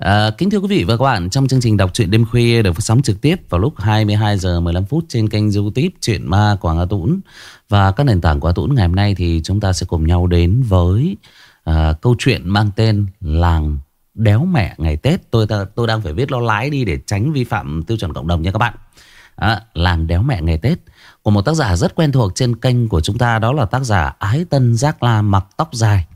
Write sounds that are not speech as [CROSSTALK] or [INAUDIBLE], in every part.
À, kính thưa quý vị và các bạn, trong chương trình đọc truyện đêm khuya được phát sóng trực tiếp vào lúc 22 giờ 15 phút trên kênh YouTube Truyện Ma Quảng A Tũng và các nền tảng của A Tũng ngày hôm nay thì chúng ta sẽ cùng nhau đến với à, câu chuyện mang tên làng đéo mẹ ngày Tết. Tôi tôi đang phải viết lo lái đi để tránh vi phạm tiêu chuẩn cộng đồng nha các bạn. À, làng đéo mẹ ngày Tết của một tác giả rất quen thuộc trên kênh của chúng ta đó là tác giả Ái Tân Giác La mặc tóc dài.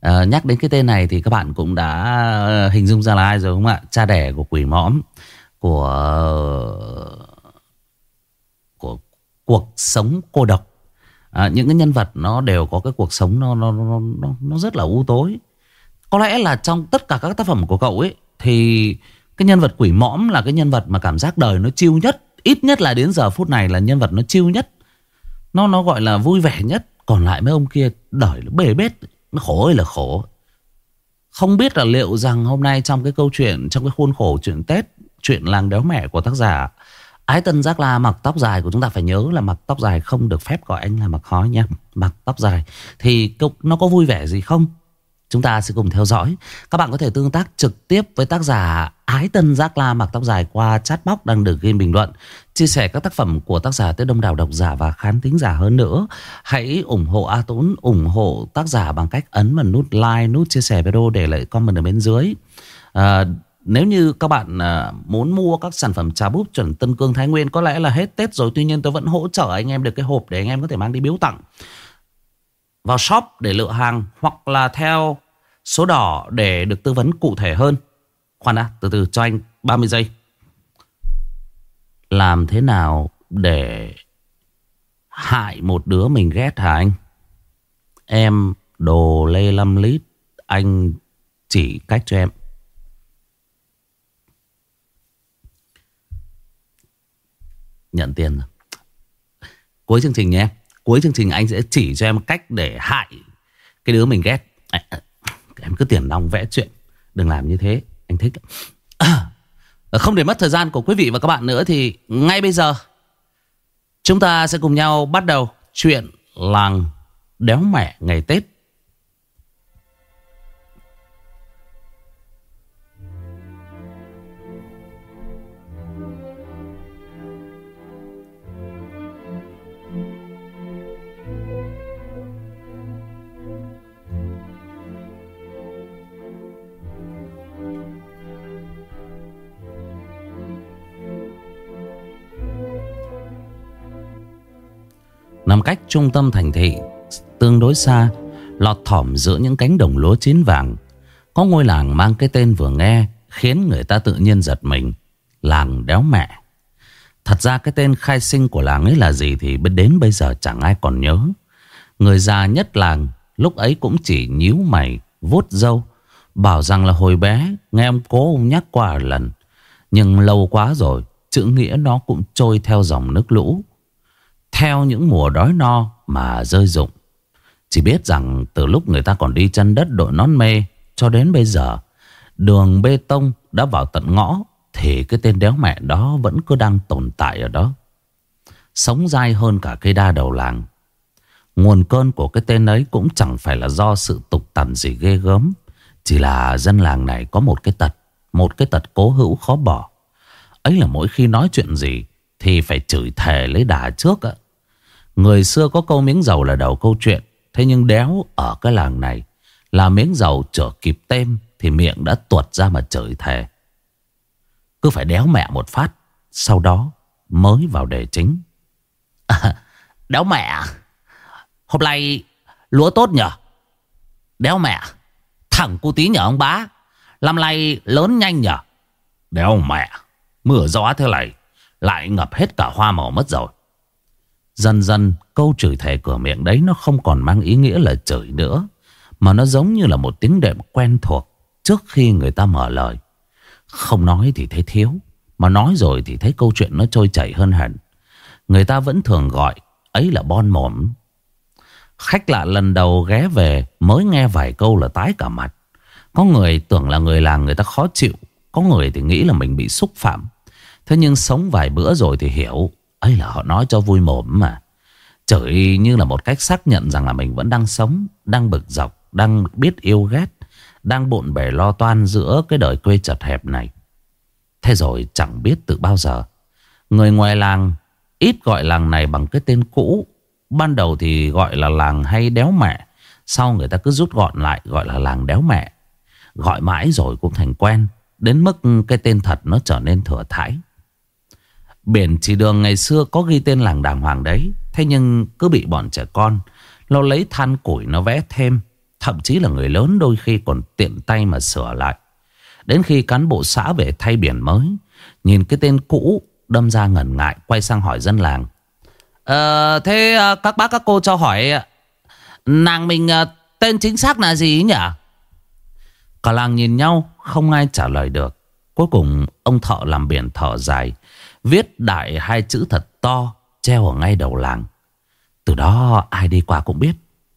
À, nhắc đến cái tên này thì các bạn cũng đã ờ, hình dung ra là ai rồi không ạ? Cha đẻ của quỷ mõm của của cuộc sống cô độc. À, những cái nhân vật nó đều có cái cuộc sống nó nó nó nó, nó rất là u tối. Có lẽ là trong tất cả các tác phẩm của cậu ấy thì cái nhân vật quỷ mõm là cái nhân vật mà cảm giác đời nó chiêu nhất, ít nhất là đến giờ phút này là nhân vật nó chiêu nhất. Nó nó gọi là vui vẻ nhất, còn lại mấy ông kia đời nó bề bết. Nó khổ ơi là khổ. Không biết là liệu rằng hôm nay trong cái câu chuyện, Trong cái khuôn khổ chuyện Tết, Chuyện làng đéo mẹ của tác giả, Ái Tân Giác La mặc tóc dài của chúng ta phải nhớ là mặc tóc dài không được phép gọi anh là mặc khó nha. Mặc tóc dài. Thì nó có vui vẻ gì không? Chúng ta sẽ cùng theo dõi. Các bạn có thể tương tác trực tiếp với tác giả Ái Tân Giác La mặc tóc dài qua chatbox đang được ghi bình luận Chia sẻ các tác phẩm của tác giả tới đông đảo độc giả và khán thính giả hơn nữa. Hãy ủng hộ A Tốn, ủng hộ tác giả bằng cách ấn vào nút like, nút chia sẻ video để lại comment ở bên dưới. À, Nếu như các bạn à, muốn mua các sản phẩm trà búp chuẩn Tân Cương Thái Nguyên Có lẽ là hết Tết rồi Tuy nhiên tôi vẫn hỗ trợ anh em được cái hộp để anh em có thể mang đi biếu tặng vào shop để lựa hàng hoặc là theo số đỏ để được tư vấn cụ thể hơn. Khoan đã, từ từ cho anh 30 giây. Làm thế nào để hại một đứa mình ghét hả anh? Em đồ lê lâm lít, anh chỉ cách cho em. Nhận tiền rồi. Cuối chương trình nhé. Cuối chương trình anh sẽ chỉ cho em cách để hại cái đứa mình ghét. À, em cứ tiền nong vẽ chuyện Đừng làm như thế. Anh thích. À, [COUGHS] Không để mất thời gian của quý vị và các bạn nữa Thì ngay bây giờ Chúng ta sẽ cùng nhau bắt đầu Chuyện làng đéo mẹ ngày Tết. Nằm cách trung tâm thành thị, Tương đối xa, Lọt thỏm giữa những cánh đồng lúa chín vàng. Có ngôi làng mang cái tên vừa nghe, Khiến người ta tự nhiên giật mình. Làng đéo mẹ. Thật ra cái tên khai sinh của làng ấy là gì Thì đến bây giờ chẳng ai còn nhớ. Người già nhất làng, Lúc ấy cũng chỉ nhíu mày, vuốt râu, Bảo rằng là hồi bé, Nghe ông cố ông nhắc qua lần. Nhưng lâu quá rồi, Chữ nghĩa nó cũng trôi theo dòng nước lũ theo những mùa đói no mà rơi rụng. Chỉ biết rằng từ lúc người ta còn đi chân đất đội nón mê cho đến bây giờ, đường bê tông đã vào tận ngõ thì cái tên đéo mẹ đó vẫn cứ đang tồn tại ở đó. Sống dai hơn cả cây đa đầu làng. Nguồn cơn của cái tên ấy cũng chẳng phải là do sự tục tằn gì ghê gớm. Chỉ là dân làng này có một cái tật, một cái tật cố hữu khó bỏ. Ấy là mỗi khi nói chuyện gì thì phải chửi thề lấy đà trước á. Người xưa có câu miếng dầu là đầu câu chuyện. Thế nhưng đéo ở cái làng này là miếng dầu trở kịp tem thì miệng đã tuột ra mà chửi thề. Cứ phải đéo mẹ một phát. Sau đó mới vào đề chính. À, đéo mẹ. À? Hôm nay lúa tốt nhở? Đéo mẹ. Thằng cu tí nhở ông bá. Năm nay lớn nhanh nhở? Đéo mẹ. Mưa gió thế này lại ngập hết cả hoa màu mất rồi. Dần dần, câu chửi thề cửa miệng đấy nó không còn mang ý nghĩa là chửi nữa. Mà nó giống như là một tiếng đệm quen thuộc trước khi người ta mở lời. Không nói thì thấy thiếu. Mà nói rồi thì thấy câu chuyện nó trôi chảy hơn hẳn. Người ta vẫn thường gọi, ấy là bon mồm. Khách lạ lần đầu ghé về mới nghe vài câu là tái cả mặt. Có người tưởng là người làng người ta khó chịu. Có người thì nghĩ là mình bị xúc phạm. Thế nhưng sống vài bữa rồi thì hiểu ấy là họ nói cho vui mồm mà. Chửi như là một cách xác nhận rằng là mình vẫn đang sống, Đang bực dọc, Đang biết yêu ghét, Đang bộn bề lo toan giữa cái đời quê chật hẹp này. Thế rồi chẳng biết từ bao giờ, Người ngoài làng, Ít gọi làng này bằng cái tên cũ. Ban đầu thì gọi là làng hay đéo mẹ, Sau người ta cứ rút gọn lại Gọi là làng đéo mẹ. Gọi mãi rồi cũng thành quen, Đến mức cái tên thật nó trở nên thừa thải Biển chỉ đường ngày xưa có ghi tên làng đàng hoàng đấy, Thế nhưng cứ bị bọn trẻ con Nó lấy than củi nó vẽ thêm, Thậm chí là người lớn đôi khi còn tiện tay mà sửa lại. Đến khi cán bộ xã về thay biển mới, Nhìn cái tên cũ Đâm ra ngần ngại, quay sang hỏi dân làng. Ờ thế à, các bác, các cô cho hỏi à, Nàng mình à, tên chính xác là gì nhỉ? Cả làng nhìn nhau, Không ai trả lời được. Cuối cùng, ông thợ làm biển thở dài. Viết đại hai chữ thật to, Treo ở ngay đầu làng. Từ đó, ai đi qua cũng biết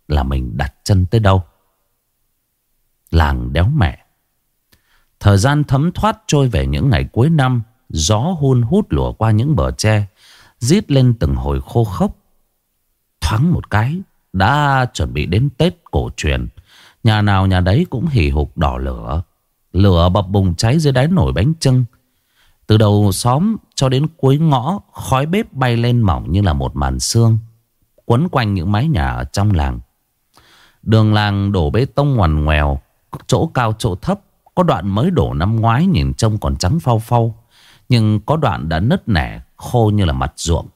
Là mình đặt chân tới đâu. Làng đéo mẹ. Thời gian thấm thoát trôi về những ngày cuối năm, Gió hun hút lùa qua những bờ tre, Rít lên từng hồi khô khốc. Thoáng một cái, Đã chuẩn bị đến Tết cổ truyền. Nhà nào nhà đấy cũng hì hục đỏ lửa. Lửa bập bùng cháy dưới đáy nồi bánh trưng từ đầu xóm cho đến cuối ngõ, Khói bếp bay lên mỏng như là một màn sương, Quấn quanh những mái nhà ở trong làng. Đường làng đổ bê tông ngoằn ngoèo, Chỗ cao chỗ thấp, Có đoạn mới đổ năm ngoái nhìn trông còn trắng phau phau, Nhưng có đoạn đã nứt nẻ, Khô như là mặt ruộng.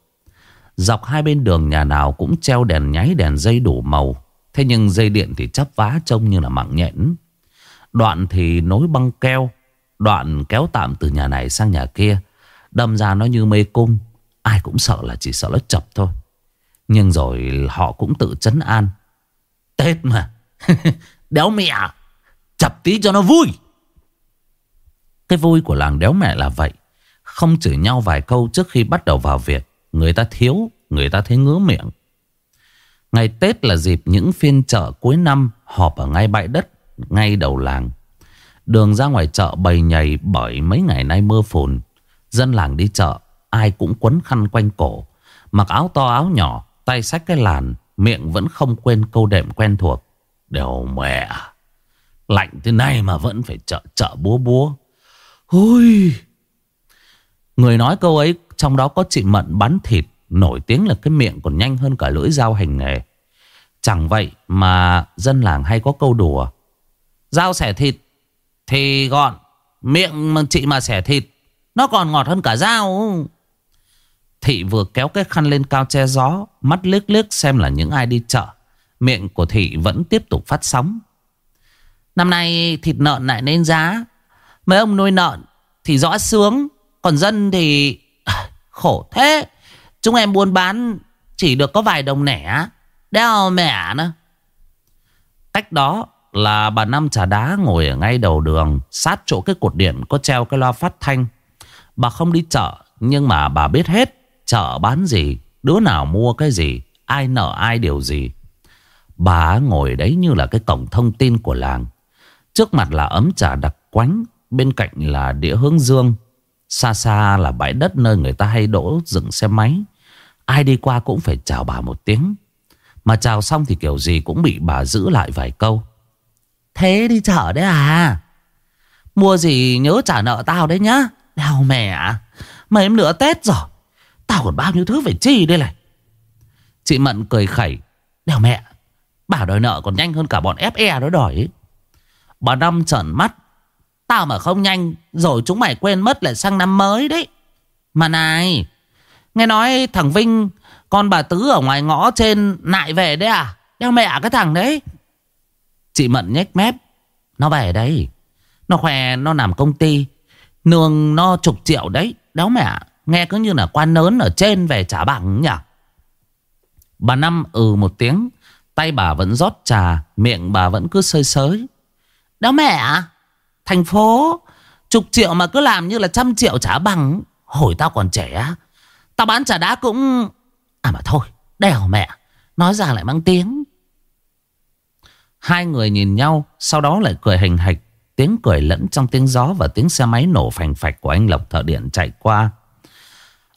Dọc hai bên đường nhà nào cũng treo đèn nháy đèn dây đủ màu, Thế nhưng dây điện thì chắp vá trông như là mạng nhện. Đoạn thì nối băng keo Đoạn kéo tạm từ nhà này sang nhà kia. Đâm ra nó như mê cung Ai cũng sợ là chỉ sợ nó chập thôi. Nhưng rồi họ cũng tự chấn an. Tết mà [LAUGHS] Đéo mẹ Chập tí cho nó vui. Cái vui của làng đéo mẹ là vậy Không chửi nhau vài câu trước khi bắt đầu vào việc Người ta thiếu Người ta thấy ngứa miệng. Ngày Tết là dịp những phiên chợ cuối năm họp ở ngay bãi đất, ngay đầu làng. Đường ra ngoài chợ bầy nhầy bởi mấy ngày nay mưa phùn. Dân làng đi chợ, ai cũng quấn khăn quanh cổ. Mặc áo to áo nhỏ, tay xách cái làn, miệng vẫn không quên câu đệm quen thuộc. Đều mẹ, lạnh thế này mà vẫn phải chợ chợ búa búa. Ôi! Người nói câu ấy trong đó có chị Mận bắn thịt Nổi tiếng là cái miệng còn nhanh hơn cả lưỡi dao hành nghề Chẳng vậy mà dân làng hay có câu đùa Dao xẻ thịt thì gọn, Miệng mà chị mà xẻ thịt, Nó còn ngọt hơn cả dao Thị vừa kéo cái khăn lên cao che gió, Mắt liếc liếc xem là những ai đi chợ Miệng của Thị vẫn tiếp tục phát sóng Năm nay thịt nợn lại lên giá Mấy ông nuôi nợn thì rõ sướng, Còn dân thì [LAUGHS] khổ thế Chúng em buôn bán chỉ được có vài đồng nẻ. Đeo mẹ nữa. Cách đó là bà Năm trà đá ngồi ở ngay đầu đường sát chỗ cái cột điện có treo cái loa phát thanh. Bà không đi chợ nhưng mà bà biết hết chợ bán gì, đứa nào mua cái gì, ai nợ ai điều gì. Bà ngồi đấy như là cái cổng thông tin của làng. Trước mặt là ấm trà đặc quánh, bên cạnh là đĩa hướng dương. Xa xa là bãi đất nơi người ta hay đỗ dựng xe máy. Ai đi qua cũng phải chào bà một tiếng Mà chào xong thì kiểu gì cũng bị bà giữ lại vài câu Thế đi chợ đấy à? Mua gì nhớ trả nợ tao đấy nhá. Đau mẹ à? Mấy em nữa Tết rồi. Tao còn bao nhiêu thứ phải chi đây này? Chị Mận cười khẩy. Đèo mẹ. Bà đòi nợ còn nhanh hơn cả bọn FE đó đòi ấy. Bà Năm trợn mắt. Tao mà không nhanh, Rồi chúng mày quên mất lại sang năm mới đấy. Mà này, Nghe nói thằng Vinh, Con bà Tứ ở ngoài ngõ trên Nại về đấy à? Đeo mẹ cái thằng đấy. Chị Mận nhếch mép. Nó về đây. Nó khoe nó làm công ty. Nương nó chục triệu đấy. Đéo mẹ Nghe cứ như là quan lớn ở trên về trả bằng nhỉ? Bà Năm ừ một tiếng. Tay bà vẫn rót trà Miệng bà vẫn cứ sơi sới. Đéo mẹ Thành phố Chục triệu mà cứ làm như là trăm triệu trả bằng. Hồi tao còn trẻ Tao bán trà đá cũng... À mà thôi, đèo mẹ. Nói ra lại mang tiếng. Hai người nhìn nhau, sau đó lại cười hình hạch. Tiếng cười lẫn trong tiếng gió và tiếng xe máy nổ phành phạch của anh Lộc thợ điện chạy qua.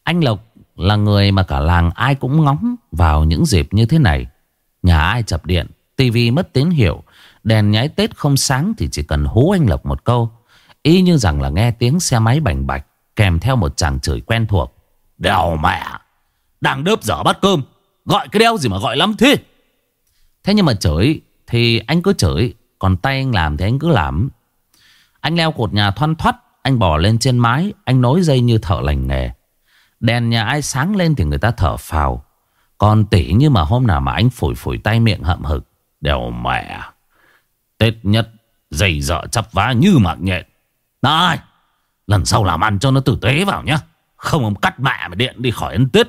Anh Lộc là người mà cả làng ai cũng ngóng vào những dịp như thế này. Nhà ai chập điện, tivi mất tín hiệu, Đèn nháy Tết không sáng thì chỉ cần hú anh Lộc một câu. Y như rằng là nghe tiếng xe máy bành bạch kèm theo một chàng chửi quen thuộc. Đèo mẹ! Đang đớp dở bát cơm. Gọi cái đeo gì mà gọi lắm thế? Thế nhưng mà chửi thì anh cứ chửi. Còn tay anh làm thì anh cứ làm. Anh leo cột nhà thoăn thoắt. Anh bỏ lên trên mái. Anh nối dây như thợ lành nghề. Đèn nhà ai sáng lên thì người ta thở phào. Còn tỉ như mà hôm nào mà anh phủi phủi tay miệng hậm hực. đều mẹ! Tết nhất dày dợ chắp vá như mạng nhện. Này! Lần sau làm ăn cho nó tử tế vào nhá. Không ông cắt mẹ mà điện đi khỏi ăn Tết.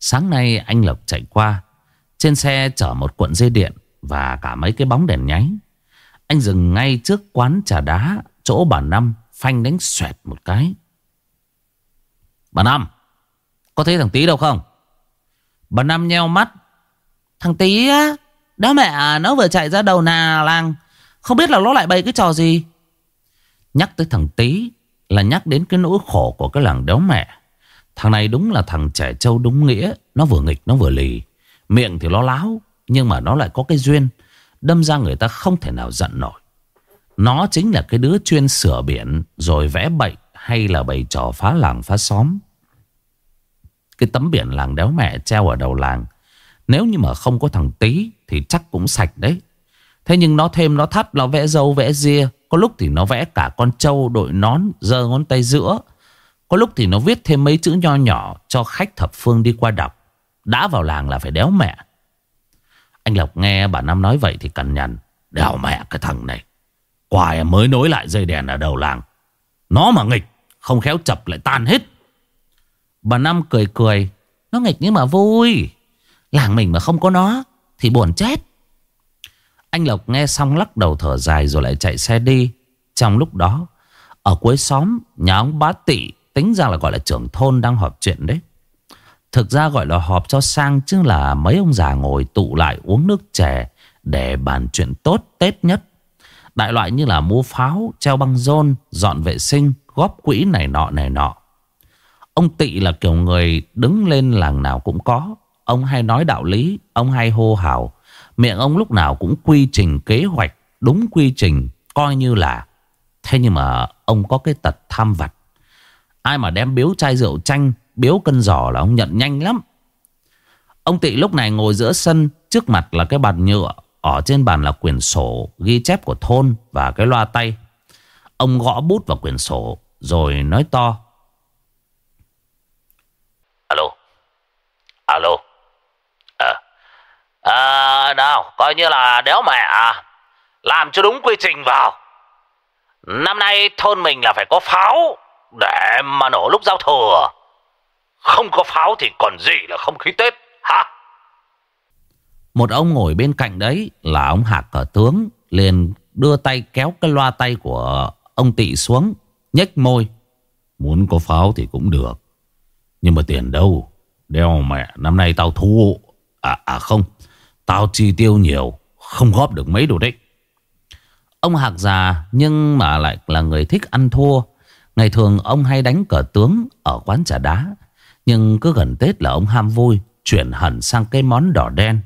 Sáng nay anh Lộc chạy qua. Trên xe chở một cuộn dây điện và cả mấy cái bóng đèn nháy. Anh dừng ngay trước quán trà đá chỗ bà Năm phanh đánh xoẹt một cái. Bà Năm, có thấy thằng Tý đâu không? Bà Năm nheo mắt. Thằng Tý á, đó mẹ nó vừa chạy ra đầu nà làng. Không biết là nó lại bày cái trò gì. Nhắc tới thằng Tý là nhắc đến cái nỗi khổ của cái làng đéo mẹ. Thằng này đúng là thằng trẻ trâu đúng nghĩa. Nó vừa nghịch nó vừa lì. Miệng thì nó láo. Nhưng mà nó lại có cái duyên. Đâm ra người ta không thể nào giận nổi. Nó chính là cái đứa chuyên sửa biển, rồi vẽ bậy hay là bày trò phá làng, phá xóm. Cái tấm biển làng đéo mẹ treo ở đầu làng. Nếu như mà không có thằng tí thì chắc cũng sạch đấy. Thế nhưng nó thêm nó thắt nó vẽ dâu, vẽ ria. Có lúc thì nó vẽ cả con trâu đội nón, giơ ngón tay giữa. Có lúc thì nó viết thêm mấy chữ nho nhỏ cho khách thập phương đi qua đọc. Đã vào làng là phải đéo mẹ. Anh Lộc nghe bà Năm nói vậy thì cằn nhằn. Đéo mẹ cái thằng này. Quài mới nối lại dây đèn ở đầu làng. Nó mà nghịch, không khéo chập lại tan hết. Bà Năm cười cười. Nó nghịch nhưng mà vui. Làng mình mà không có nó thì buồn chết. Anh Lộc nghe xong lắc đầu thở dài rồi lại chạy xe đi. Trong lúc đó, ở cuối xóm, nhà ông bá tị tính ra là gọi là trưởng thôn đang họp chuyện đấy. Thực ra gọi là họp cho sang chứ là mấy ông già ngồi tụ lại uống nước chè để bàn chuyện tốt Tết nhất. Đại loại như là mua pháo, treo băng rôn, dọn vệ sinh, góp quỹ này nọ này nọ. Ông Tị là kiểu người đứng lên làng nào cũng có. Ông hay nói đạo lý, ông hay hô hào. Miệng ông lúc nào cũng quy trình kế hoạch, đúng quy trình, coi như là. Thế nhưng mà ông có cái tật tham vặt. Ai mà đem biếu chai rượu chanh, biếu cân giỏ là ông nhận nhanh lắm. Ông Tị lúc này ngồi giữa sân, trước mặt là cái bàn nhựa. Ở trên bàn là quyển sổ ghi chép của thôn và cái loa tay. Ông gõ bút vào quyển sổ rồi nói to. Alo. Alo. À. à nào, coi như là đéo mẹ à. Làm cho đúng quy trình vào. Năm nay thôn mình là phải có pháo để mà nổ lúc giao thừa. Không có pháo thì còn gì là không khí Tết hả? Một ông ngồi bên cạnh đấy là ông Hạc cờ tướng liền đưa tay kéo cái loa tay của ông Tị xuống, nhếch môi. Muốn có pháo thì cũng được. Nhưng mà tiền đâu? Đeo mẹ, năm nay tao thu. À, à không, tao chi tiêu nhiều, không góp được mấy đồ đấy. Ông Hạc già nhưng mà lại là người thích ăn thua. Ngày thường ông hay đánh cờ tướng ở quán trà đá. Nhưng cứ gần Tết là ông ham vui, chuyển hẳn sang cái món đỏ đen.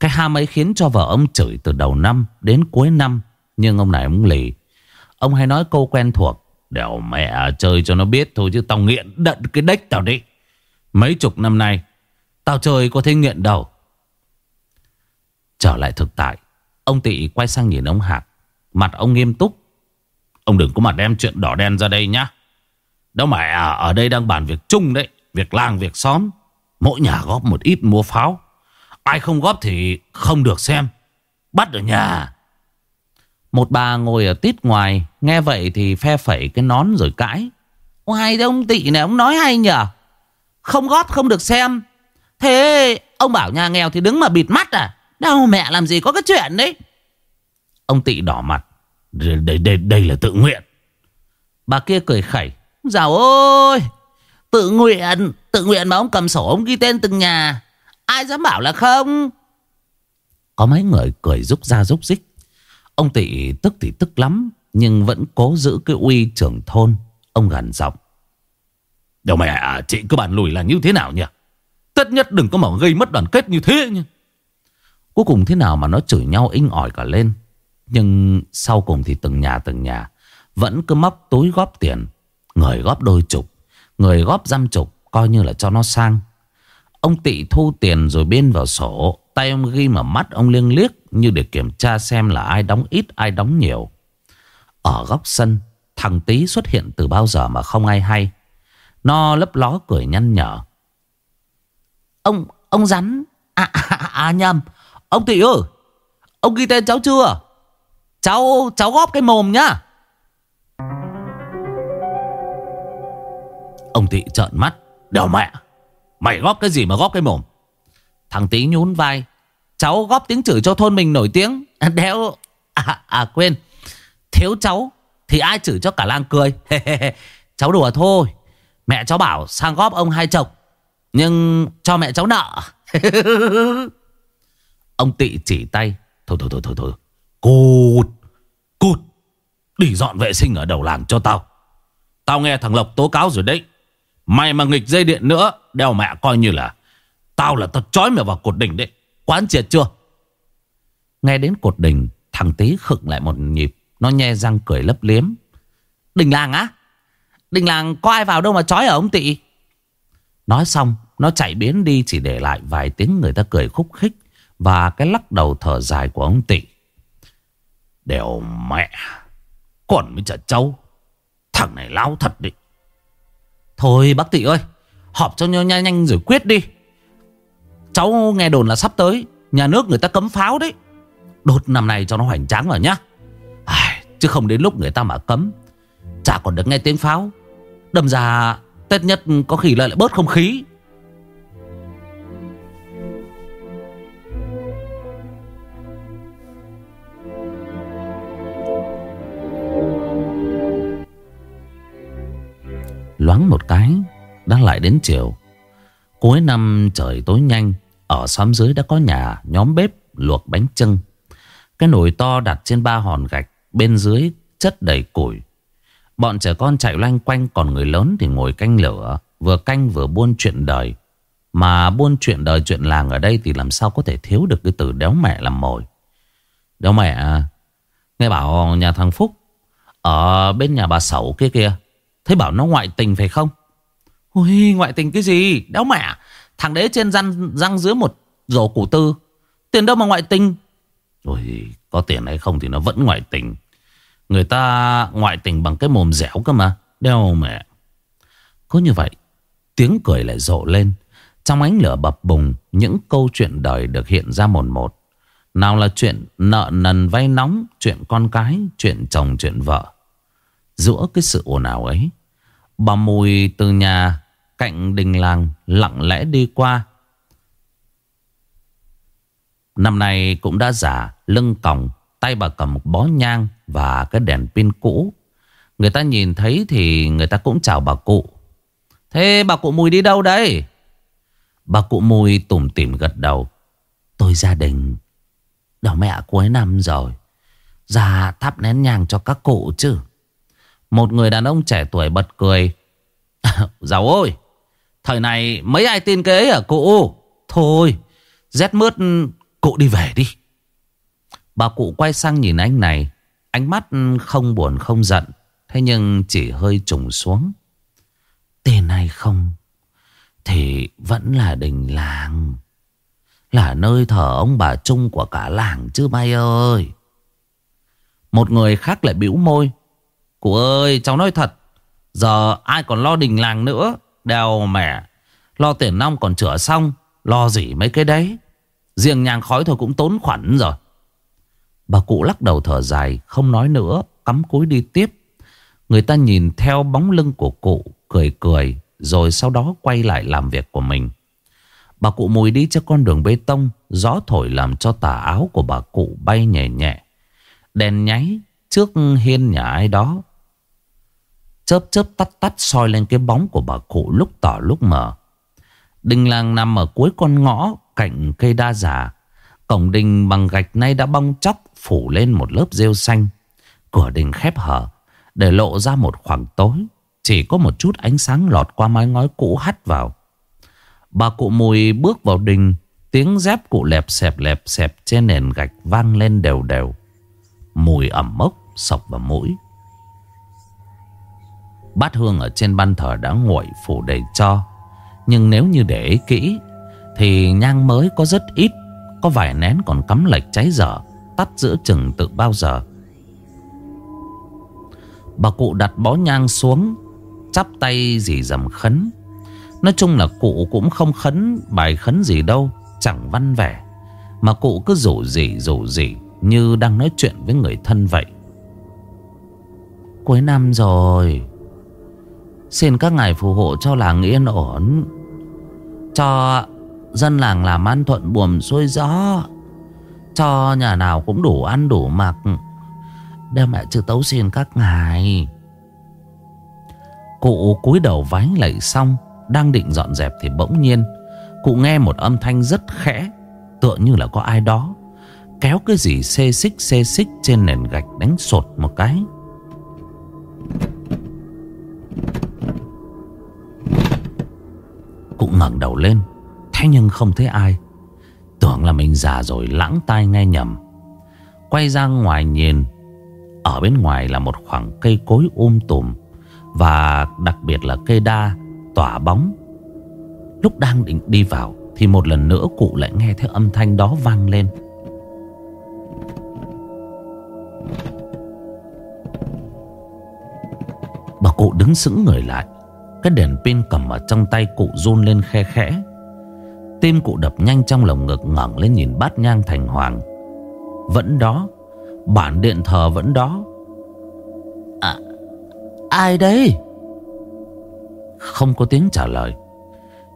Cái ham ấy khiến cho vợ ông chửi từ đầu năm đến cuối năm. Nhưng ông này ông lì. Ông hay nói câu quen thuộc. Đèo mẹ chơi cho nó biết thôi chứ tao nghiện đận cái đếch tao đi. Mấy chục năm nay tao chơi có thấy nghiện đâu. Trở lại thực tại. Ông Tị quay sang nhìn ông Hạc. Mặt ông nghiêm túc. Ông đừng có mà đem chuyện đỏ đen ra đây nhá. Đâu mẹ à, ở đây đang bàn việc chung đấy. Việc làng, việc xóm. Mỗi nhà góp một ít mua pháo. Ai không góp thì không được xem. Bắt ở nhà. Một bà ngồi ở tít ngoài. Nghe vậy thì phe phẩy cái nón rồi cãi. Oai ông tị này ông nói hay nhở. Không góp không được xem. Thế ông bảo nhà nghèo thì đứng mà bịt mắt à. Đâu mẹ làm gì có cái chuyện đấy. Ông tị đỏ mặt. Đây, đây, đây là tự nguyện. Bà kia cười khẩy. Dạo ơi. Tự nguyện. Tự nguyện mà ông cầm sổ ông ghi tên từng nhà. Ai dám bảo là không? Có mấy người cười rúc ra rúc rích. Ông tị tức thì tức lắm Nhưng vẫn cố giữ cái uy trưởng thôn. Ông gần giọng. Đâu mẹ à, chị cứ bàn lùi là như thế nào nhỉ? Tất nhất đừng có mà gây mất đoàn kết như thế nhỉ? Cuối cùng thế nào mà nó chửi nhau inh ỏi cả lên. Nhưng sau cùng thì từng nhà từng nhà Vẫn cứ móc túi góp tiền Người góp đôi chục. Người góp dăm chục Coi như là cho nó sang. Ông tị thu tiền rồi biên vào sổ. Tay ông ghi mà mắt ông liêng liếc Như để kiểm tra xem là ai đóng ít ai đóng nhiều. Ở góc sân Thằng tí xuất hiện từ bao giờ mà không ai hay. Nó lấp ló cười nhăn nhở. Ông, ông rắn. À, à, à, à nhầm. Ông tị ơi Ông ghi tên cháu chưa? Cháu, cháu góp cái mồm nhá. Ông tị trợn mắt. Đèo mẹ Mày góp cái gì mà góp cái mồm? Thằng tý nhún vai. Cháu góp tiếng chửi cho thôn mình nổi tiếng. À, đéo À, à quên. Thiếu cháu Thì ai chửi cho cả làng cười? [LAUGHS] Cháu đùa thôi. Mẹ cháu bảo sang góp ông hai chồng Nhưng cho mẹ cháu nợ. [LAUGHS] Ông tị chỉ tay. Thôi thôi thôi thôi thôi. Cút Cút Đi dọn vệ sinh ở đầu làng cho tao. Tao nghe thằng Lộc tố cáo rồi đấy. Mày mà nghịch dây điện nữa, Đeo mẹ coi như là Tao là tao chói mày vào cột đỉnh đấy. Quán triệt chưa? Nghe đến cột đỉnh, Thằng tí khựng lại một nhịp. Nó nhe răng cười lấp liếm. Đình làng á? Đình làng có ai vào đâu mà chói ở ông tị? Nói xong, Nó chạy biến đi chỉ để lại vài tiếng người ta cười khúc khích Và cái lắc đầu thở dài của ông tị. Đều mẹ Còn mới chả trâu. Thằng này láo thật đi Thôi bác Tị ơi Họp cho nhau nhanh, nhanh rồi quyết đi. Cháu nghe đồn là sắp tới Nhà nước người ta cấm pháo đấy. Đột năm nay cho nó hoành tráng vào nhá. À, Chứ không đến lúc người ta mà cấm. Chả còn được nghe tiếng pháo. Đâm ra Tết nhất có khi lại lại bớt không khí. Loáng một cái, Đã lại đến chiều. Cuối năm trời tối nhanh, Ở xóm dưới đã có nhà, nhóm bếp luộc bánh trưng Cái nồi to đặt trên ba hòn gạch, Bên dưới chất đầy củi. Bọn trẻ con chạy loanh quanh, Còn người lớn thì ngồi canh lửa, Vừa canh vừa buôn chuyện đời. Mà buôn chuyện đời, chuyện làng ở đây Thì làm sao có thể thiếu được cái từ đéo mẹ làm mồi? Đéo mẹ à? Nghe bảo nhà thằng Phúc, Ở bên nhà bà Sẩu kia kia Thế bảo nó ngoại tình phải không? Ui ngoại tình cái gì? Đéo mẹ Thằng đấy trên răng, răng dưới một rổ củ tư. Tiền đâu mà ngoại tình? Ôi có tiền hay không thì nó vẫn ngoại tình. Người ta ngoại tình bằng cái mồm dẻo cơ mà. Đeo mẹ. Có như vậy Tiếng cười lại rộ lên. Trong ánh lửa bập bùng Những câu chuyện đời được hiện ra một một. Nào là chuyện nợ nần vay nóng Chuyện con cái Chuyện chồng chuyện vợ. Giữa cái sự ồn ào ấy Bà Mùi từ nhà cạnh đình làng lặng lẽ đi qua. Năm nay cũng đã già, lưng còng, tay bà cầm một bó nhang và cái đèn pin cũ. Người ta nhìn thấy thì người ta cũng chào bà cụ. Thế bà cụ Mùi đi đâu đấy? Bà cụ Mùi tủm tỉm gật đầu. Tôi gia đình. đỏ mẹ cuối năm rồi. Ra thắp nén nhang cho các cụ chứ. Một người đàn ông trẻ tuổi bật cười. [LAUGHS] Giàu ơi, thời này mấy ai tin cái ấy à cụ? Thôi, rét mướt cụ đi về đi. Bà cụ quay sang nhìn anh này. Ánh mắt không buồn không giận. Thế nhưng chỉ hơi trùng xuống. Tên này không thì vẫn là đình làng. Là nơi thờ ông bà chung của cả làng chứ bay ơi. Một người khác lại bĩu môi. Cụ ơi, cháu nói thật, Giờ ai còn lo đình làng nữa, Đèo mẹ Lo tiền nong còn chữa xong, Lo gì mấy cái đấy. Riêng nhang khói thôi cũng tốn khoản rồi. Bà cụ lắc đầu thở dài, Không nói nữa, Cắm cúi đi tiếp. Người ta nhìn theo bóng lưng của cụ, Cười cười, Rồi sau đó quay lại làm việc của mình. Bà cụ mùi đi cho con đường bê tông, Gió thổi làm cho tà áo của bà cụ bay nhẹ nhẹ. Đèn nháy trước hiên nhà ai đó Chớp chớp tắt tắt soi lên cái bóng của bà cụ lúc tỏ lúc mở. Đình làng nằm ở cuối con ngõ cạnh cây đa giả. Cổng đình bằng gạch nay đã bong chóc phủ lên một lớp rêu xanh. Cửa đình khép hở, để lộ ra một khoảng tối. Chỉ có một chút ánh sáng lọt qua mái ngói cũ hắt vào. Bà cụ mùi bước vào đình, Tiếng dép cụ lẹp xẹp lẹp xẹp trên nền gạch vang lên đều đều. Mùi ẩm mốc sọc vào mũi. Bát hương ở trên ban thờ đã nguội phủ đầy cho. Nhưng nếu như để ý kỹ, thì nhang mới có rất ít. Có vài nén còn cắm lệch cháy dở. Tắt giữa chừng từ bao giờ. Bà cụ đặt bó nhang xuống, Chắp tay dì dầm khấn Nói chung là cụ cũng không khấn, bài khấn gì đâu, Chẳng văn vẻ Mà cụ cứ rủ rỉ rủ rỉ, Như đang nói chuyện với người thân vậy Cuối năm rồi Xin các ngài phù hộ cho làng yên ổn. Cho dân làng làm ăn thuận buồm xuôi gió. Cho nhà nào cũng đủ ăn đủ mặc. Đêm mẹ chư tấu xin các ngài. Cụ cúi đầu vái lạy xong, Đang định dọn dẹp thì bỗng nhiên, Cụ nghe một âm thanh rất khẽ, Tựa như là có ai đó, Kéo cái gì xê xích xê xích Trên nền gạch đánh sột một cái. Cụ ngẩng đầu lên. Thế nhưng không thấy ai. Tưởng là mình già rồi lãng tai nghe nhầm. Quay ra ngoài nhìn. Ở bên ngoài là một khoảng cây cối um tùm Và đặc biệt là cây đa, Tỏa bóng. Lúc đang định đi vào Thì một lần nữa cụ lại nghe thấy âm thanh đó vang lên. Bà cụ đứng sững người lại. Cái đèn pin cầm ở trong tay cụ run lên khe khẽ. Tim cụ đập nhanh trong lồng ngực ngẩng lên nhìn bát nhang thành hoàng. Vẫn đó, Bản điện thờ vẫn đó. À Ai đấy Không có tiếng trả lời,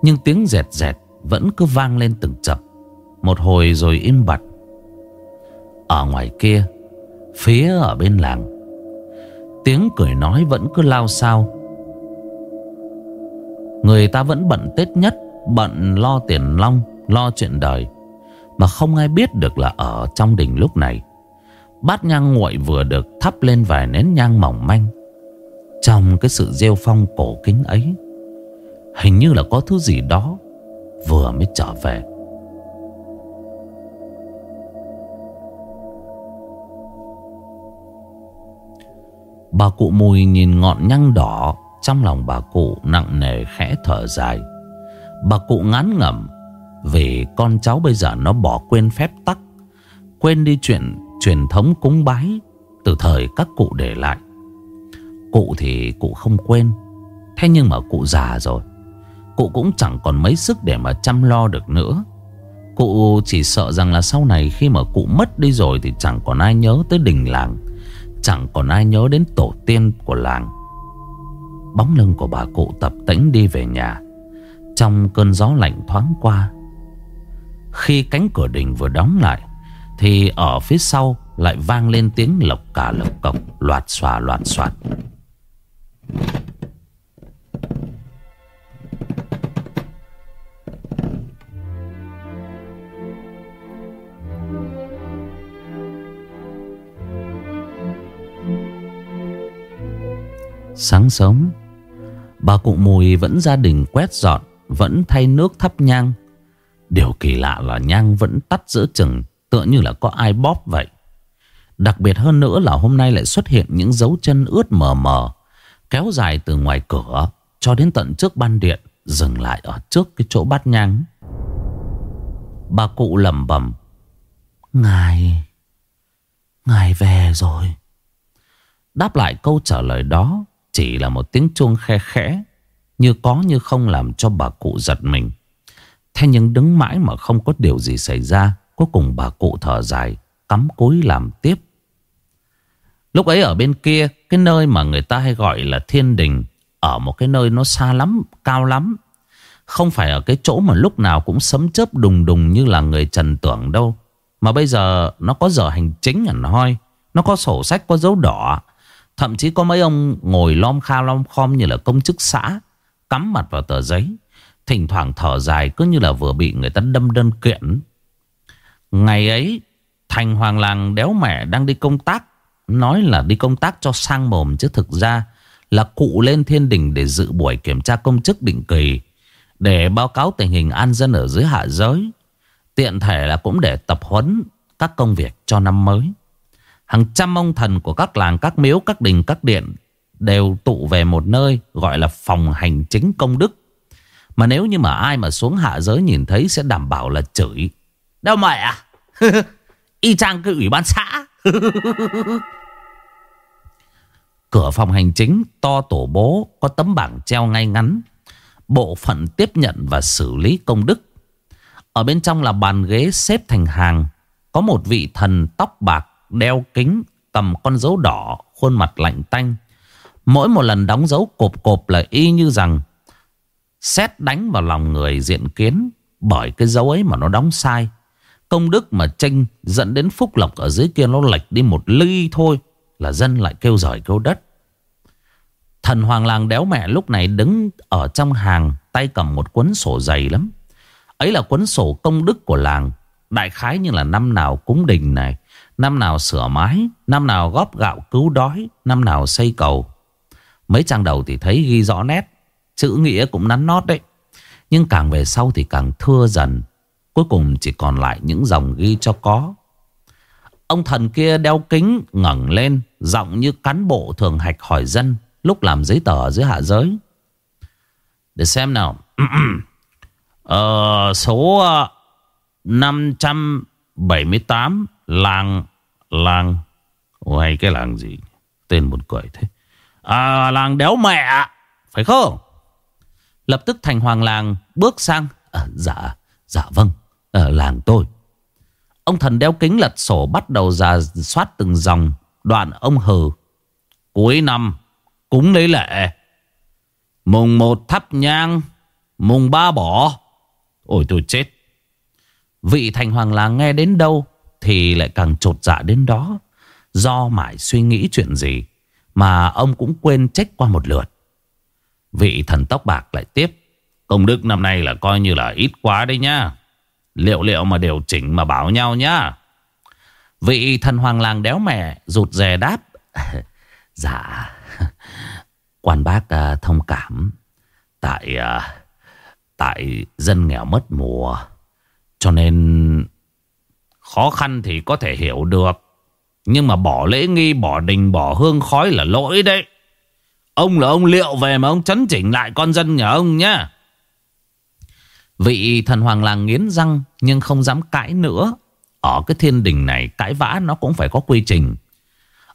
Nhưng tiếng dẹt dẹt Vẫn cứ vang lên từng chập. Một hồi rồi im bặt. Ở ngoài kia, Phía ở bên làng, Tiếng cười nói vẫn cứ lao sao Người ta vẫn bận Tết nhất, Bận lo tiền long, Lo chuyện đời. Mà không ai biết được là ở trong đình lúc này. Bát nhang nguội vừa được thắp lên vài nén nhang mỏng manh. Trong cái sự rêu phong cổ kính ấy, Hình như là có thứ gì đó Vừa mới trở về. Bà cụ mùi nhìn ngọn nhang đỏ trong lòng bà cụ nặng nề khẽ thở dài. Bà cụ ngán ngẩm, Vì con cháu bây giờ nó bỏ quên phép tắc, Quên đi chuyện truyền thống cúng bái Từ thời các cụ để lại. Cụ thì cụ không quên, Thế nhưng mà cụ già rồi. Cụ cũng chẳng còn mấy sức để mà chăm lo được nữa. Cụ chỉ sợ rằng là sau này khi mà cụ mất đi rồi Thì chẳng còn ai nhớ tới đình làng, Chẳng còn ai nhớ đến tổ tiên của làng. Bóng lưng của bà cụ tập tĩnh đi về nhà. Trong cơn gió lạnh thoáng qua, Khi cánh cửa đình vừa đóng lại, Thì ở phía sau lại vang lên tiếng lộc cả lộc cộc, Loạt xòa loạt xoạt Sáng sớm Bà cụ mùi vẫn gia đình quét dọn, Vẫn thay nước thắp nhang. Điều kỳ lạ là nhang vẫn tắt giữa chừng, Tựa như là có ai bóp vậy. Đặc biệt hơn nữa là hôm nay lại xuất hiện những dấu chân ướt mờ mờ, Kéo dài từ ngoài cửa Cho đến tận trước ban điện, Dừng lại ở trước cái chỗ bát nhang. Bà cụ lẩm bẩm, Ngài Ngài về rồi. Đáp lại câu trả lời đó chỉ là một tiếng chuông khe khẽ, Như có như không làm cho bà cụ giật mình. Thế nhưng đứng mãi mà không có điều gì xảy ra, Cuối cùng bà cụ thở dài, Cắm cúi làm tiếp. Lúc ấy ở bên kia, Cái nơi mà người ta hay gọi là thiên đình, Ở một cái nơi nó xa lắm, Cao lắm. Không phải ở cái chỗ mà lúc nào cũng sấm chớp đùng đùng Như là người trần tưởng đâu, Mà bây giờ nó có giờ hành chính à, hẳn hoi Nó có sổ sách, có dấu đỏ. Thậm chí có mấy ông ngồi lom kha lom khom như là công chức xã, Cắm mặt vào tờ giấy. Thỉnh thoảng thở dài cứ như là vừa bị người ta đâm đơn kiện. Ngày ấy, Thành Hoàng Làng đéo mẹ đang đi công tác. Nói là đi công tác cho sang mồm chứ thực ra Là cụ lên thiên đình để dự buổi kiểm tra công chức định kỳ, Để báo cáo tình hình an dân ở dưới hạ giới. Tiện thể là cũng để tập huấn các công việc cho năm mới. Hàng trăm ông thần của các làng, các miếu, các đình, các điện đều tụ về một nơi gọi là phòng hành chính công đức. Mà nếu như mà ai mà xuống hạ giới nhìn thấy sẽ đảm bảo là chửi. Đâu mày à? [LAUGHS] y chang cái ủy ban xã. [LAUGHS] Cửa phòng hành chính to tổ bố có tấm bảng treo ngay ngắn. Bộ phận tiếp nhận và xử lý công đức. Ở bên trong là bàn ghế xếp thành hàng. Có một vị thần tóc bạc đeo kính cầm con dấu đỏ khuôn mặt lạnh tanh. Mỗi một lần đóng dấu cộp cộp là y như rằng xét đánh vào lòng người diện kiến bởi cái dấu ấy mà nó đóng sai. Công đức mà tranh dẫn đến phúc lộc ở dưới kia nó lệch đi một ly thôi là dân lại kêu giỏi kêu đất. Thần hoàng làng đéo mẹ lúc này đứng ở trong hàng tay cầm một cuốn sổ dày lắm. Ấy là cuốn sổ công đức của làng. Đại khái như là năm nào cúng đình này, năm nào sửa mái, năm nào góp gạo cứu đói, năm nào xây cầu. Mấy trang đầu thì thấy ghi rõ nét, chữ nghĩa cũng nắn nót đấy. Nhưng càng về sau thì càng thưa dần. Cuối cùng chỉ còn lại những dòng ghi cho có. Ông thần kia đeo kính ngẩng lên, giọng như cán bộ thường hạch hỏi dân lúc làm giấy tờ dưới hạ giới. Để xem nào. [CLEARS THROAT] ờ, số ờ, 578 làng làng Ôi cái làng gì? Tên một cười thế. À, làng đéo mẹ. Phải không? Lập tức thành hoàng làng bước sang. À, dạ dạ vâng. Ờ, Ở làng tôi. Ông thần đeo kính lật sổ bắt đầu ra soát từng dòng đoạn ông hừ cuối năm cúng lấy lệ mùng một thắp nhang mùng ba bỏ. Ôi tôi chết. Vị thành hoàng làng nghe đến đâu thì lại càng trột dạ đến đó. Do mãi suy nghĩ chuyện gì mà ông cũng quên trách qua một lượt. Vị thần tóc bạc lại tiếp. Công đức năm nay là coi như là ít quá đấy nhá. Liệu liệu mà điều chỉnh mà bảo nhau nhá. Vị thần hoàng làng đéo mẹ rụt rè đáp. [LAUGHS] dạ, [LAUGHS] quan bác uh, thông cảm. Tại uh, tại dân nghèo mất mùa. Cho nên Khó khăn thì có thể hiểu được. Nhưng mà bỏ lễ nghi, bỏ đình, bỏ hương khói là lỗi đấy. Ông là ông liệu về mà ông chấn chỉnh lại con dân nhà ông nhá. Vị thần hoàng làng nghiến răng nhưng không dám cãi nữa. Ở cái thiên đình này cãi vã nó cũng phải có quy trình.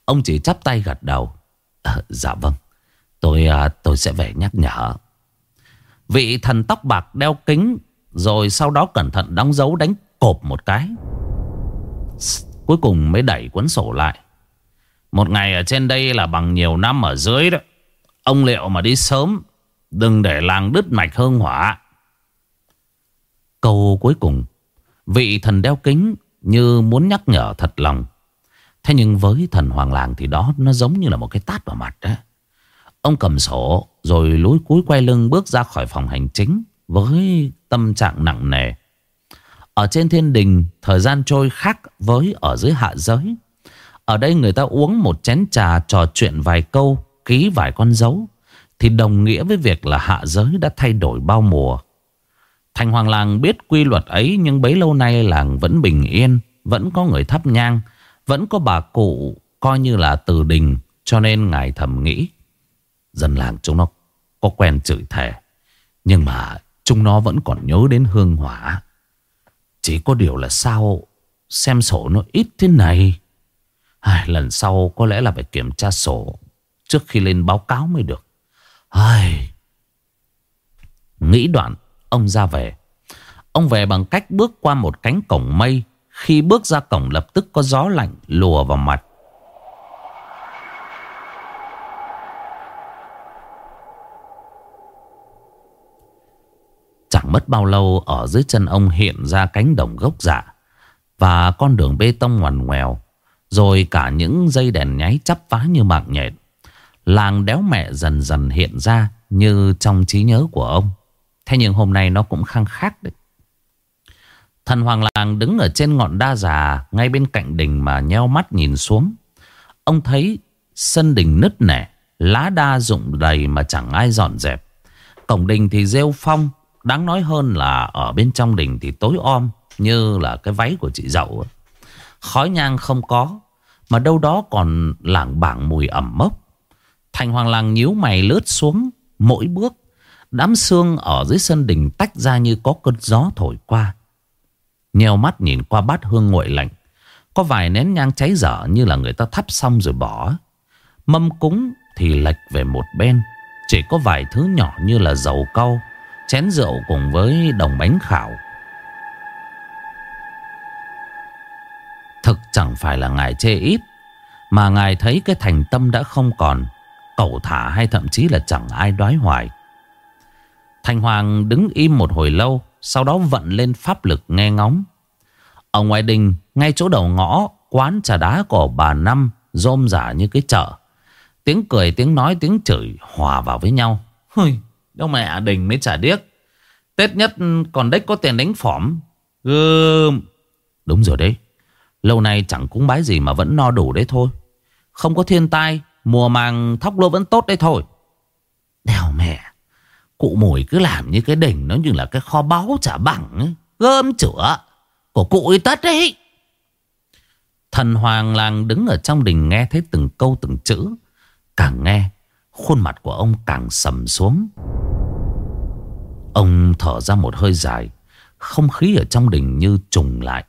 Ông chỉ chắp tay gật đầu. À, dạ vâng, tôi à, tôi sẽ về nhắc nhở. Vị thần tóc bạc đeo kính rồi sau đó cẩn thận đóng dấu đánh cộp một cái. Cuối cùng mới đẩy cuốn sổ lại. Một ngày ở trên đây là bằng nhiều năm ở dưới đó. Ông liệu mà đi sớm, Đừng để làng đứt mạch hương hỏa. Câu cuối cùng, Vị thần đeo kính Như muốn nhắc nhở thật lòng. Thế nhưng với thần hoàng làng Thì đó nó giống như là một cái tát vào mặt đó. Ông cầm sổ Rồi lối cúi quay lưng bước ra khỏi phòng hành chính Với tâm trạng nặng nề ở trên thiên đình, Thời gian trôi khác với ở dưới hạ giới. Ở đây người ta uống một chén trà Trò chuyện vài câu, Ký vài con dấu, Thì đồng nghĩa với việc là hạ giới đã thay đổi bao mùa. Thành Hoàng Làng biết quy luật ấy, Nhưng bấy lâu nay làng vẫn bình yên, Vẫn có người thắp nhang, Vẫn có bà cụ coi như là từ đình, Cho nên ngài thầm nghĩ, Dân làng chúng nó có quen chửi thề, Nhưng mà chúng nó vẫn còn nhớ đến hương hỏa chỉ có điều là sao xem sổ nó ít thế này. Ai, lần sau có lẽ là phải kiểm tra sổ trước khi lên báo cáo mới được. Ai... Nghĩ đoạn, ông ra về. Ông về bằng cách bước qua một cánh cổng mây. Khi bước ra cổng lập tức có gió lạnh lùa vào mặt. Chẳng mất bao lâu ở dưới chân ông hiện ra cánh đồng gốc dạ và con đường bê tông ngoằn ngoèo. Rồi cả những dây đèn nháy chắp vá như mạng nhện. Làng đéo mẹ dần dần hiện ra như trong trí nhớ của ông. Thế nhưng hôm nay nó cũng khăng khác đấy. Thần Hoàng Làng đứng ở trên ngọn đa già ngay bên cạnh đình mà nheo mắt nhìn xuống. Ông thấy sân đình nứt nẻ, lá đa rụng đầy mà chẳng ai dọn dẹp. Cổng đình thì rêu phong, Đáng nói hơn là ở bên trong đình thì tối om như là cái váy của chị dậu. Khói nhang không có, mà đâu đó còn lảng bảng mùi ẩm mốc. Thành Hoàng Làng nhíu mày lướt xuống mỗi bước. Đám xương ở dưới sân đình tách ra như có cơn gió thổi qua. Nheo mắt nhìn qua bát hương nguội lạnh. Có vài nén nhang cháy dở như là người ta thắp xong rồi bỏ. Mâm cúng thì lệch về một bên. Chỉ có vài thứ nhỏ như là dầu cau, chén rượu cùng với đồng bánh khảo. Thực chẳng phải là ngài chê ít, mà ngài thấy cái thành tâm đã không còn, cẩu thả hay thậm chí là chẳng ai đoái hoài. Thành Hoàng đứng im một hồi lâu, sau đó vận lên pháp lực nghe ngóng. Ở ngoài đình, ngay chỗ đầu ngõ, quán trà đá của bà Năm rôm rả như cái chợ. Tiếng cười, tiếng nói, tiếng chửi hòa vào với nhau. Hôi, đâu mẹ đình mới trả điếc. Tết nhất còn đếch có tiền đánh phỏm. Gơm. Đúng rồi đấy. Lâu nay chẳng cúng bái gì mà vẫn no đủ đấy thôi. Không có thiên tai, mùa màng thóc lúa vẫn tốt đấy thôi. Đèo mẹ. Cụ mùi cứ làm như cái đỉnh nó như là cái kho báu trả bằng ấy. Gơm chữa của cụ ấy tất đấy. Thần Hoàng Làng đứng ở trong đình nghe thấy từng câu từng chữ. Càng nghe, khuôn mặt của ông càng sầm xuống. Ông thở ra một hơi dài, không khí ở trong đình như trùng lại.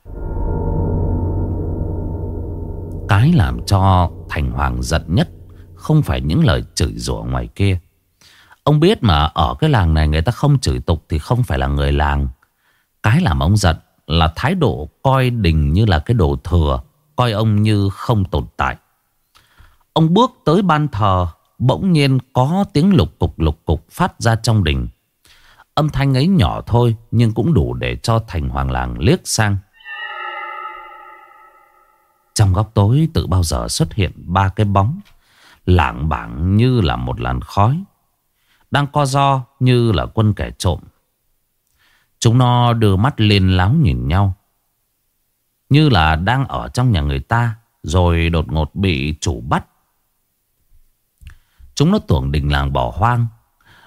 Cái làm cho Thành Hoàng giận nhất không phải những lời chửi rủa ngoài kia. Ông biết mà ở cái làng này người ta không chửi tục thì không phải là người làng. Cái làm ông giận là thái độ coi đình như là cái đồ thừa, coi ông như không tồn tại. Ông bước tới ban thờ, bỗng nhiên có tiếng lục cục lục cục phát ra trong đình. Âm thanh ấy nhỏ thôi nhưng cũng đủ để cho thành hoàng làng liếc sang. Trong góc tối tự bao giờ xuất hiện ba cái bóng, lảng bảng như là một làn khói. Đang co do như là quân kẻ trộm. Chúng nó đưa mắt lên láo nhìn nhau. Như là đang ở trong nhà người ta rồi đột ngột bị chủ bắt Chúng nó tưởng đình làng bỏ hoang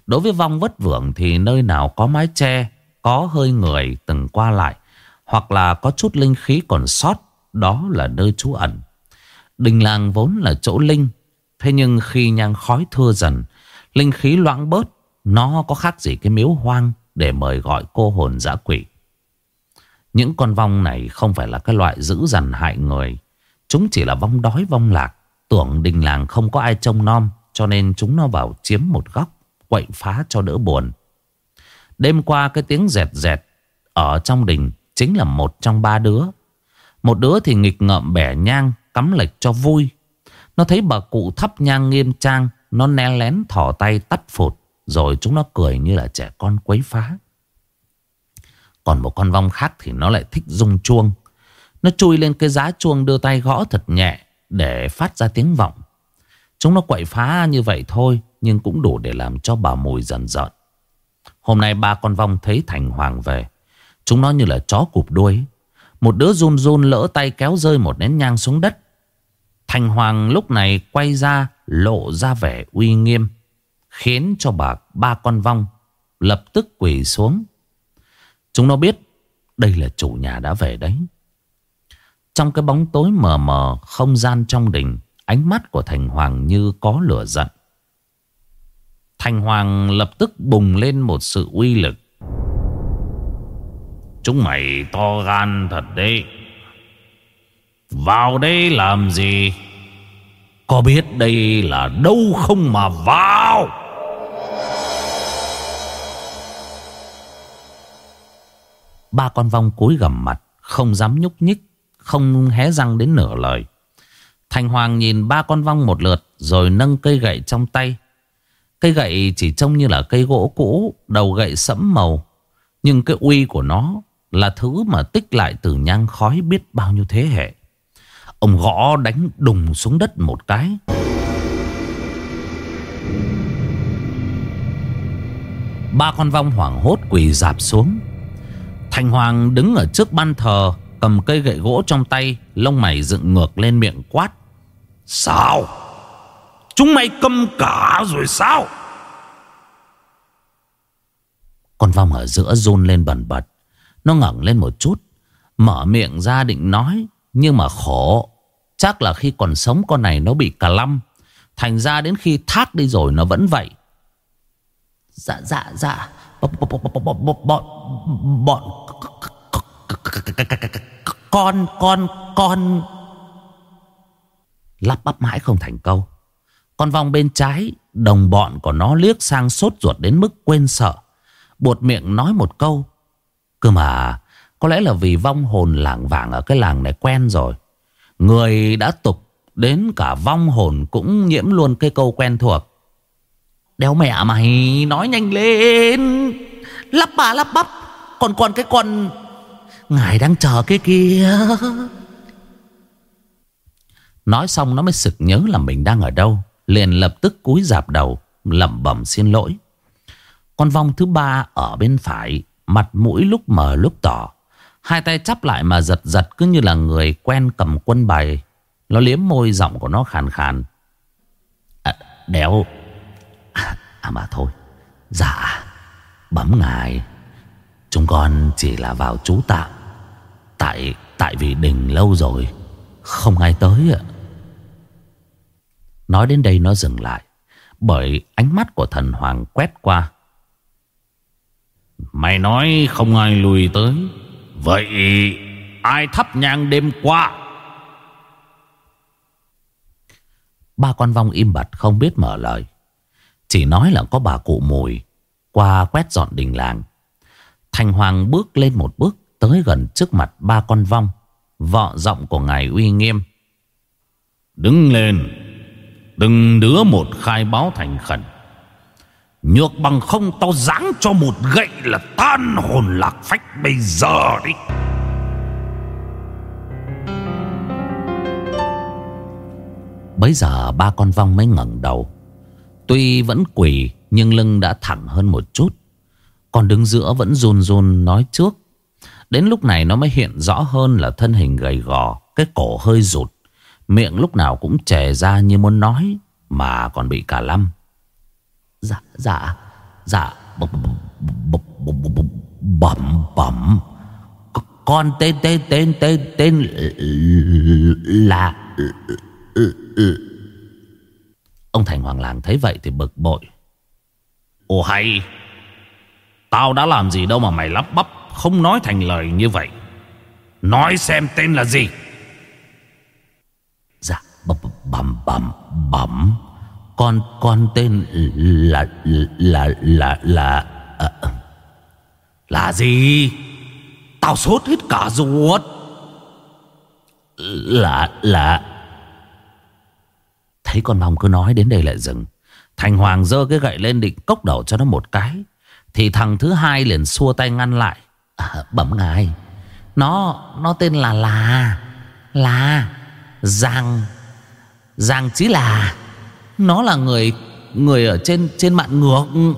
Đối với vong vất vưởng thì nơi nào có mái che, Có hơi người từng qua lại, Hoặc là có chút linh khí còn sót, Đó là nơi trú ẩn. Đình làng vốn là chỗ linh, Thế nhưng khi nhang khói thưa dần, Linh khí loãng bớt, Nó có khác gì cái miếu hoang Để mời gọi cô hồn dã quỷ. Những con vong này không phải là cái loại dữ dằn hại người, Chúng chỉ là vong đói vong lạc. Tưởng đình làng không có ai trông nom, cho nên chúng nó vào chiếm một góc. Quậy phá cho đỡ buồn. Đêm qua cái tiếng dẹt dẹt Ở trong đình Chính là một trong ba đứa. Một đứa thì nghịch ngợm bẻ nhang, Cắm lệch cho vui. Nó thấy bà cụ thắp nhang nghiêm trang, Nó né lén thỏ tay tắt phụt, Rồi chúng nó cười như là trẻ con quấy phá. Còn một con vong khác thì nó lại thích rung chuông. Nó chui lên cái giá chuông đưa tay gõ thật nhẹ Để phát ra tiếng vọng. Chúng nó quậy phá như vậy thôi nhưng cũng đủ để làm cho bà mùi dần dợn. Hôm nay ba con vong thấy Thành Hoàng về. Chúng nó như là chó cụp đuôi. Một đứa run run lỡ tay kéo rơi một nén nhang xuống đất. Thành Hoàng lúc này quay ra, lộ ra vẻ uy nghiêm, Khiến cho bà, ba con vong lập tức quỳ xuống. Chúng nó biết đây là chủ nhà đã về đấy. Trong cái bóng tối mờ mờ không gian trong đình, Ánh mắt của Thành Hoàng như có lửa giận. Thành Hoàng lập tức bùng lên một sự uy lực. Chúng mày to gan thật đấy. Vào đây làm gì? Có biết đây là đâu không mà vào? Ba con vong cúi gầm mặt, không dám nhúc nhích, không hé răng đến nửa lời. Thành Hoàng nhìn ba con vong một lượt rồi nâng cây gậy trong tay. Cây gậy chỉ trông như là cây gỗ cũ, đầu gậy sẫm màu. Nhưng cái uy của nó là thứ mà tích lại từ nhang khói biết bao nhiêu thế hệ. Ông gõ đánh đùng xuống đất một cái. Ba con vong hoảng hốt quỳ dạp xuống. Thành Hoàng đứng ở trước ban thờ, cầm cây gậy gỗ trong tay, lông mày dựng ngược lên miệng quát. Sao Chúng mày câm cả rồi sao? Con vong ở giữa run lên bần bật. Nó ngẩng lên một chút Mở miệng ra định nói Nhưng mà khổ. Chắc là khi còn sống con này nó bị cả lâm. Thành ra đến khi thác đi rồi nó vẫn vậy. Dạ dạ dạ. Bọn Bọn Con Con Con. Lắp bắp mãi không thành câu con vong bên trái, Đồng bọn của nó liếc sang sốt ruột đến mức quên sợ. Buột miệng nói một câu, Cơ mà, Có lẽ là vì vong hồn làng vàng Ở cái làng này quen rồi. Người đã tục Đến cả vong hồn cũng nhiễm luôn cái câu quen thuộc. Đéo mẹ mày Nói nhanh lên. Lắp bà lắp bắp. Còn còn cái con, Ngài đang chờ cái kia. Nói xong nó mới sực nhớ là mình đang ở đâu. Liền lập tức cúi dạp đầu lẩm bẩm xin lỗi. Con vong thứ ba ở bên phải Mặt mũi lúc mờ lúc tỏ. Hai tay chắp lại mà giật giật Cứ như là người quen cầm quân bài. Nó liếm môi giọng của nó khàn khàn. À, Đéo. À, à mà thôi. Dạ Bấm ngài. Chúng con chỉ là vào trú tạm. Tại tại vì đình lâu rồi. Không ai tới ạ. Nói đến đây nó dừng lại Bởi ánh mắt của thần hoàng quét qua. Mày nói không ai lùi tới Vậy ai thắp nhang đêm qua? Ba con vong im bặt không biết mở lời. Chỉ nói là có bà cụ mùi Qua quét dọn đình làng. Thành Hoàng bước lên một bước Tới gần trước mặt ba con vong Vọ giọng của ngài uy nghiêm. Đứng lên Từng đứa một khai báo thành khẩn. Nhược bằng không tao giáng cho một gậy là tan hồn lạc phách bây giờ đi. Bấy giờ ba con vong mới ngẩng đầu. Tuy vẫn quỳ, nhưng lưng đã thẳng hơn một chút. Còn đứng giữa vẫn run run nói trước. Đến lúc này nó mới hiện rõ hơn là thân hình gầy gò, Cái cổ hơi rụt. Miệng lúc nào cũng chè ra như muốn nói Mà còn bị cả lâm. Dạ dạ Dạ. Bẩm bẩm. Con tên tên tên tên tên là Ông Thành Hoàng Làng thấy vậy thì bực bội. Ồ hay Tao đã làm gì đâu mà mày lắp bắp Không nói thành lời như vậy. Nói xem tên là gì bầm bầm bầm Con con tên là là là là à, Là gì? Tao sốt hết cả ruột. Là là. Thấy con mong cứ nói đến đây lại dừng. Thành Hoàng giơ cái gậy lên định cốc đầu cho nó một cái. Thì thằng thứ hai liền xua tay ngăn lại. À, Bẩm ngài. Nó nó tên là là. Là. Giang. Giang Chí là. Nó là người Người ở trên trên mạng ngược. Ừ.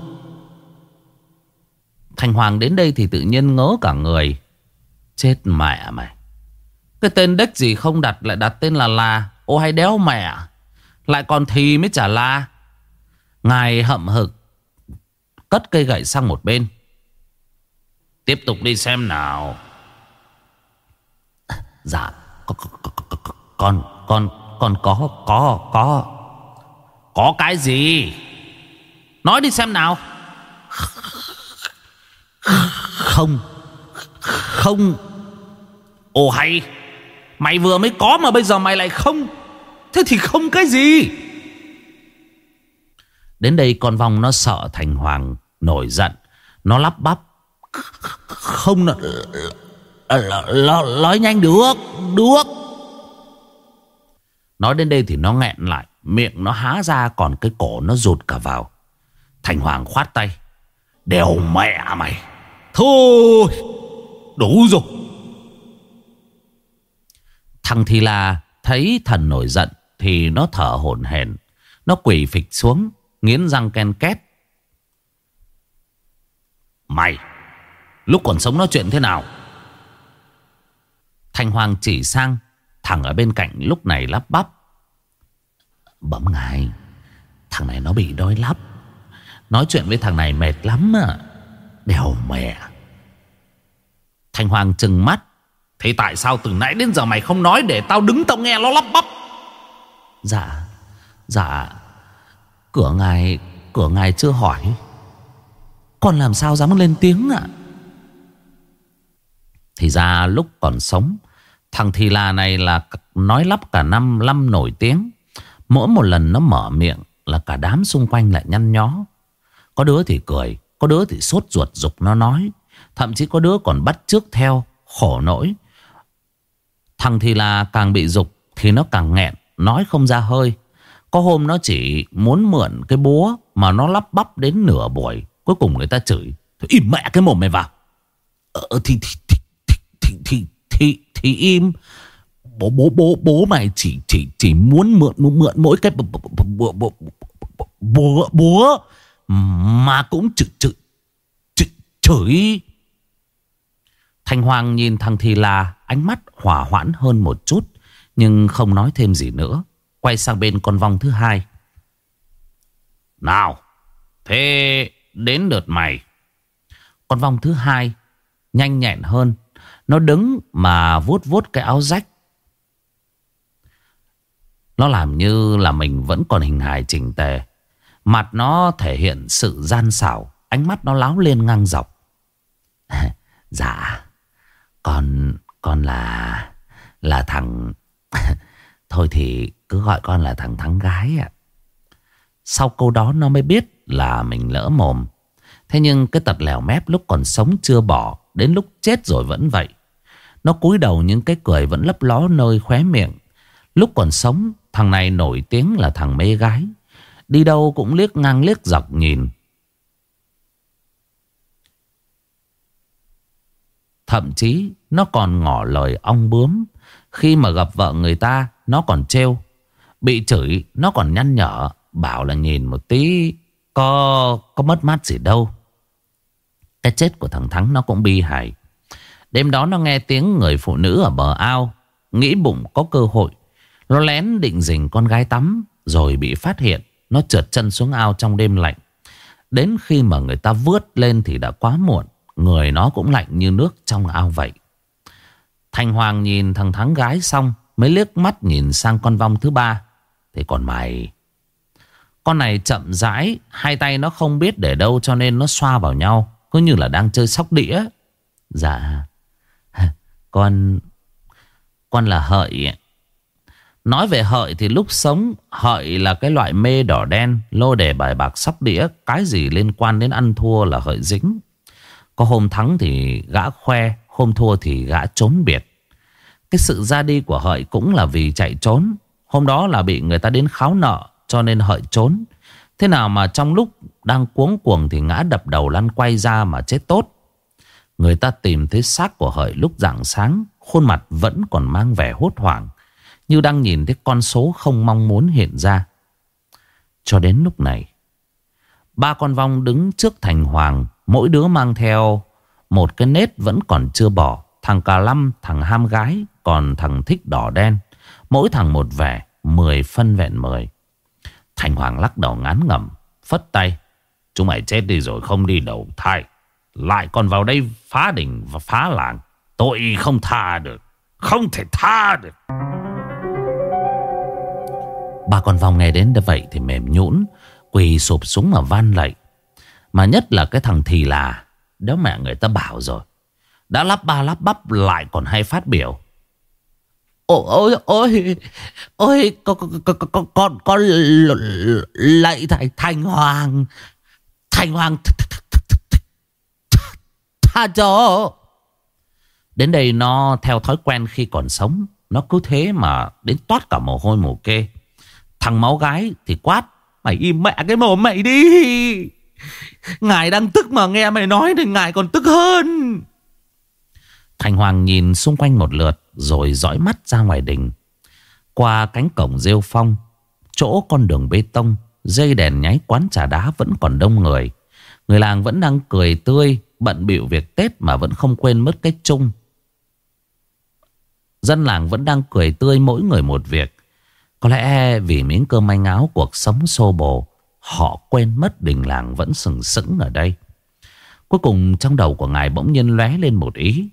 Thành Hoàng đến đây thì tự nhiên ngớ cả người. Chết mẹ mày. Cái tên đếch gì không đặt lại đặt tên là là Ô hay đéo mẹ. Lại còn thì mới trả la. Ngài hậm hực Cất cây gậy sang một bên. Tiếp tục đi xem nào. Dạ Con Con Con, con có Có Có. Có cái gì? Nói đi xem nào. Không. Không. Ồ, hay. Mày vừa mới có mà bây giờ mày lại không. Thế thì không cái gì? Đến đây con vong nó sợ thành hoàng Nổi giận. Nó lắp bắp. Không à, Nói nhanh được Được Nói đến đây thì nó nghẹn lại, Miệng nó há ra, còn cái cổ nó rụt cả vào. Thành Hoàng khoát tay, Đều mẹ mày. Thôi, Đủ rồi. Thằng thì là Thấy thần nổi giận Thì nó thở hổn hển, Nó quỳ phịch xuống, Nghiến răng ken két. Mày, Lúc còn sống nói chuyện thế nào? Thành Hoàng chỉ sang Thằng ở bên cạnh lúc này lắp bắp. Bấm ngài Thằng này nó bị đói lắp. Nói chuyện với thằng này mệt lắm à Đèo mẹ thanh Hoàng trừng mắt. Thế tại sao từ nãy đến giờ mày không nói Để tao đứng tao nghe nó lắp bắp? Dạ. Dạ. Cửa ngài Cửa ngài chưa hỏi. Còn làm sao dám lên tiếng ạ? Thì ra lúc còn sống Thằng Thì là này là nói lắp cả năm năm nổi tiếng. Mỗi một lần nó mở miệng Là cả đám xung quanh lại nhăn nhó. Có đứa thì cười Có đứa thì sốt ruột dục nó nói. Thậm chí có đứa còn bắt trước theo Khổ nỗi. Thằng thì là càng bị dục Thì nó càng nghẹn Nói không ra hơi. Có hôm nó chỉ muốn mượn cái búa Mà nó lắp bắp đến nửa buổi Cuối cùng người ta chửi Thôi im mẹ cái mồm mày vào. Ờ, ờ thì thì thì thì thì thì, thì, thì im bố bố bố bố mày chỉ chỉ chỉ muốn mượn mượn mỗi cái búa búa búa mà cũng chửi chửi chửi, chửi. Thanh Hoàng nhìn thằng Thì là ánh mắt hỏa hoãn hơn một chút nhưng không nói thêm gì nữa. Quay sang bên con vong thứ hai. Nào, thế đến lượt mày. Con vong thứ hai nhanh nhẹn hơn. Nó đứng mà vuốt vuốt cái áo rách. Nó làm như là mình vẫn còn hình hài chỉnh tề. Mặt nó thể hiện sự gian xảo. Ánh mắt nó láo lên ngang dọc. [LAUGHS] dạ, con, con là, là thằng... [LAUGHS] Thôi thì cứ gọi con là thằng thắng gái ạ. Sau câu đó nó mới biết là mình lỡ mồm. Thế nhưng cái tật lèo mép lúc còn sống chưa bỏ, đến lúc chết rồi vẫn vậy. Nó cúi đầu những cái cười vẫn lấp ló nơi khóe miệng. Lúc còn sống, thằng này nổi tiếng là thằng mê gái. Đi đâu cũng liếc ngang liếc dọc nhìn. Thậm chí nó còn ngỏ lời ong bướm. Khi mà gặp vợ người ta, nó còn trêu. Bị chửi, nó còn nhăn nhở. Bảo là nhìn một tí, có, có mất mát gì đâu. Cái chết của thằng Thắng nó cũng bi hài. Đêm đó nó nghe tiếng người phụ nữ ở bờ ao. Nghĩ bụng có cơ hội. Nó lén định dình con gái tắm. Rồi bị phát hiện. Nó trượt chân xuống ao trong đêm lạnh. Đến khi mà người ta vớt lên thì đã quá muộn. Người nó cũng lạnh như nước trong ao vậy. thành Hoàng nhìn thằng Thắng gái xong. Mới liếc mắt nhìn sang con vong thứ ba. Thế còn mày... Con này chậm rãi, hai tay nó không biết để đâu cho nên nó xoa vào nhau. Cứ như là đang chơi sóc đĩa. Dạ, con... Con là hợi. Nói về hợi thì lúc sống, hợi là cái loại mê đỏ đen, lô đề bài bạc sóc đĩa. Cái gì liên quan đến ăn thua là hợi dính. Có hôm thắng thì gã khoe, hôm thua thì gã trốn biệt. Cái sự ra đi của hợi cũng là vì chạy trốn. Hôm đó là bị người ta đến kháo nợ cho nên hợi trốn. Thế nào mà trong lúc đang cuống cuồng thì ngã đập đầu lăn quay ra mà chết tốt. Người ta tìm thấy xác của hợi lúc rạng sáng, khuôn mặt vẫn còn mang vẻ hốt hoảng, như đang nhìn thấy con số không mong muốn hiện ra. Cho đến lúc này, ba con vong đứng trước thành hoàng, mỗi đứa mang theo một cái nết vẫn còn chưa bỏ. Thằng cà lâm, thằng ham gái, còn thằng thích đỏ đen. Mỗi thằng một vẻ, mười phân vẹn mười. Thành Hoàng lắc đầu ngán ngẩm Phất tay Chúng mày chết đi rồi không đi đầu thai lại còn vào đây phá đỉnh và phá làng. Tội không tha được, Không thể tha được. Ba con vòng nghe đến như vậy thì mềm nhũn, Quỳ sụp xuống mà van lạy. Mà nhất là cái thằng thì là đó mẹ người ta bảo rồi, Đã lắp ba lắp bắp lại còn hay phát biểu. Ôi ôi ôi con con con con con lạy thành thành hoàng thành hoàng tha cho đến đây nó theo thói quen khi còn sống. Nó cứ thế mà đến toát cả mồ hôi mồ kê. Thằng máu gái thì quát mày im mẹ cái mồm mày đi. [LAUGHS] Ngài đang tức mà nghe mày nói thì ngài còn tức hơn. Thành Hoàng nhìn xung quanh một lượt rồi dõi mắt ra ngoài đình. Qua cánh cổng rêu phong, chỗ con đường bê tông, dây đèn nháy quán trà đá vẫn còn đông người. Người làng vẫn đang cười tươi, bận bịu việc Tết mà vẫn không quên mất cái chung. Dân làng vẫn đang cười tươi mỗi người một việc. Có lẽ vì miếng cơm manh áo cuộc sống xô bồ, họ quên mất đình làng vẫn sừng sững ở đây. Cuối cùng trong đầu của ngài bỗng nhiên lóe lên một ý.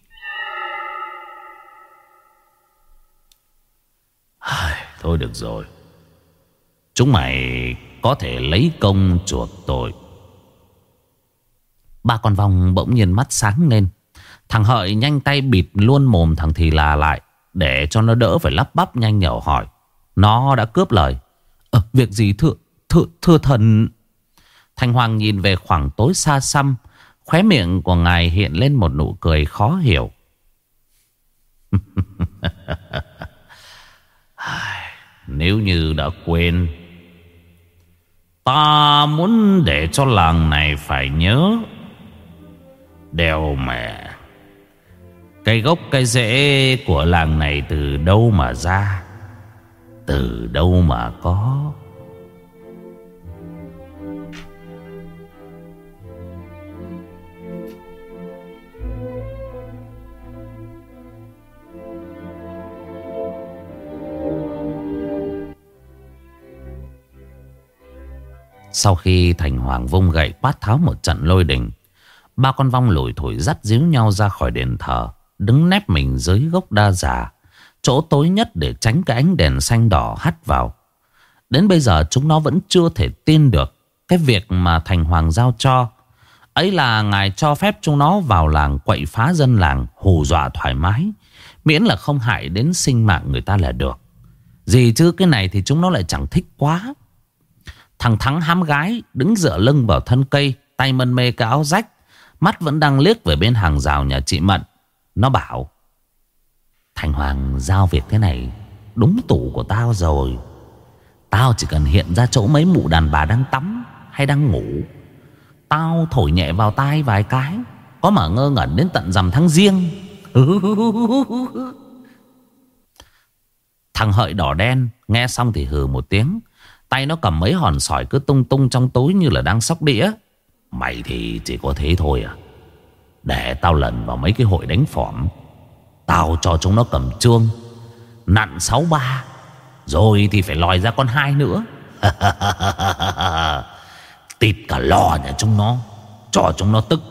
Thôi được rồi Chúng mày có thể lấy công chuộc tội Ba con vong bỗng nhiên mắt sáng lên. Thằng Hợi nhanh tay bịt luôn mồm thằng Thì là lại Để cho nó đỡ phải lắp bắp nhanh nhở hỏi. Nó đã cướp lời. Ờ, việc gì thưa, thưa, thưa thần? Thanh Hoàng nhìn về khoảng tối xa xăm Khóe miệng của ngài hiện lên một nụ cười khó hiểu. [LAUGHS] Nếu như đã quên Ta muốn để cho làng này phải nhớ Đeo mẹ Cây gốc cây rễ của làng này từ đâu mà ra? Từ đâu mà có? Sau khi Thành Hoàng vung gậy quát tháo một trận lôi đình Ba con vong lùi thổi dắt díu nhau ra khỏi đền thờ, Đứng nép mình dưới gốc đa già, Chỗ tối nhất để tránh cái ánh đèn xanh đỏ hắt vào. Đến bây giờ chúng nó vẫn chưa thể tin được Cái việc mà Thành Hoàng giao cho. Ấy là ngài cho phép chúng nó vào làng quậy phá dân làng, Hù dọa thoải mái, Miễn là không hại đến sinh mạng người ta là được. Gì chứ, cái này thì chúng nó lại chẳng thích quá. Thằng Thắng hám gái, đứng dựa lưng vào thân cây, Tay mân mê cái áo rách Mắt vẫn đang liếc về bên hàng rào nhà chị Mận. Nó bảo, Thành Hoàng, giao việc thế này Đúng tủ của tao rồi. Tao chỉ cần hiện ra chỗ mấy mụ đàn bà đang tắm Hay đang ngủ. Tao thổi nhẹ vào tai vài cái, Có mà ngơ ngẩn đến tận rằm tháng riêng [LAUGHS] Thằng hợi đỏ đen Nghe xong thì hừ một tiếng. Tay nó cầm mấy hòn sỏi cứ tung tung trong túi như là đang sóc đĩa. Mày thì chỉ có thế thôi à. Để tao lần vào mấy cái hội đánh phỏm, Tao cho chúng nó cầm trương, Nặn sáu ba, Rồi thì phải lòi ra con hai nữa. [LAUGHS] Tịt cả lò nhà chúng nó, Cho chúng nó tức.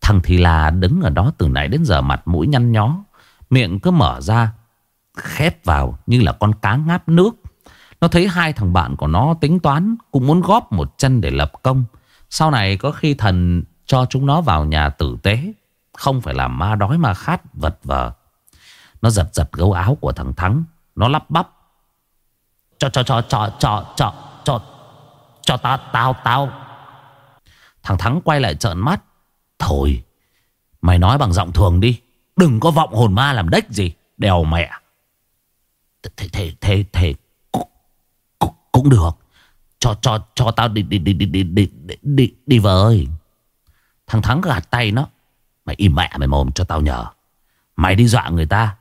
Thằng thì là đứng ở đó từ nãy đến giờ mặt mũi nhăn nhó, Miệng cứ mở ra, Khép vào như là con cá ngáp nước. Nó thấy hai thằng bạn của nó tính toán, Cũng muốn góp một chân để lập công. Sau này có khi thần cho chúng nó vào nhà tử tế. Không phải làm ma đói ma khát vật vờ. Nó giật giật gấu áo của thằng Thắng. Nó lắp bắp. Cho cho cho cho cho cho cho cho tao tao tao. Thằng Thắng quay lại trợn mắt. Thôi, Mày nói bằng giọng thường đi. Đừng có vọng hồn ma làm đếch gì. Đèo mẹ. Thế thế thế thế cũng, được. Cho cho cho tao đi đi đi đi đi đi đi, đi, đi với Thằng Thắng gạt tay nó. Mày im mẹ mày mồm cho tao nhờ. Mày đi dọa người ta.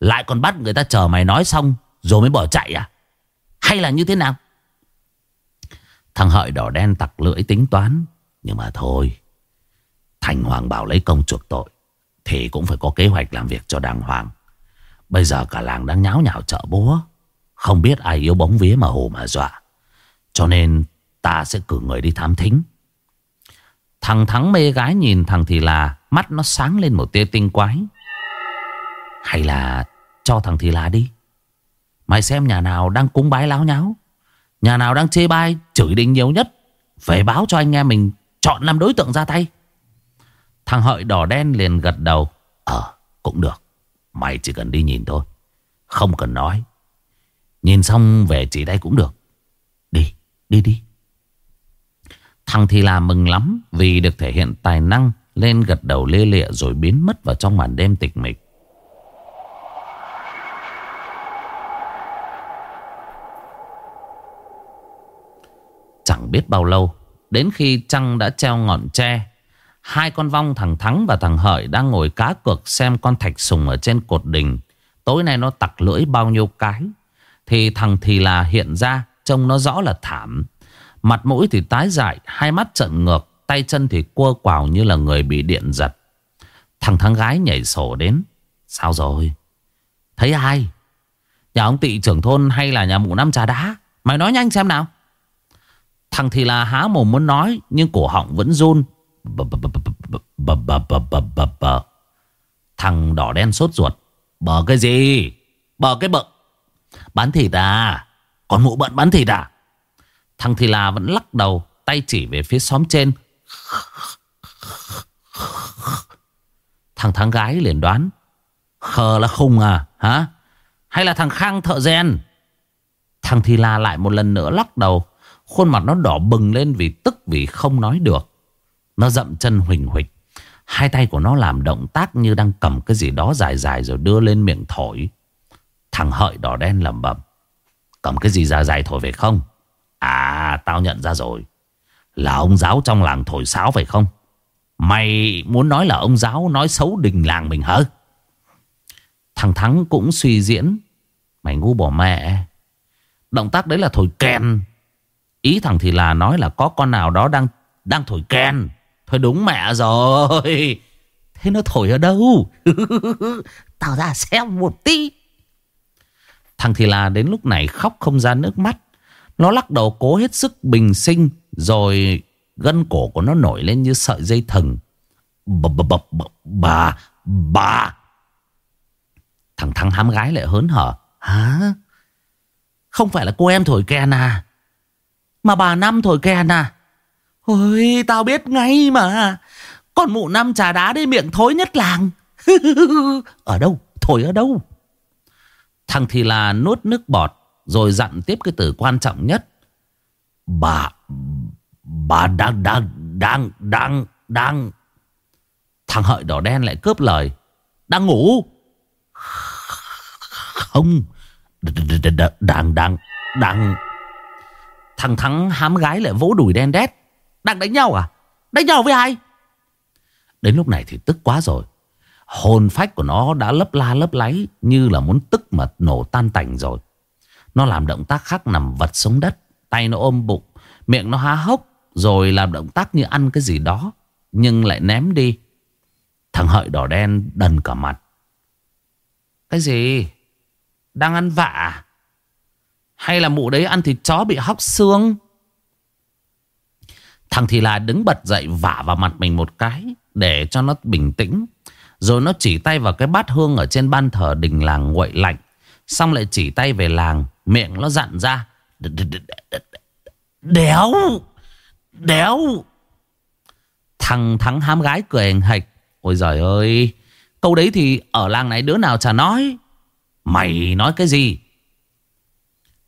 Lại còn bắt người ta chờ mày nói xong Rồi mới bỏ chạy à? Hay là như thế nào? Thằng Hợi đỏ đen tặc lưỡi tính toán. Nhưng mà thôi Thành Hoàng bảo lấy công chuộc tội Thì cũng phải có kế hoạch làm việc cho đàng hoàng. Bây giờ cả làng đang nháo nhào chợ búa. Không biết ai yếu bóng vía mà hồ mà dọa. Cho nên ta sẽ cử người đi thám thính. Thằng Thắng mê gái nhìn thằng thì là Mắt nó sáng lên một tia tinh quái. Hay là cho thằng thì là đi. Mày xem nhà nào đang cúng bái láo nháo. Nhà nào đang chê bai, Chửi đình nhiều nhất. Về báo cho anh em mình Chọn làm đối tượng ra tay. Thằng hợi đỏ đen liền gật đầu. Ờ cũng được. Mày chỉ cần đi nhìn thôi. Không cần nói. Nhìn xong về chỉ đây cũng được. Đi đi đi. Thằng thì là mừng lắm Vì được thể hiện tài năng, Lên gật đầu lê lịa rồi biến mất vào trong màn đêm tịch mịch. Chẳng biết bao lâu, Đến khi trăng đã treo ngọn tre, Hai con vong thằng Thắng và thằng Hợi Đang ngồi cá cược xem con thạch sùng Ở trên cột đình. Tối nay nó tặc lưỡi bao nhiêu cái. Thì thằng thì là hiện ra, Trông nó rõ là thảm. Mặt mũi thì tái dại, Hai mắt trận ngược, Tay chân thì cua quào như là người bị điện giật. Thằng thằng gái nhảy sổ đến. Sao rồi? Thấy ai? Nhà ông tị trưởng thôn hay là nhà mụ năm trà đá? Mày nói nhanh xem nào. Thằng thì là há mồm muốn nói, Nhưng cổ họng vẫn run. Thằng đỏ đen sốt ruột. Bờ cái gì? Bờ cái bậc Bán thịt à? Còn mụ bận bán thịt à? Thằng Thì La vẫn lắc đầu, Tay chỉ về phía xóm trên. Thằng thằng gái liền đoán Khờ là khùng à? Hả? Hay là thằng Khang thợ gen Thằng Thì La lại một lần nữa lắc đầu, Khuôn mặt nó đỏ bừng lên vì tức vì không nói được. Nó dậm chân huỳnh huỳnh Hai tay của nó làm động tác như đang cầm cái gì đó dài dài rồi đưa lên miệng thổi. Thằng hợi đỏ đen lẩm bẩm. Cầm cái gì dài dài thổi về không? À tao nhận ra rồi. Là ông giáo trong làng thổi sáo phải không? Mày muốn nói là ông giáo nói xấu đình làng mình hả? Thằng Thắng cũng suy diễn. Mày ngu bỏ mẹ. Động tác đấy là thổi kèn. Ý thằng thì là nói là có con nào đó đang đang thổi kèn. Thôi đúng mẹ rồi. Thế nó thổi ở đâu? [LAUGHS] Tao ra xem một tí. Thằng thì là đến lúc này khóc không ra nước mắt. Nó lắc đầu cố hết sức bình sinh. Rồi gân cổ của nó nổi lên như sợi dây thừng. Bà, bà, bà, bà, bà. Thằng thằng hám gái lại hớn hở. Hả? Không phải là cô em thổi kèn à? Mà bà Năm thổi kèn à? Ôi tao biết ngay mà Con mụ năm trà đá đây miệng thối nhất làng [LAUGHS] Ở đâu Thổi ở đâu Thằng thì là nuốt nước bọt, Rồi dặn tiếp cái từ quan trọng nhất. Bà Bà đang đang đang đang đang. Thằng hợi đỏ đen lại cướp lời. Đang ngủ? Không. Đang đang đang. Thằng Thắng hám gái lại vỗ đùi đen đét. Đang đánh nhau à? Đánh nhau với ai? Đến lúc này thì tức quá rồi. Hồn phách của nó đã lấp la lấp láy như là muốn tức mà nổ tan tành rồi. Nó làm động tác khác nằm vật xuống đất. Tay nó ôm bụng. Miệng nó há hốc. Rồi làm động tác như ăn cái gì đó. Nhưng lại ném đi. Thằng hợi đỏ đen đần cả mặt. Cái gì? Đang ăn vạ à? Hay là mụ đấy ăn thịt chó bị hóc xương? Thằng thì là đứng bật dậy vả vào mặt mình một cái Để cho nó bình tĩnh rồi nó chỉ tay vào cái bát hương Ở trên ban thờ đình làng nguội lạnh. Xong lại chỉ tay về làng, Miệng nó dặn ra Đéo Đéo. Thằng thắng hám gái cười hình hạch Ôi giời ơi, Câu đấy thì ở làng này đứa nào chả nói? Mày nói cái gì?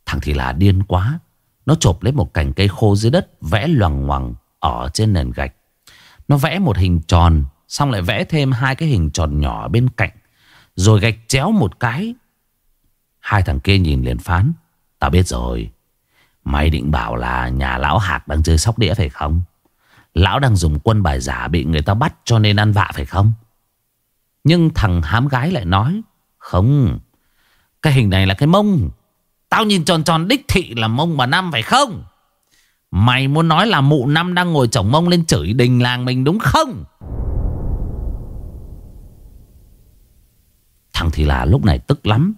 Thằng thì là điên quá, nó chộp lấy một cành cây khô dưới đất Vẽ loằng ngoằng ở trên nền gạch. Nó vẽ một hình tròn Xong lại vẽ thêm hai cái hình tròn nhỏ bên cạnh. Rồi gạch chéo một cái. Hai thằng kia nhìn liền phán, Tao biết rồi. Mày định bảo là nhà lão hạt đang chơi sóc đĩa phải không? Lão đang dùng quân bài giả bị người ta bắt cho nên ăn vạ phải không? Nhưng thằng hám gái lại nói, Không, Cái hình này là cái mông. Tao nhìn tròn tròn đích thị là mông bà Năm phải không? Mày muốn nói là mụ Năm đang ngồi chồng mông lên chửi đình làng mình đúng không? Thằng thì là lúc này tức lắm.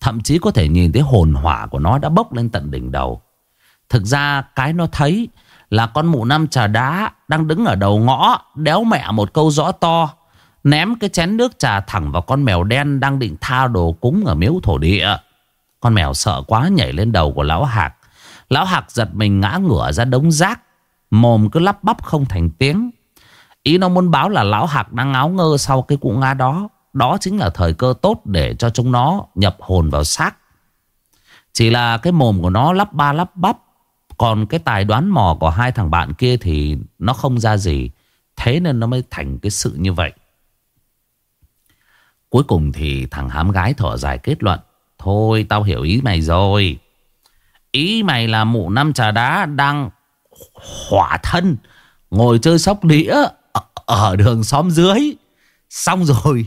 Thậm chí có thể nhìn thấy hồn hỏa của nó đã bốc lên tận đỉnh đầu. Thực ra cái nó thấy là con mụ năm trà đá đang đứng ở đầu ngõ, đéo mẹ một câu rõ to. Ném cái chén nước trà thẳng vào con mèo đen đang định tha đồ cúng ở miếu thổ địa. Con mèo sợ quá nhảy lên đầu của lão hạc. Lão hạc giật mình ngã ngửa ra đống rác. Mồm cứ lắp bắp không thành tiếng. Ý nó muốn báo là lão hạc đang áo ngơ sau cái cụ ngã đó. Đó chính là thời cơ tốt để cho chúng nó nhập hồn vào xác. Chỉ là cái mồm của nó lắp ba lắp bắp. Còn cái tài đoán mò của hai thằng bạn kia thì nó không ra gì. Thế nên nó mới thành cái sự như vậy. Cuối cùng thì thằng hám gái thở dài kết luận. Thôi, tao hiểu ý mày rồi. Ý mày là mụ năm trà đá đang hỏa thân. Ngồi chơi sóc đĩa ở đường xóm dưới. Xong rồi.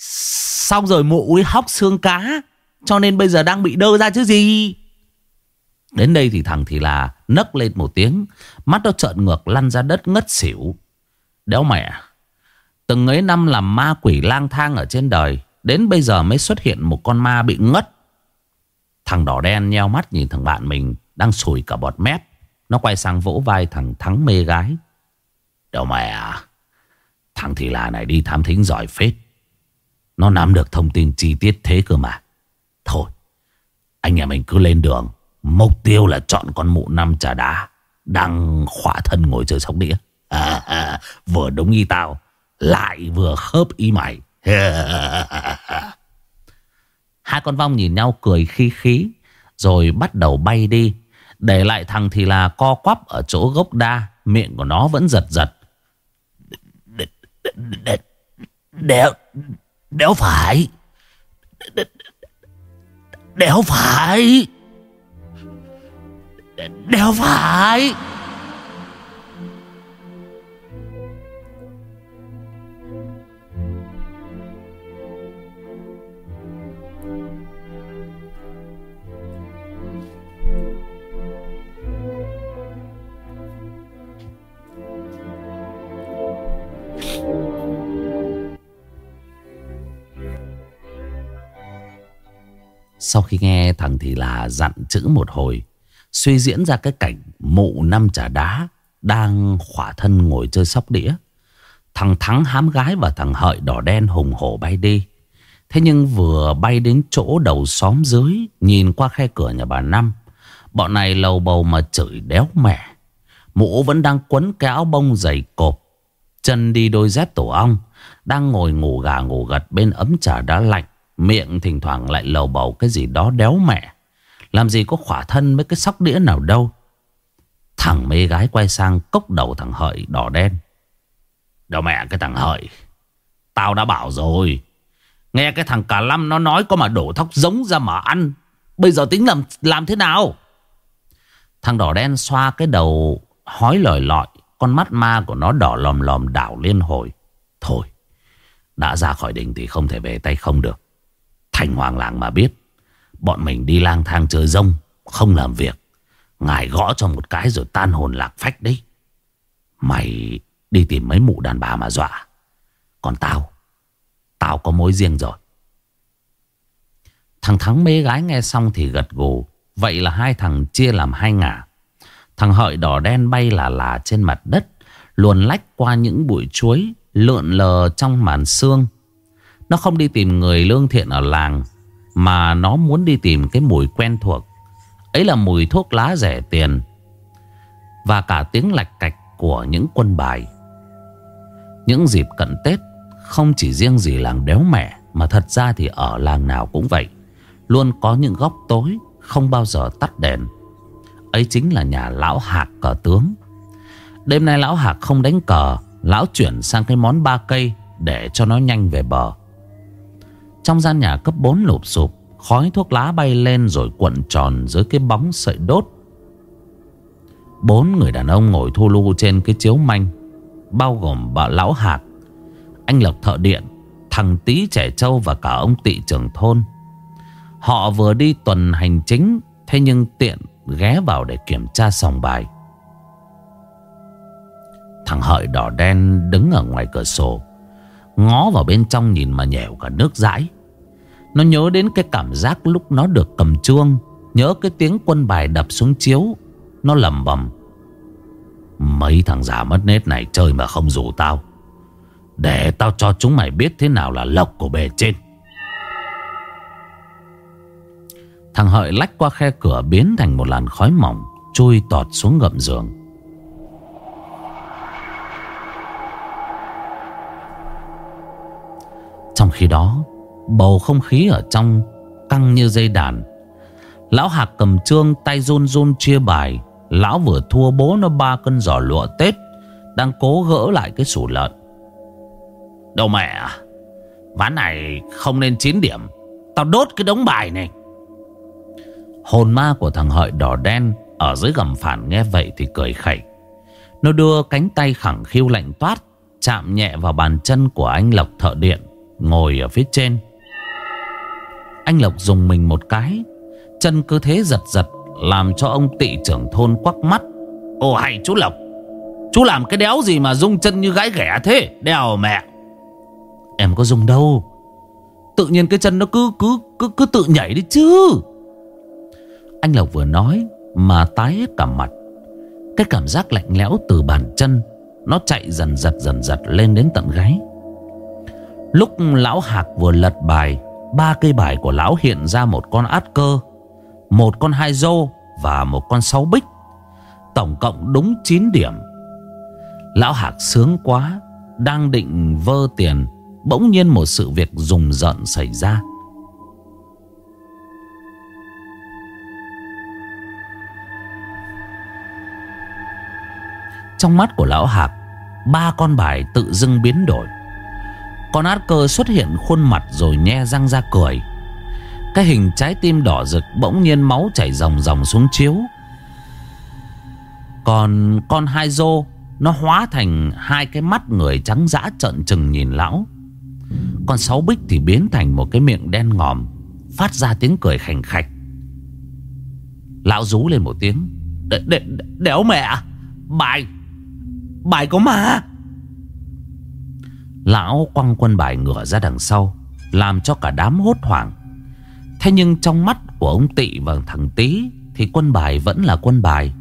Xong rồi mụ úi hóc xương cá. Cho nên bây giờ đang bị đơ ra chứ gì. Đến đây thì thằng thì là nấc lên một tiếng. Mắt nó trợn ngược, lăn ra đất ngất xỉu. Đéo mẹ. Từng ấy năm làm ma quỷ lang thang ở trên đời. Đến bây giờ mới xuất hiện một con ma bị ngất Thằng đỏ đen nheo mắt nhìn thằng bạn mình Đang sùi cả bọt mép Nó quay sang vỗ vai thằng Thắng mê gái đéo mẹ, Thằng thì là này đi thám thính giỏi phết nó nắm được thông tin chi tiết thế cơ mà Thôi Anh nhà mình cứ lên đường Mục tiêu là chọn con mụ năm trà đá Đang khỏa thân ngồi chơi sóc đĩa à, à, Vừa đúng ý tao Lại vừa khớp ý mày Hai con vong nhìn nhau cười khí khí Rồi bắt đầu bay đi Để lại thằng thì là co quắp Ở chỗ gốc đa Miệng của nó vẫn giật giật Đéo Đéo phải. Đéo phải. Đéo phải. Dặn chữ một hồi. Suy diễn ra cái cảnh mụ năm trà đá Đang khỏa thân ngồi chơi sóc đĩa. Thằng Thắng hám gái và thằng Hợi đỏ đen hùng hổ bay đi. Thế nhưng vừa bay đến chỗ đầu xóm dưới, Nhìn qua khe cửa nhà bà Năm, Bọn này lầu bầu mà chửi đéo mẹ. Mụ vẫn đang quấn cái áo bông dày cộp, Chân đi đôi dép tổ ong, Đang ngồi ngủ gà ngủ gật bên ấm trà đá lạnh. Miệng thỉnh thoảng lại lầu bầu cái gì đó đéo mẹ. Làm gì có khỏa thân với cái sóc đĩa nào đâu. Thằng mê gái quay sang cốc đầu thằng Hợi đỏ đen. Đâu mẹ, cái thằng Hợi, Tao đã bảo rồi. Nghe cái thằng cả lâm nó nói có mà đổ thóc giống ra mà ăn. Bây giờ tính làm làm thế nào? Thằng đỏ đen xoa cái đầu, hói lòi lọi, Con mắt ma của nó đỏ lòm lòm đảo liên hồi. Thôi, Đã ra khỏi đình thì không thể về tay không được. Thành hoàng làng mà biết. Bọn mình đi lang thang chơi rông, Không làm việc. Ngài gõ cho một cái rồi tan hồn lạc phách đấy. Mày đi tìm mấy mụ đàn bà mà dọa. Còn tao Tao có mối riêng rồi. Thằng Thắng mê gái nghe xong thì gật gù. Vậy là hai thằng chia làm hai ngả. Thằng hợi đỏ đen bay là là trên mặt đất, Luồn lách qua những bụi chuối Lượn lờ trong màn sương. Nó không đi tìm người lương thiện ở làng mà nó muốn đi tìm cái mùi quen thuộc. Ấy là mùi thuốc lá rẻ tiền Và cả tiếng lạch cạch của những quân bài. Những dịp cận Tết Không chỉ riêng gì làng đéo mẹ, Mà thật ra thì ở làng nào cũng vậy. Luôn có những góc tối Không bao giờ tắt đèn. Ấy chính là nhà lão hạc cờ tướng. Đêm nay lão hạc không đánh cờ, Lão chuyển sang cái món ba cây Để cho nó nhanh về bờ. Trong gian nhà cấp 4 lụp sụp, Khói thuốc lá bay lên rồi cuộn tròn dưới cái bóng sợi đốt. Bốn người đàn ông ngồi thu lu trên cái chiếu manh, Bao gồm bà Lão Hạc, Anh Lộc thợ điện, Thằng Tý trẻ trâu và cả ông tị trưởng thôn. Họ vừa đi tuần hành chính, Thế nhưng tiện ghé vào để kiểm tra sòng bài. Thằng Hợi đỏ đen đứng ở ngoài cửa sổ Ngó vào bên trong nhìn mà nhèo cả nước dãi. Nó nhớ đến cái cảm giác lúc nó được cầm chuông, Nhớ cái tiếng quân bài đập xuống chiếu. Nó lầm bầm, Mấy thằng già mất nết này chơi mà không rủ tao. Để tao cho chúng mày biết thế nào là lộc của bề trên. Thằng Hợi lách qua khe cửa biến thành một làn khói mỏng, Chui tọt xuống gầm giường. Trong khi đó, Bầu không khí ở trong Căng như dây đàn. Lão Hạc cầm trương tay run run chia bài. Lão vừa thua bố nó ba cân giỏ lụa Tết, Đang cố gỡ lại cái sủ lợn. Đâu mẹ à Ván này không nên 9 điểm. Tao đốt cái đống bài này. Hồn ma của thằng Hợi đỏ đen Ở dưới gầm phản nghe vậy thì cười khẩy. Nó đưa cánh tay khẳng khiu lạnh toát, Chạm nhẹ vào bàn chân của anh Lộc thợ điện. Ngồi ở phía trên. Anh Lộc dùng mình một cái, Chân cứ thế giật giật, Làm cho ông tị trưởng thôn quắc mắt. Ồ hay chú Lộc, Chú làm cái đéo gì mà rung chân như gái ghẻ thế Đèo mẹ. Em có rung đâu. Tự nhiên cái chân nó cứ cứ cứ cứ tự nhảy đi chứ. Anh Lộc vừa nói Mà tái hết cả mặt. Cái cảm giác lạnh lẽo từ bàn chân Nó chạy dần dần dần dần lên đến tận gáy. Lúc lão Hạc vừa lật bài, Ba cây bài của lão hiện ra một con át cơ, Một con hai dô Và một con sáu bích, Tổng cộng đúng 9 điểm. Lão Hạc sướng quá, Đang định vơ tiền, Bỗng nhiên một sự việc rùng rợn xảy ra. Trong mắt của lão Hạc, Ba con bài tự dưng biến đổi. Con át cơ xuất hiện khuôn mặt rồi nhe răng ra cười. Cái hình trái tim đỏ rực bỗng nhiên máu chảy ròng ròng xuống chiếu. Còn con hai dô, Nó hóa thành hai cái mắt người trắng dã trợn trừng nhìn lão. Con sáu bích thì biến thành một cái miệng đen ngòm, Phát ra tiếng cười khành khạch. Lão rú lên một tiếng. Đ đ Đéo mẹ à? Bài Bài có ma à? Lão quăng quân bài ngửa ra đằng sau, Làm cho cả đám hốt hoảng. Thế nhưng trong mắt của ông Tị và thằng Tý Thì quân bài vẫn là quân bài.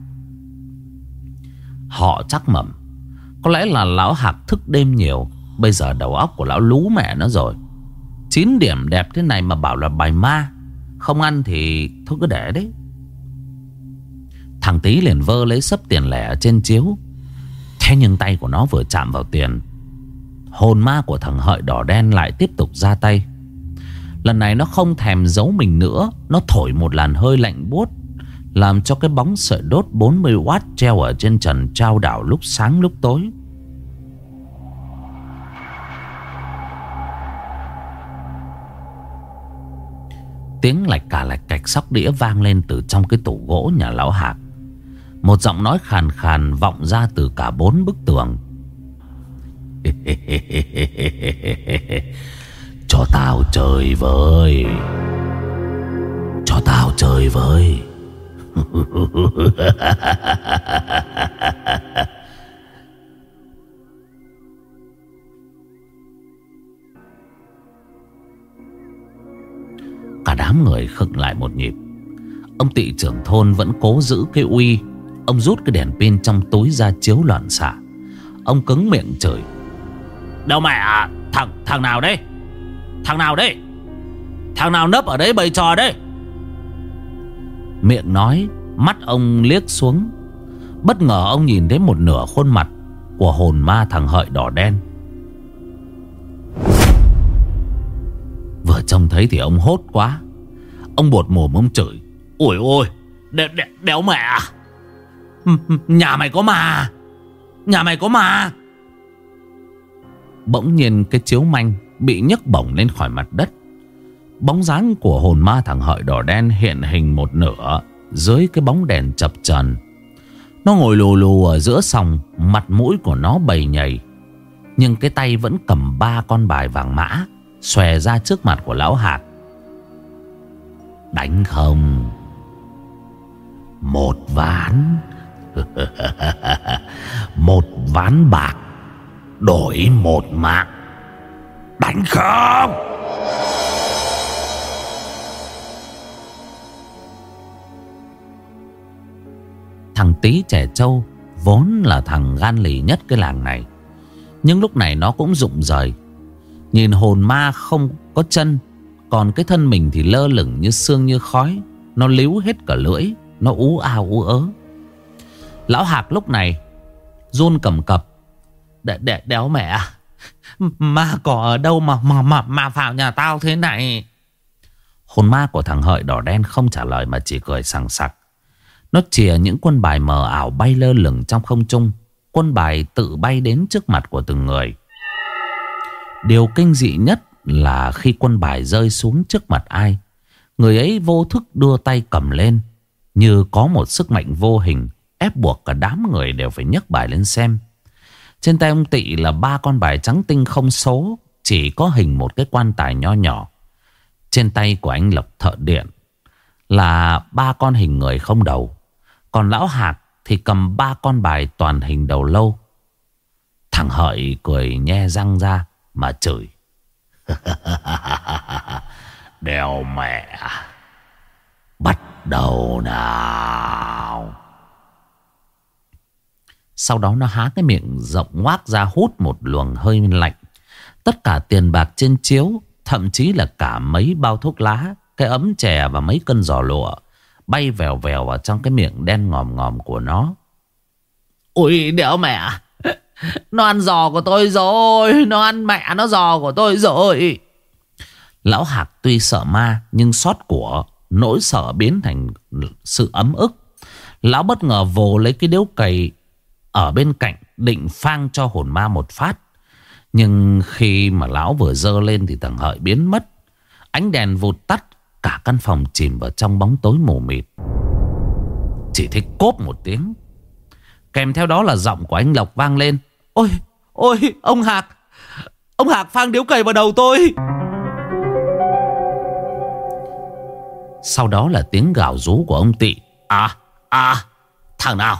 Họ chắc mẩm, Có lẽ là lão hạc thức đêm nhiều, Bây giờ đầu óc của lão lú mẹ nó rồi. Chín điểm đẹp thế này mà bảo là bài ma, Không ăn thì thôi cứ để đấy. Thằng Tý liền vơ lấy sấp tiền lẻ trên chiếu. Thế nhưng tay của nó vừa chạm vào tiền Hồn ma của thằng hợi đỏ đen lại tiếp tục ra tay. Lần này nó không thèm giấu mình nữa, Nó thổi một làn hơi lạnh buốt, Làm cho cái bóng sợi đốt 40W treo ở trên trần trao đảo lúc sáng lúc tối. Tiếng lạch cả lạch cạch sóc đĩa vang lên từ trong cái tủ gỗ nhà lão hạc. Một giọng nói khàn khàn vọng ra từ cả bốn bức tường. Cho tao chơi với. Cho tao chơi với. Cả đám người khựng lại một nhịp. Ông tị trưởng thôn vẫn cố giữ cái uy. Ông rút cái đèn pin trong túi ra chiếu loạn xạ. Ông cứng miệng chửi. Đâu mẹ à Thằng thằng nào đây Thằng nào đây Thằng nào nấp ở đấy bày trò đây Miệng nói Mắt ông liếc xuống. Bất ngờ ông nhìn thấy một nửa khuôn mặt Của hồn ma thằng hợi đỏ đen. Vừa trông thấy thì ông hốt quá. Ông bột mồm ông chửi. Ôi ôi đéo, đéo, đéo mẹ à? à? Nhà mày có mà Nhà mày có mà Bỗng nhiên cái chiếu manh Bị nhấc bổng lên khỏi mặt đất. Bóng dáng của hồn ma thằng hợi đỏ đen Hiện hình một nửa Dưới cái bóng đèn chập trần Nó ngồi lù lù ở giữa sòng, Mặt mũi của nó bầy nhầy, Nhưng cái tay vẫn cầm ba con bài vàng mã, Xòe ra trước mặt của lão hạt. Đánh không? Một ván. [LAUGHS] Một ván bạc đổi một mạng. Đánh không? Thằng tí trẻ trâu vốn là thằng gan lì nhất cái làng này. Nhưng lúc này nó cũng rụng rời. Nhìn hồn ma không có chân, còn cái thân mình thì lơ lửng như xương như khói. Nó líu hết cả lưỡi, nó ú ao ú ớ. Lão Hạc lúc này run cầm cập Đ đ Đéo mẹ à? Ma cỏ ở đâu mà mà mà mà vào nhà tao thế này? Hồn ma của thằng Hợi đỏ đen không trả lời mà chỉ cười sằng sặc. Nó chìa những quân bài mờ ảo bay lơ lửng trong không trung, Quân bài tự bay đến trước mặt của từng người. Điều kinh dị nhất là khi quân bài rơi xuống trước mặt ai, Người ấy vô thức đưa tay cầm lên, Như có một sức mạnh vô hình, ép buộc cả đám người đều phải nhấc bài lên xem. Trên tay ông Tị là ba con bài trắng tinh không số, chỉ có hình một cái quan tài nho nhỏ. Trên tay của anh Lộc thợ điện là ba con hình người không đầu. Còn lão Hạc thì cầm ba con bài toàn hình đầu lâu. Thằng Hợi cười nhe răng ra mà chửi. [LAUGHS] Đèo mẹ. Bắt đầu nào. Sau đó nó há cái miệng rộng ngoác ra hút một luồng hơi lạnh. Tất cả tiền bạc trên chiếu Thậm chí là cả mấy bao thuốc lá Cái ấm chè và mấy cân giò lụa Bay vèo vèo vào trong cái miệng đen ngòm ngòm của nó. Ôi đéo mẹ. Nó ăn giò của tôi rồi. Nó ăn mẹ nó giò của tôi rồi. Lão Hạc tuy sợ ma Nhưng xót của Nỗi sợ biến thành sự ấm ức. Lão bất ngờ vồ lấy cái điếu cày ở bên cạnh Định phang cho hồn ma một phát. Nhưng khi mà lão vừa dơ lên Thì thằng Hợi biến mất. Ánh đèn vụt tắt Cả căn phòng chìm vào trong bóng tối mù mịt. Chỉ thấy cốp một tiếng. Kèm theo đó là giọng của anh Lộc vang lên. Ôi, ôi, ông Hạc. Ông Hạc phang điếu cày vào đầu tôi. Sau đó là tiếng gào rú của ông Tị. À, à, thằng nào?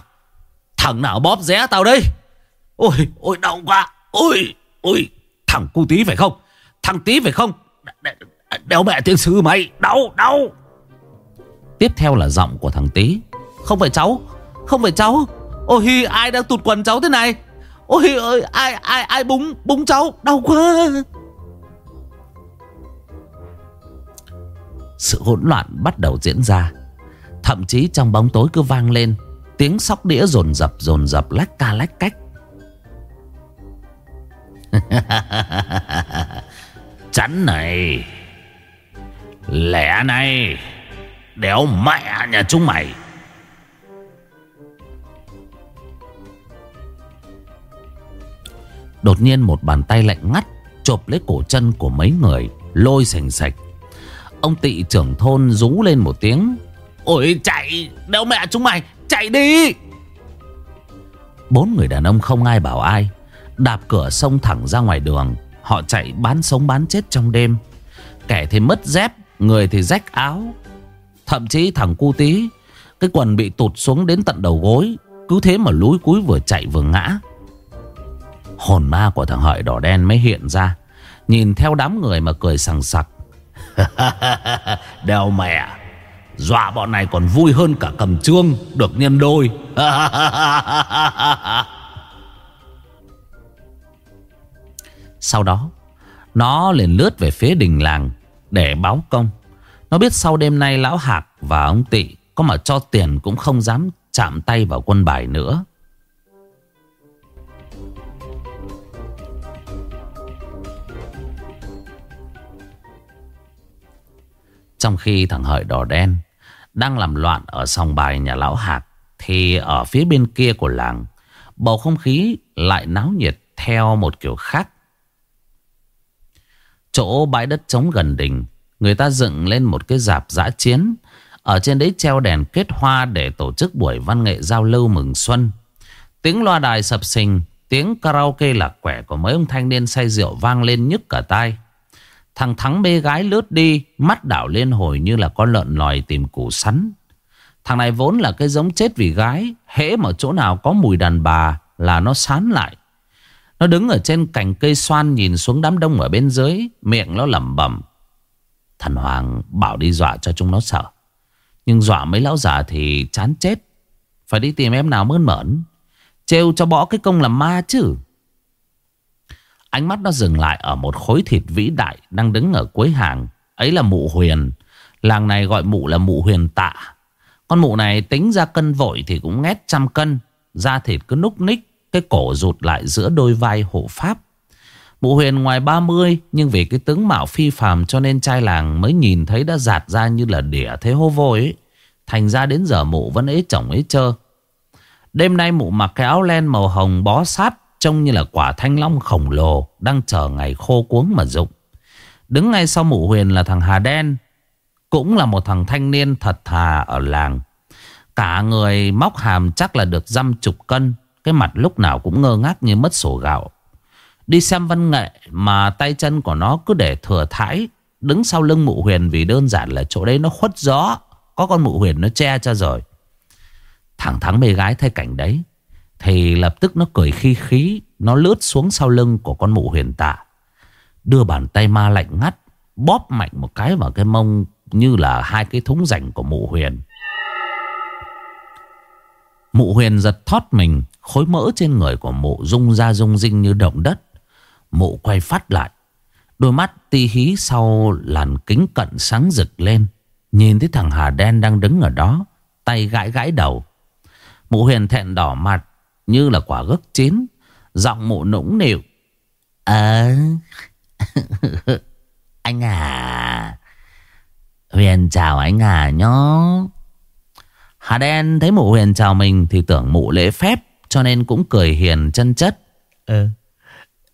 Thằng nào bóp rẽ tao đây? Ôi, ôi đau quá. Ôi, ôi, thằng cu tí phải không? Thằng tí phải không? Đéo mẹ tiếng sư mày. Đau, đau. Tiếp theo là giọng của thằng tí, Không phải cháu Không phải cháu. Ôi ai đang tụt quần cháu thế này? Ôi ơi ai ai ai búng búng cháu? Đau quá. Sự hỗn loạn bắt đầu diễn ra. Thậm chí trong bóng tối cứ vang lên. Tiếng sóc đĩa rồn rập rồn rập, lách ca lách cách. [LAUGHS] Chắn này, Lẻ này, Đéo mẹ nhà chúng mày. Đột nhiên một bàn tay lạnh ngắt, Chộp lấy cổ chân của mấy người, Lôi sành sạch. Ông tị trưởng thôn rú lên một tiếng, Ôi chạy, Đéo mẹ chúng mày Chạy đi. Bốn người đàn ông không ai bảo ai. Đạp cửa sông thẳng ra ngoài đường. Họ chạy bán sống bán chết trong đêm. Kẻ thì mất dép Người thì rách áo. Thậm chí thằng cu tí Cái quần bị tụt xuống đến tận đầu gối. Cứ thế mà lúi cúi vừa chạy vừa ngã. Hồn ma của thằng hợi đỏ đen mới hiện ra. Nhìn theo đám người mà cười sằng sặc. [LAUGHS] Đeo mẹ Dọa bọn này còn vui hơn cả cầm trương, Được nhân đôi. [LAUGHS] Sau đó, Nó liền lướt về phía đình làng Để báo công. Nó biết sau đêm nay Lão Hạc và ông Tị Có mà cho tiền cũng không dám chạm tay vào quân bài nữa. Trong khi thằng Hợi đỏ đen đang làm loạn ở sòng bài nhà Lão Hạc, Thì ở phía bên kia của làng, Bầu không khí lại náo nhiệt theo một kiểu khác. Chỗ bãi đất trống gần đình, Người ta dựng lên một cái dạp giã chiến, Ở trên đấy treo đèn kết hoa Để tổ chức buổi văn nghệ giao lưu mừng xuân. Tiếng loa đài sập sình, Tiếng karaoke lạc quẻ của mấy ông thanh niên say rượu vang lên nhức cả tai. Thằng Thắng bê gái lướt đi, Mắt đảo lên hồi như là con lợn lòi tìm củ sắn. Thằng này vốn là cái giống chết vì gái, Hễ mà chỗ nào có mùi đàn bà Là nó sán lại. Nó đứng ở trên cành cây xoan Nhìn xuống đám đông ở bên dưới, Miệng nó lẩm bẩm. Thần Hoàng, bảo đi dọa cho chúng nó sợ. Nhưng dọa mấy lão già thì chán chết. Phải đi tìm em nào mơn mởn. Trêu cho bỏ cái công làm ma chứ. Ánh mắt nó dừng lại ở một khối thịt vĩ đại đang đứng ở cuối hàng. Ấy là mụ huyền. Làng này gọi mụ là mụ huyền tạ. Con mụ này tính ra cân vội thì cũng ngét trăm cân. Da thịt cứ núc ních, cái cổ rụt lại giữa đôi vai hộ pháp. Mụ huyền ngoài 30 nhưng vì cái tướng mạo phi phàm cho nên trai làng mới nhìn thấy đã giạt ra như là đỉa thế hô vôi ấy. Thành ra đến giờ mụ vẫn ế chồng ế chơ. Đêm nay mụ mặc cái áo len màu hồng bó sát Trông như là quả thanh long khổng lồ Đang chờ ngày khô cuống mà rụng. Đứng ngay sau mụ huyền là thằng Hà Đen, Cũng là một thằng thanh niên thật thà ở làng. Cả người móc hàm chắc là được dăm chục cân, Cái mặt lúc nào cũng ngơ ngác như mất sổ gạo. Đi xem văn nghệ mà tay chân của nó cứ để thừa thải Đứng sau lưng mụ huyền vì đơn giản là chỗ đấy nó khuất gió, Có con mụ huyền nó che cho rồi. Thằng Thắng mê gái thấy cảnh đấy thì lập tức nó cười khi khí, Nó lướt xuống sau lưng của con mụ huyền tạ. Đưa bàn tay ma lạnh ngắt, Bóp mạnh một cái vào cái mông Như là hai cái thúng rảnh của mụ huyền. Mụ huyền giật thoát mình, Khối mỡ trên người của mụ rung ra rung rinh như động đất. Mụ quay phát lại, Đôi mắt ti hí sau làn kính cận sáng rực lên. Nhìn thấy thằng Hà Đen đang đứng ở đó, Tay gãi gãi đầu. Mụ huyền thẹn đỏ mặt như là quả gấc chín. Giọng mụ nũng nịu. Ờ. [LAUGHS] Anh à. Huyền chào anh à nhó. Hà Đen thấy mụ Huyền chào mình Thì tưởng mụ lễ phép Cho nên cũng cười hiền chân chất. Ờ.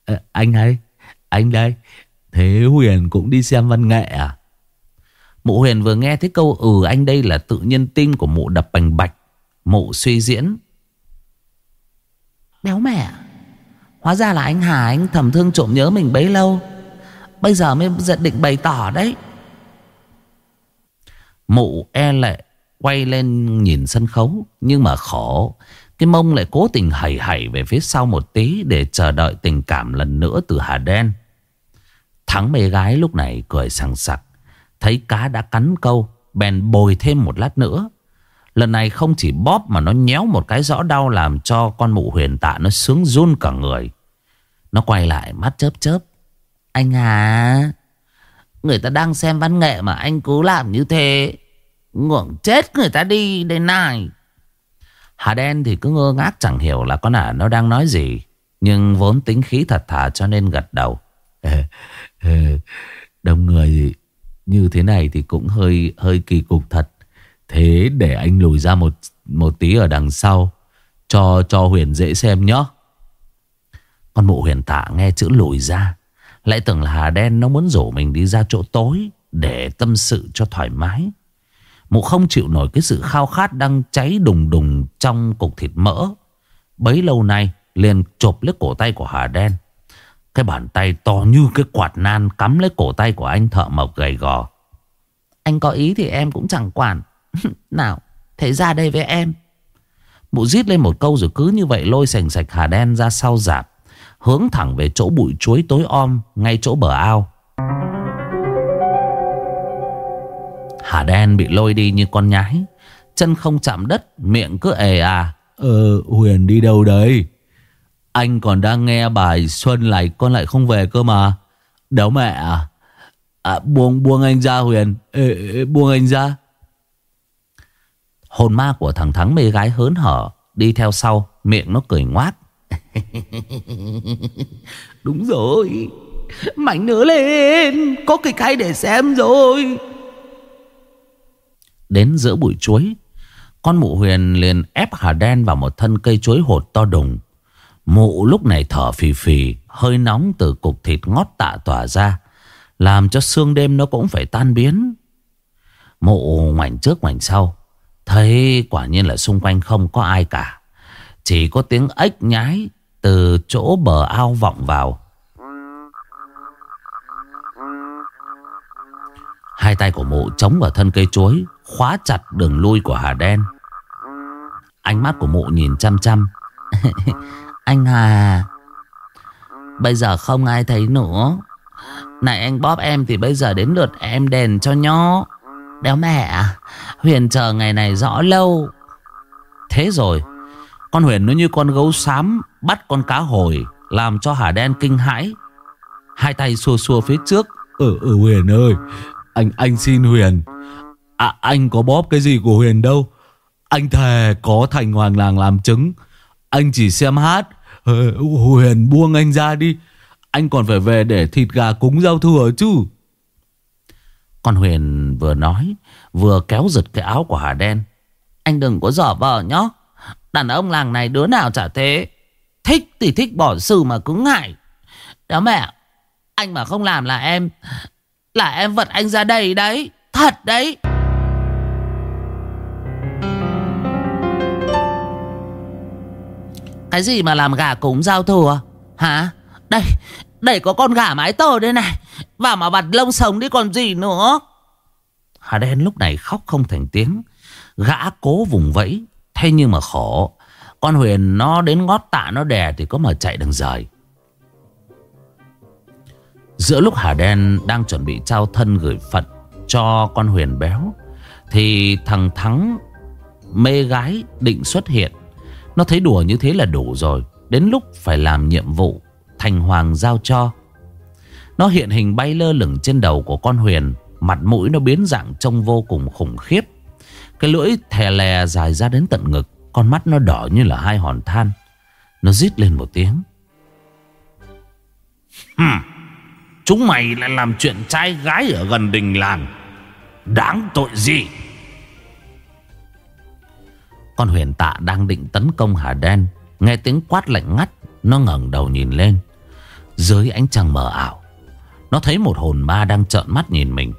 À, Anh ơi Anh đây. Thế Huyền cũng đi xem văn nghệ à? Mụ Huyền vừa nghe thấy câu ừ anh đây là tự nhiên tim của mụ đập bành bạch. Mụ suy diễn Béo mẹ à? Hóa ra là anh Hà, anh thầm thương trộm nhớ mình bấy lâu. Bây giờ mới giật định bày tỏ đấy. Mụ e lệ Quay lên nhìn sân khấu, Nhưng mà khổ. Cái mông lại cố tình hẩy hẩy về phía sau một tí Để chờ đợi tình cảm lần nữa từ Hà Đen. Thắng mê gái lúc này cười sằng sặc. Thấy cá đã cắn câu, Bèn bồi thêm một lát nữa. Lần này không chỉ bóp mà nó nhéo một cái rõ đau Làm cho con mụ huyền tạ nó sướng run cả người. Nó quay lại mắt chớp chớp. Anh à Người ta đang xem văn nghệ mà anh cứ làm như thế. Ngưỡng chết người ta đi đây này. Hà đen thì cứ ngơ ngác chẳng hiểu là con ả nó đang nói gì, Nhưng vốn tính khí thật thà cho nên gật đầu. [LAUGHS] Ờ, ờ, Đông người như thế này thì cũng hơi hơi kỳ cục thật. Thế để anh lùi ra một một tí ở đằng sau, Cho cho Huyền dễ xem nhé Con mụ Huyền tạ nghe chữ lùi ra, Lại tưởng là Hà Đen nó muốn rủ mình đi ra chỗ tối Để tâm sự cho thoải mái. Mụ không chịu nổi cái sự khao khát đang cháy đùng đùng trong cục thịt mỡ. Bấy lâu nay, liền chộp lấy cổ tay của Hà Đen. Cái bàn tay to như cái quạt nan cắm lấy cổ tay của anh thợ mộc gầy gò. Anh có ý thì em cũng chẳng quản. [LAUGHS] Nào Thế ra đây với em. Mụ rít lên một câu rồi cứ như vậy lôi sành sạch Hà Đen ra sau dạp Hướng thẳng về chỗ bụi chuối tối om Ngay chỗ bờ ao. Hà đen bị lôi đi như con nhái Chân không chạm đất Miệng cứ ề à. Ờ Huyền đi đâu đấy? Anh còn đang nghe bài Xuân lại con lại không về cơ mà. Đéo mẹ à, à Buông buông anh ra Huyền. Ê, ê, Buông anh ra Hồn ma của thằng Thắng mê gái hớn hở Đi theo sau Miệng nó cười ngoác. [LAUGHS] Đúng rồi. Mảnh nữa lên Có cái cái để xem rồi. Đến giữa bụi chuối Con mụ huyền liền ép Hà Đen vào một thân cây chuối hột to đùng. Mụ lúc này thở phì phì Hơi nóng từ cục thịt ngót tạ tỏa ra Làm cho xương đêm nó cũng phải tan biến. Mụ ngoảnh trước ngoảnh sau Thấy quả nhiên là xung quanh không có ai cả. Chỉ có tiếng ếch nhái Từ chỗ bờ ao vọng vào. Hai tay của mụ chống vào thân cây chuối, Khóa chặt đường lui của Hà Đen. Ánh mắt của mụ nhìn chăm chăm. [LAUGHS] Anh Hà, Bây giờ không ai thấy nữa. Này anh bóp em thì bây giờ đến lượt em đền cho nhó. Đéo mẹ à? Huyền chờ ngày này rõ lâu. Thế rồi Con Huyền nó như con gấu xám Bắt con cá hồi Làm cho Hà Đen kinh hãi. Hai tay xua xua phía trước. Ừ, ừ Huyền ơi Anh anh xin Huyền. À anh có bóp cái gì của Huyền đâu. Anh thề có thành hoàng làng làm chứng. Anh chỉ xem hát. Ờ, Huyền buông anh ra đi. Anh còn phải về để thịt gà cúng giao thừa chứ. Con Huyền vừa nói, Vừa kéo giật cái áo của Hà Đen. Anh đừng có dở vờ nhó Đàn ông làng này đứa nào chả thế. Thích thì thích bỏ sự mà cứ ngại. Đó mẹ, Anh mà không làm là em Là em vật anh ra đây đấy. Thật đấy. Cái gì mà làm gà cúng giao thừa? Hả? Đây để có con gà mái tơ đây này. Vào mà vặt lông sống đi còn gì nữa. Hà đen lúc này khóc không thành tiếng. Gã cố vùng vẫy, Thế nhưng mà khổ. Con Huyền nó đến ngót tạ nó đè Thì có mà chạy đằng rời. Giữa lúc Hà đen đang chuẩn bị trao thân gửi phận Cho con Huyền béo, Thì thằng Thắng, Mê gái định xuất hiện. Nó thấy đùa như thế là đủ rồi. Đến lúc phải làm nhiệm vụ Thành Hoàng giao cho. Nó hiện hình bay lơ lửng trên đầu của con Huyền Mặt mũi nó biến dạng trông vô cùng khủng khiếp. Cái lưỡi thè lè dài ra đến tận ngực Con mắt nó đỏ như là hai hòn than. Nó rít lên một tiếng. Hmm. Chúng mày lại làm chuyện trai gái ở gần đình làng. Đáng tội gì? Con huyền tạ đang định tấn công Hà Đen Nghe tiếng quát lạnh ngắt Nó ngẩng đầu nhìn lên dưới ánh trăng mờ ảo. Nó thấy một hồn ma đang trợn mắt nhìn mình.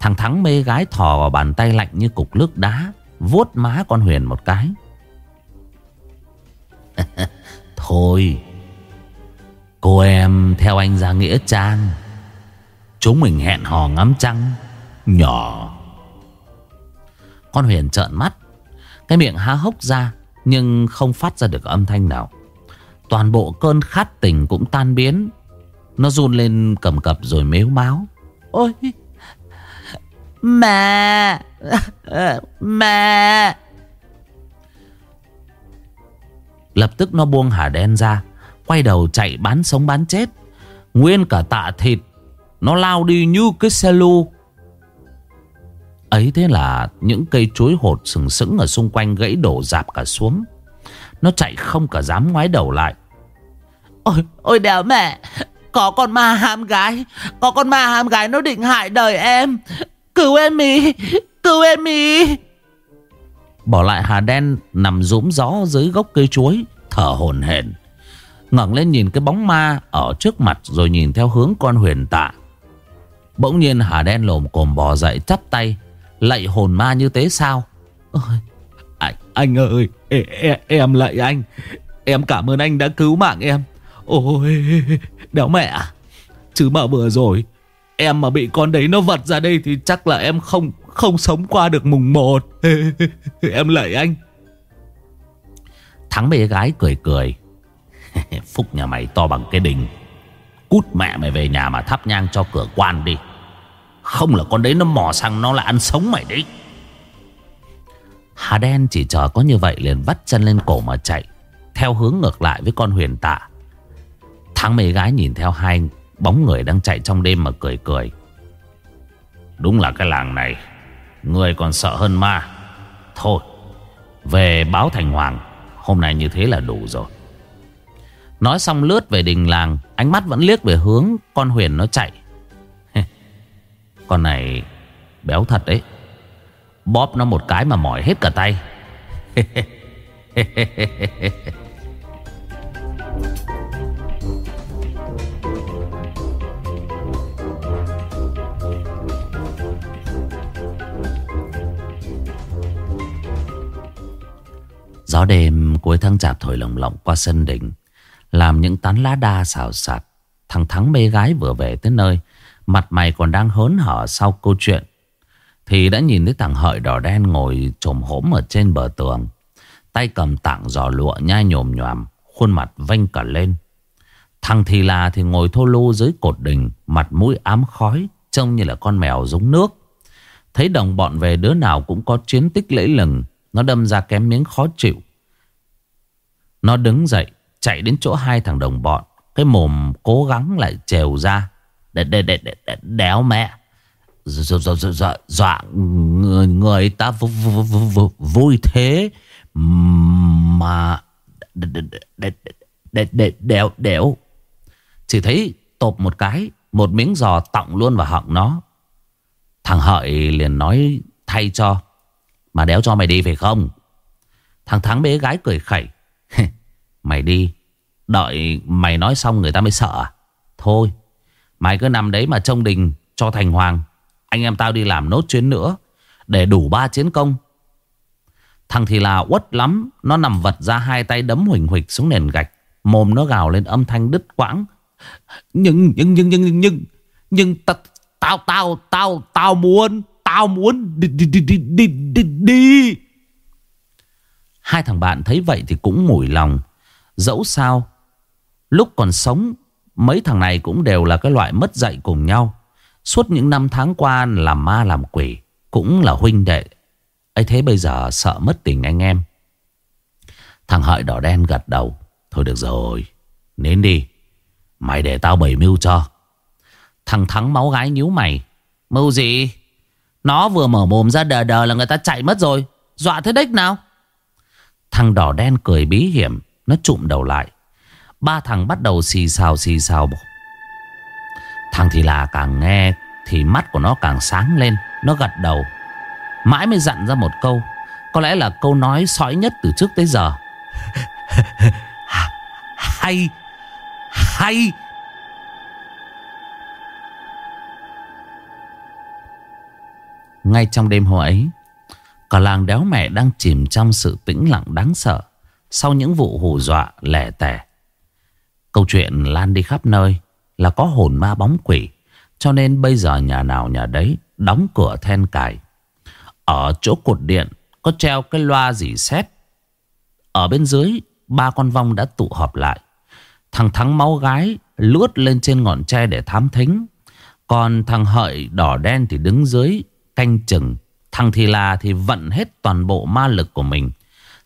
Thằng Thắng mê gái thò vào bàn tay lạnh như cục nước đá, vuốt má con Huyền một cái. [LAUGHS] Thôi, Cô em theo anh ra Nghĩa Trang. Chúng mình hẹn hò ngắm trăng, Nhỏ. Con Huyền trợn mắt, Cái miệng há hốc ra, Nhưng không phát ra được âm thanh nào. Toàn bộ cơn khát tình cũng tan biến. Nó run lên cầm cập rồi mếu máu. Ôi Mẹ Mẹ. Lập tức nó buông Hà Đen ra Quay đầu chạy bán sống bán chết. Nguyên cả tạ thịt Nó lao đi như cái xe lu. Ấy thế là những cây chuối hột sừng sững ở xung quanh gãy đổ dạp cả xuống Nó chạy không cả dám ngoái đầu lại. Ôi, ôi đéo mẹ Có con ma ham gái Có con ma ham gái nó định hại đời em. Cứu em ý Cứu em ý Bỏ lại Hà Đen nằm rúm gió dưới gốc cây chuối Thở hồn hển. Ngẩng lên nhìn cái bóng ma Ở trước mặt rồi nhìn theo hướng con huyền tạ. Bỗng nhiên Hà Đen lồm cồm bò dậy chắp tay Lạy hồn ma như thế sao? Ôi, anh, anh ơi em, em lại anh. Em cảm ơn anh đã cứu mạng em. Ôi Đéo mẹ à. Chứ mà vừa rồi Em mà bị con đấy nó vật ra đây Thì chắc là em không không sống qua được mùng một. [LAUGHS] Em lạy anh. Thắng bê gái cười cười. [LAUGHS] Phúc nhà mày to bằng cái đình Cút mẹ mày về nhà mà thắp nhang cho cửa quan đi. Không là con đấy nó mò sang nó là ăn sống mày đấy. Hà đen chỉ chờ có như vậy liền vắt chân lên cổ mà chạy, Theo hướng ngược lại với con huyền tạ. Thắng mấy gái nhìn theo hai bóng người đang chạy trong đêm mà cười cười. Đúng là cái làng này, Người còn sợ hơn ma. Thôi, Về báo thành hoàng, Hôm nay như thế là đủ rồi. Nói xong lướt về đình làng, Ánh mắt vẫn liếc về hướng Con huyền nó chạy. [LAUGHS] Con này béo thật đấy. Bóp nó một cái mà mỏi hết cả tay. Gió đêm cuối tháng chạp thổi lồng lộng qua sân đỉnh, Làm những tán lá đa xào xạc, Thằng Thắng mê gái vừa về tới nơi, Mặt mày còn đang hớn hở sau câu chuyện thì đã nhìn thấy thằng hợi đỏ đen ngồi trồm hổm ở trên bờ tường. Tay cầm tảng giò lụa nhai nhồm nhòm Khuôn mặt vênh cả lên. Thằng thì là thì ngồi thô lô dưới cột đình Mặt mũi ám khói Trông như là con mèo giống nước. Thấy đồng bọn về đứa nào cũng có chiến tích lẫy lừng Nó đâm ra kém miếng khó chịu. Nó đứng dậy Chạy đến chỗ hai thằng đồng bọn Cái mồm cố gắng lại trèo ra. Để, để, để, để, để đéo mẹ. Dọa, dọa, dọa, dọa người, người ta vui thế Mà để, để, để, để, đéo, đéo Chỉ thấy tộp một cái Một miếng giò tọng luôn vào họng nó. Thằng Hợi liền nói thay cho Mà đéo cho mày đi phải không? Thằng Thắng bé gái cười khẩy Mày đi Đợi mày nói xong người ta mới sợ à? Thôi Mày cứ nằm đấy mà trông đình cho thành hoàng. Anh em tao đi làm nốt chuyến nữa Để đủ ba chiến công. Thằng thì là uất lắm Nó nằm vật ra hai tay đấm huỳnh huỳnh xuống nền gạch Mồm nó gào lên âm thanh đứt quãng. Nhưng nhưng nhưng nhưng nhưng Nhưng, nhưng tao tao tao tao muốn Tao muốn đi đi đi đi đi đi, đi. Hai thằng bạn thấy vậy thì cũng mủi lòng. Dẫu sao Lúc còn sống Mấy thằng này cũng đều là cái loại mất dạy cùng nhau. Suốt những năm tháng qua Làm ma làm quỷ, Cũng là huynh đệ. Ấy thế bây giờ sợ mất tình anh em. Thằng hợi đỏ đen gật đầu. Thôi được rồi Nên đi. Mày để tao bày mưu cho. Thằng Thắng máu gái nhíu mày. Mưu gì? Nó vừa mở mồm ra đờ đờ là người ta chạy mất rồi. Dọa thế đích nào? Thằng đỏ đen cười bí hiểm. Nó trụm đầu lại. Ba thằng bắt đầu xì xào xì xào. Thằng thì là càng nghe Thì mắt của nó càng sáng lên, Nó gật đầu. Mãi mới dặn ra một câu, Có lẽ là câu nói sói nhất từ trước tới giờ. [LAUGHS] Hay Hay. Ngay trong đêm hôm ấy, Cả làng đéo mẹ đang chìm trong sự tĩnh lặng đáng sợ Sau những vụ hù dọa lẻ tẻ. Câu chuyện lan đi khắp nơi. Là có hồn ma bóng quỷ, Cho nên bây giờ nhà nào nhà đấy Đóng cửa then cài. Ở chỗ cột điện Có treo cái loa dỉ xét. Ở bên dưới, Ba con vong đã tụ họp lại. Thằng Thắng máu gái lướt lên trên ngọn tre để thám thính. Còn thằng Hợi đỏ đen thì đứng dưới, canh chừng. Thằng Thì là thì vận hết toàn bộ ma lực của mình.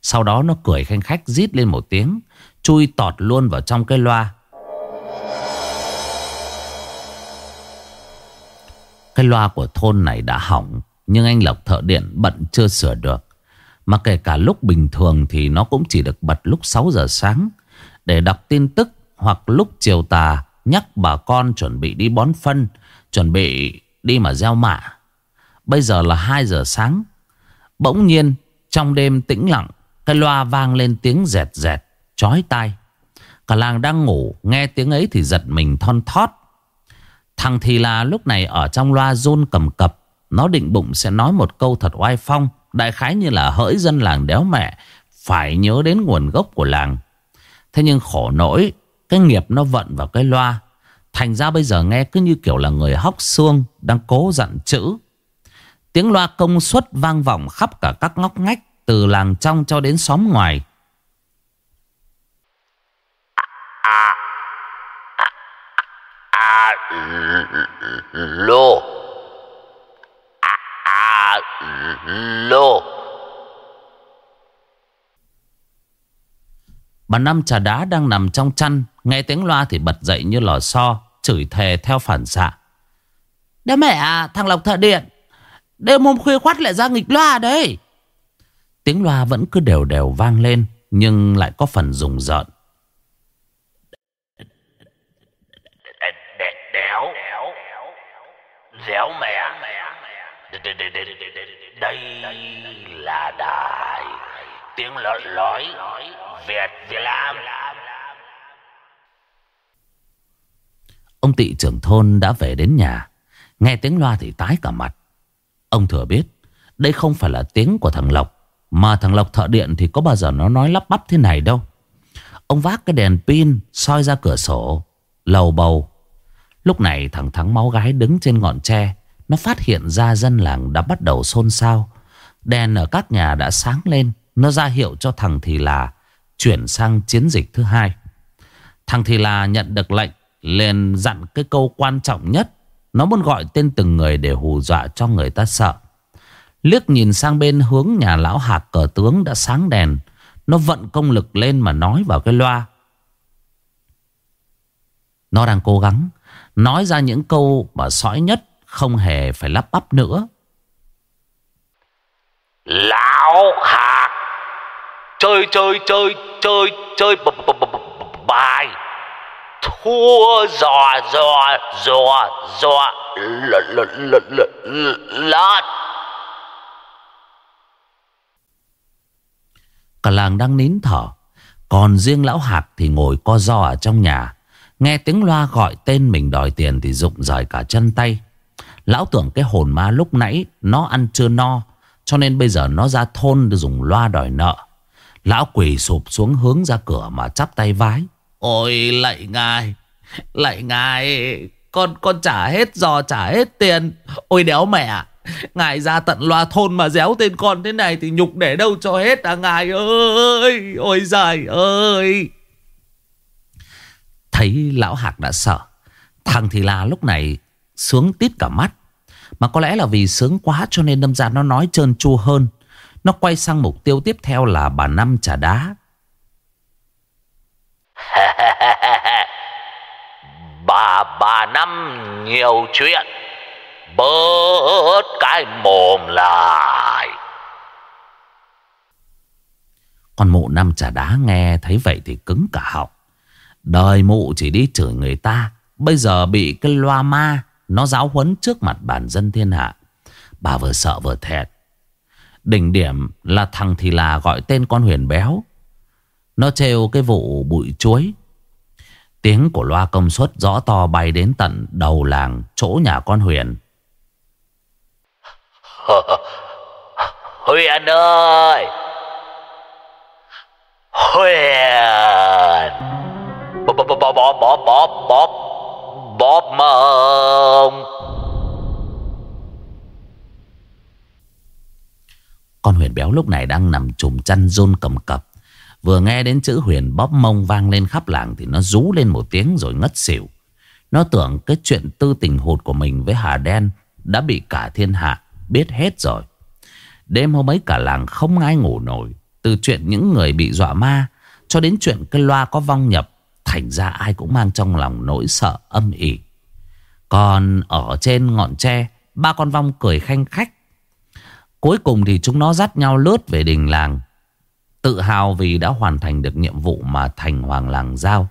Sau đó nó cười khanh khách rít lên một tiếng, Chui tọt luôn vào trong cái loa. Cái loa của thôn này đã hỏng, Nhưng anh Lộc thợ điện bận chưa sửa được. Mà kể cả lúc bình thường Thì nó cũng chỉ được bật lúc 6 giờ sáng. Để đọc tin tức Hoặc lúc chiều tà, Nhắc bà con chuẩn bị đi bón phân, Chuẩn bị đi mà gieo mạ. Bây giờ là 2 giờ sáng. Bỗng nhiên, trong đêm tĩnh lặng, Cái loa vang lên tiếng dẹt dẹt Chói tai. Cả làng đang ngủ, Nghe tiếng ấy thì giật mình thon thót. Thằng thì là lúc này ở trong loa run cầm cập. Nó định bụng sẽ nói một câu thật oai phong. Đại khái như là hỡi dân làng đéo mẹ, Phải nhớ đến nguồn gốc của làng. Thế nhưng khổ nỗi, Cái nghiệp nó vận vào cái loa. Thành ra bây giờ nghe cứ như kiểu là người hóc xương, Đang cố dặn chữ. Tiếng loa công suất vang vọng khắp cả các ngóc ngách, Từ làng trong cho đến xóm ngoài. Lô À Lô Bà Năm trà đá đang nằm trong chăn Nghe tiếng loa thì bật dậy như lò xo Chửi thề theo phản xạ. Đứa mẹ à thằng Lộc thợ điện. Đêm hôm khuya khoát lại ra nghịch loa đấy. Tiếng loa vẫn cứ đều đều vang lên Nhưng lại có phần rùng rợn Đéo Déo mẹ. Đây là đài. Tiếng lợn lói Việt Việt Nam. Ông tị trưởng thôn đã về đến nhà. Nghe tiếng loa thì tái cả mặt. Ông thừa biết, Đây không phải là tiếng của thằng Lộc, Mà thằng Lộc thợ điện thì có bao giờ nó nói lắp bắp thế này đâu. Ông vác cái đèn pin soi ra cửa sổ, Lầu bầu. Lúc này thằng Thắng máu gái đứng trên ngọn tre. Nó phát hiện ra dân làng đã bắt đầu xôn xao. Đèn ở các nhà đã sáng lên. Nó ra hiệu cho thằng Thì là Chuyển sang chiến dịch thứ hai. Thằng Thì là nhận được lệnh liền dặn cái câu quan trọng nhất. Nó muốn gọi tên từng người để hù dọa cho người ta sợ. Liếc nhìn sang bên hướng nhà lão hạc cờ tướng đã sáng đèn. Nó vận công lực lên mà nói vào cái loa. Nó đang cố gắng. Nói ra những câu mà sõi nhất Không hề phải lắp bắp nữa. Lão hạc Chơi chơi chơi chơi chơi bài. Thua lợn lợn lợn lợn lợn Cả làng đang nín thở. Còn riêng lão hạc thì ngồi co ro ở trong nhà Nghe tiếng loa gọi tên mình đòi tiền thì rụng rời cả chân tay. Lão tưởng cái hồn ma lúc nãy nó ăn chưa no, Cho nên bây giờ nó ra thôn để dùng loa đòi nợ. Lão quỳ sụp xuống hướng ra cửa mà chắp tay vái. Ôi, lạy ngài Lạy ngài, Con con trả hết giò, trả hết tiền. Ôi, đéo mẹ Ngài ra tận loa thôn mà déo tên con thế này Thì nhục để đâu cho hết à ngài ơi, Ôi giời ơi. Thấy lão hạc đã sợ. Thằng thì là lúc này Sướng tít cả mắt. Mà có lẽ là vì sướng quá cho nên đâm ra nó nói trơn tru hơn. Nó quay sang mục tiêu tiếp theo là bà Năm trà đá. [LAUGHS] Bà bà năm nhiều chuyện. Bớt cái mồm lại. Con mụ năm trà đá nghe thấy vậy thì cứng cả họng Đời mụ chỉ đi chửi người ta Bây giờ bị cái loa ma, Nó giáo huấn trước mặt bản dân thiên hạ Bà vừa sợ vừa thẹt Đỉnh điểm là thằng thì là gọi tên con huyền béo Nó trêu cái vụ bụi chuối Tiếng của loa công suất rõ to bay đến tận đầu làng chỗ nhà con Huyền. [LAUGHS] Huyền ơi! Huyền! Bóp bóp bóp bóp bóp bóp bóp bóp mông! Con Huyền béo lúc này đang nằm trùm chăn run cầm cập. Vừa nghe đến chữ huyền bóp mông vang lên khắp làng thì nó rú lên một tiếng rồi ngất xỉu. Nó tưởng cái chuyện tư tình hụt của mình với Hà Đen đã bị cả thiên hạ biết hết rồi. Đêm hôm ấy cả làng không ai ngủ nổi. Từ chuyện những người bị dọa ma cho đến chuyện cái loa có vong nhập. Thành ra ai cũng mang trong lòng nỗi sợ âm ỉ. Còn ở trên ngọn tre, ba con vong cười khanh khách. Cuối cùng thì chúng nó dắt nhau lướt về đình làng. Tự hào vì đã hoàn thành được nhiệm vụ mà thành hoàng làng giao.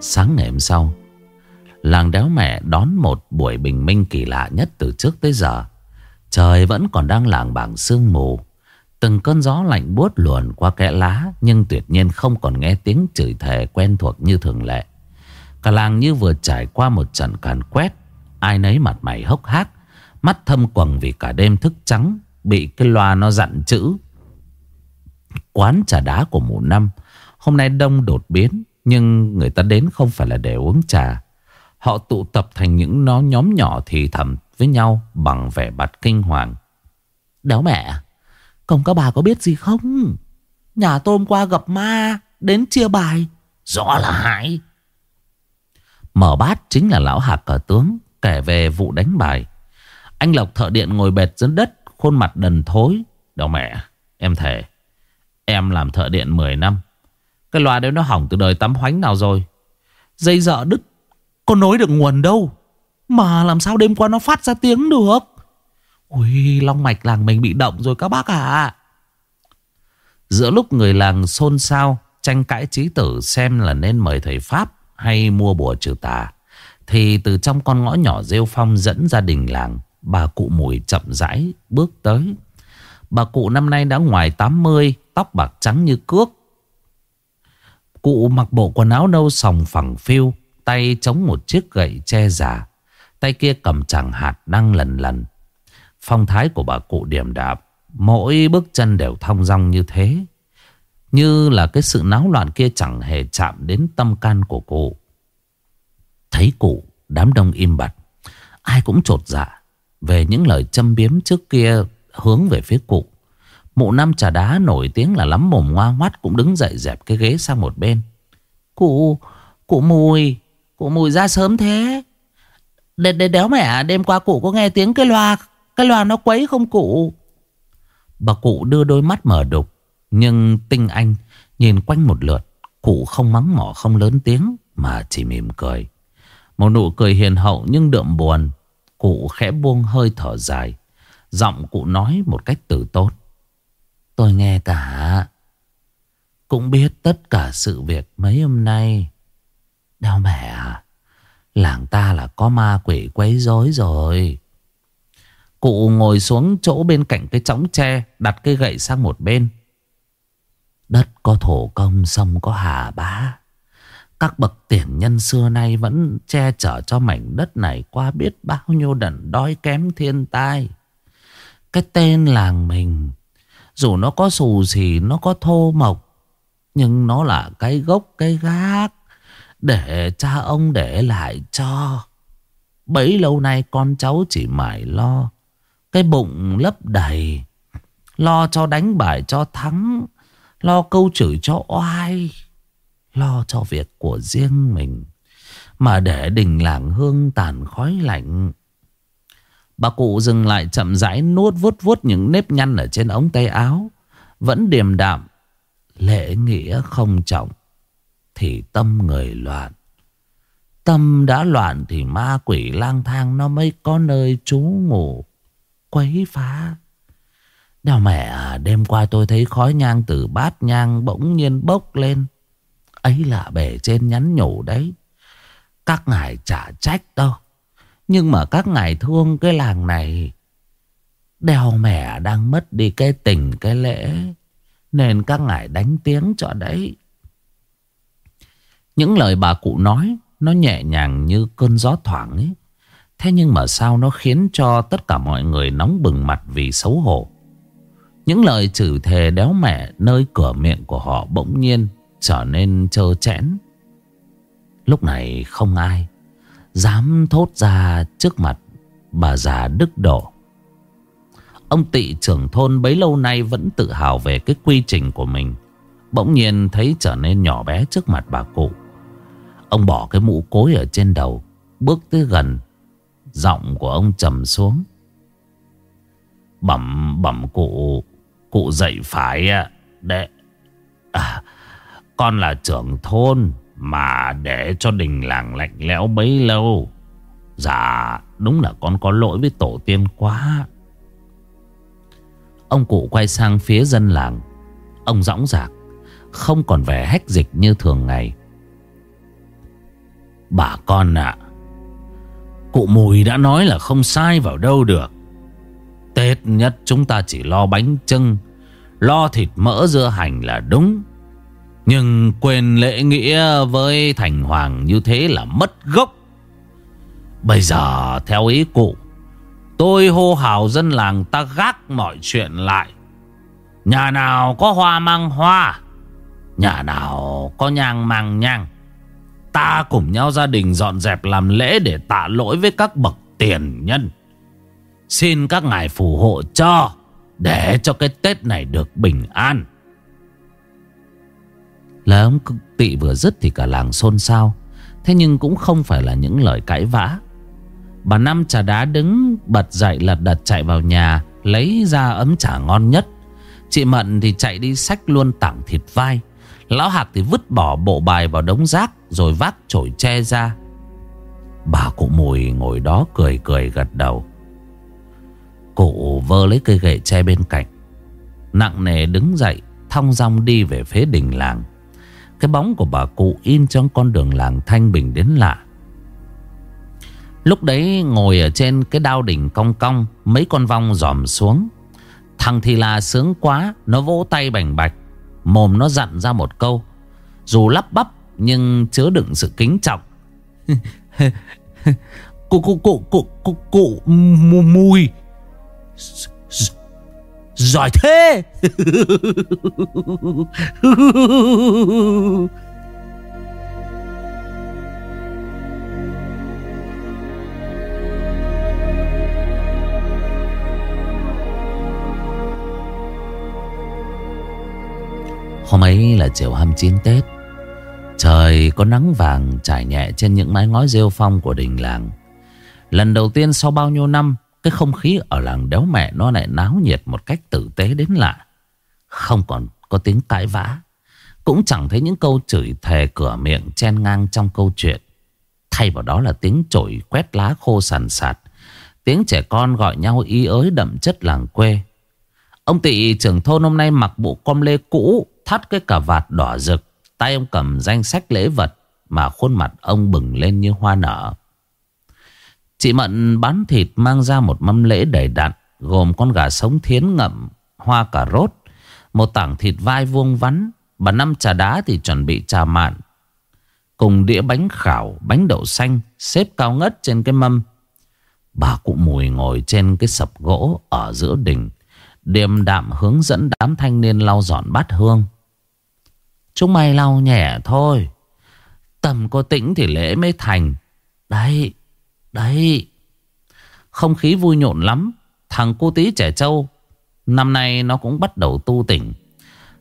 Sáng ngày hôm sau, làng đéo mẹ đón một buổi bình minh kỳ lạ nhất từ trước tới giờ. Trời vẫn còn đang lảng bảng sương mù. Từng cơn gió lạnh buốt luồn qua kẽ lá, nhưng tuyệt nhiên không còn nghe tiếng chửi thề quen thuộc như thường lệ. Cả làng như vừa trải qua một trận càn quét, Ai nấy mặt mày hốc hác, Mắt thâm quầng vì cả đêm thức trắng, Bị cái loa nó dặn chữ Quán trà đá của mùa năm, Hôm nay đông đột biến, Nhưng người ta đến không phải là để uống trà Họ tụ tập thành những nó nhóm nhỏ thì thầm với nhau Bằng vẻ mặt kinh hoàng. Đéo mẹ Công các bà có biết gì không? Nhà tôm qua gặp ma, Đến chia bài, Rõ là hại. Mở bát chính là lão hạc cờ tướng Kể về vụ đánh bài. Anh Lộc thợ điện ngồi bệt dưới đất, Khuôn mặt đần thối. Đéo mẹ, em thề, Em làm thợ điện 10 năm, Cái loa đấy nó hỏng từ đời tắm hoánh nào rồi. Dây dợ đứt, Có nối được nguồn đâu. Mà làm sao đêm qua nó phát ra tiếng được? Ui, long mạch làng mình bị động rồi các bác à Giữa lúc người làng xôn xao, Tranh cãi trí tử xem là nên mời thầy Pháp hay mua bùa trừ tà, Thì từ trong con ngõ nhỏ rêu phong dẫn gia đình làng, Bà cụ mùi chậm rãi bước tới. Bà cụ năm nay đã ngoài 80 Tóc bạc trắng như cước. Cụ mặc bộ quần áo nâu sòng phẳng phiu, Tay chống một chiếc gậy che giả Tay kia cầm chẳng hạt đang lần lần Phong thái của bà cụ điểm đạp Mỗi bước chân đều thong dong như thế như là cái sự náo loạn kia chẳng hề chạm đến tâm can của cụ. Thấy cụ, đám đông im bặt. Ai cũng trột dạ về những lời châm biếm trước kia hướng về phía cụ. Mụ năm trà đá nổi tiếng là lắm mồm ngoa ngoắt cũng đứng dậy dẹp cái ghế sang một bên. Cụ, cụ mùi, cụ mùi ra sớm thế. Đ đ đéo mẹ, đêm qua cụ có nghe tiếng cái loa, cái loa nó quấy không cụ? Bà cụ đưa đôi mắt mở đục nhưng tinh anh nhìn quanh một lượt Cụ không mắng mỏ không lớn tiếng Mà chỉ mỉm cười. Một nụ cười hiền hậu nhưng đượm buồn Cụ khẽ buông hơi thở dài. Giọng cụ nói một cách từ tốt. Tôi nghe cả. Cũng biết tất cả sự việc mấy hôm nay. Đau mẹ à? Làng ta là có ma quỷ quấy rối rồi. Cụ ngồi xuống chỗ bên cạnh cái chõng tre Đặt cây gậy sang một bên. Đất có thổ công sông có hà bá. Các bậc tiền nhân xưa nay vẫn che chở cho mảnh đất này qua biết bao nhiêu đần đói kém thiên tai. Cái tên làng mình, dù nó có xù xì, nó có thô mộc, nhưng nó là cái gốc, cái gác để cha ông để lại cho. Bấy lâu nay con cháu chỉ mải lo, cái bụng lấp đầy, lo cho đánh bài cho thắng. Lo câu chửi cho oai Lo cho việc của riêng mình Mà để đình làng hương tàn khói lạnh Bà cụ dừng lại chậm rãi nuốt vuốt vuốt những nếp nhăn ở trên ống tay áo. Vẫn điềm đạm. Lễ nghĩa không trọng. Thì tâm người loạn. Tâm đã loạn thì ma quỷ lang thang nó mới có nơi trú ngủ. Quấy phá. Đào mẹ à, đêm qua tôi thấy khói nhang từ bát nhang bỗng nhiên bốc lên. Ấy là bể trên nhắn nhủ đấy. Các ngài chả trách đâu. Nhưng mà các ngài thương cái làng này. Đèo mẹ đang mất đi cái tình cái lễ. Nên các ngài đánh tiếng cho đấy. Những lời bà cụ nói, nó nhẹ nhàng như cơn gió thoảng ấy. Thế nhưng mà sao nó khiến cho tất cả mọi người nóng bừng mặt vì xấu hổ. Những lời chửi thề đéo mẹ nơi cửa miệng của họ bỗng nhiên trở nên trơ chẽn. Lúc này không ai dám thốt ra trước mặt bà già đức độ. Ông tị trưởng thôn bấy lâu nay vẫn tự hào về cái quy trình của mình. Bỗng nhiên thấy trở nên nhỏ bé trước mặt bà cụ. Ông bỏ cái mũ cối ở trên đầu, bước tới gần. Giọng của ông trầm xuống. Bẩm bẩm cụ, cụ dậy phải để... À, con là trưởng thôn mà để cho đình làng lạnh lẽo bấy lâu. Dạ đúng là con có lỗi với tổ tiên quá. Ông cụ quay sang phía dân làng. Ông dõng dạc. Không còn vẻ hách dịch như thường ngày. Bà con ạ. cụ Mùi đã nói là không sai vào đâu được. Tết nhất chúng ta chỉ lo bánh trưng. Lo thịt mỡ dưa hành là đúng. Nhưng quên lễ nghĩa với thành hoàng như thế là mất gốc. Bây giờ theo ý cụ, tôi hô hào dân làng ta gác mọi chuyện lại. Nhà nào có hoa mang hoa, nhà nào có nhang mang nhang. Ta cùng nhau gia đình dọn dẹp làm lễ để tạ lỗi với các bậc tiền nhân. Xin các ngài phù hộ cho, để cho cái Tết này được bình an. Lời ông tị vừa dứt thì cả làng xôn xao. Thế nhưng cũng không phải là những lời cãi vã. Bà Năm trà đá đứng bật dậy lật đật chạy vào nhà, lấy ra ấm trà ngon nhất. Chị Mận thì chạy đi xách luôn tảng thịt vai. Lão Hạc thì vứt bỏ bộ bài vào đống rác, rồi vác chổi che ra. Bà cụ mùi ngồi đó cười cười gật đầu. Cụ vơ lấy cây gậy che bên cạnh. Nặng nề đứng dậy, thong dong đi về phía đình làng. Cái bóng của bà cụ in trong con đường làng thanh bình đến lạ. Lúc đấy ngồi ở trên cái đao đỉnh cong cong, Mấy con vong dòm xuống Thằng thì là sướng quá, Nó vỗ tay bành bạch Mồm nó dặn ra một câu, Dù lắp bắp nhưng chứa đựng sự kính trọng. [LAUGHS] Cụ cụ cụ cụ cụ cụ mùi. Giỏi thế. [LAUGHS] Hôm ấy là chiều 29 Tết Trời có nắng vàng trải nhẹ trên những mái ngói rêu phong của đình làng Lần đầu tiên sau bao nhiêu năm cái không khí ở làng đéo mẹ nó lại náo nhiệt một cách tử tế đến lạ. Không còn có tiếng cãi vã. Cũng chẳng thấy những câu chửi thề cửa miệng chen ngang trong câu chuyện. Thay vào đó là tiếng chổi quét lá khô sàn sạt. Tiếng trẻ con gọi nhau ý ới đậm chất làng quê. Ông tị trưởng thôn hôm nay mặc bộ com lê cũ, thắt cái cà vạt đỏ rực. Tay ông cầm danh sách lễ vật mà khuôn mặt ông bừng lên như hoa nở. Chị Mận bán thịt mang ra một mâm lễ đầy đặn, Gồm con gà sống thiến ngậm, Hoa cà rốt, Một tảng thịt vai vuông vắn Bà năm trà đá thì chuẩn bị trà mạn Cùng đĩa bánh khảo, Bánh đậu xanh, Xếp cao ngất trên cái mâm Bà cụ mùi ngồi trên cái sập gỗ Ở giữa đình, Điềm đạm hướng dẫn đám thanh niên lau dọn bát hương Chúng mày lau nhẹ thôi. Tầm có tĩnh thì lễ mới thành. Đấy Đấy. Không khí vui nhộn lắm. Thằng cô tí trẻ trâu, Năm nay nó cũng bắt đầu tu tỉnh.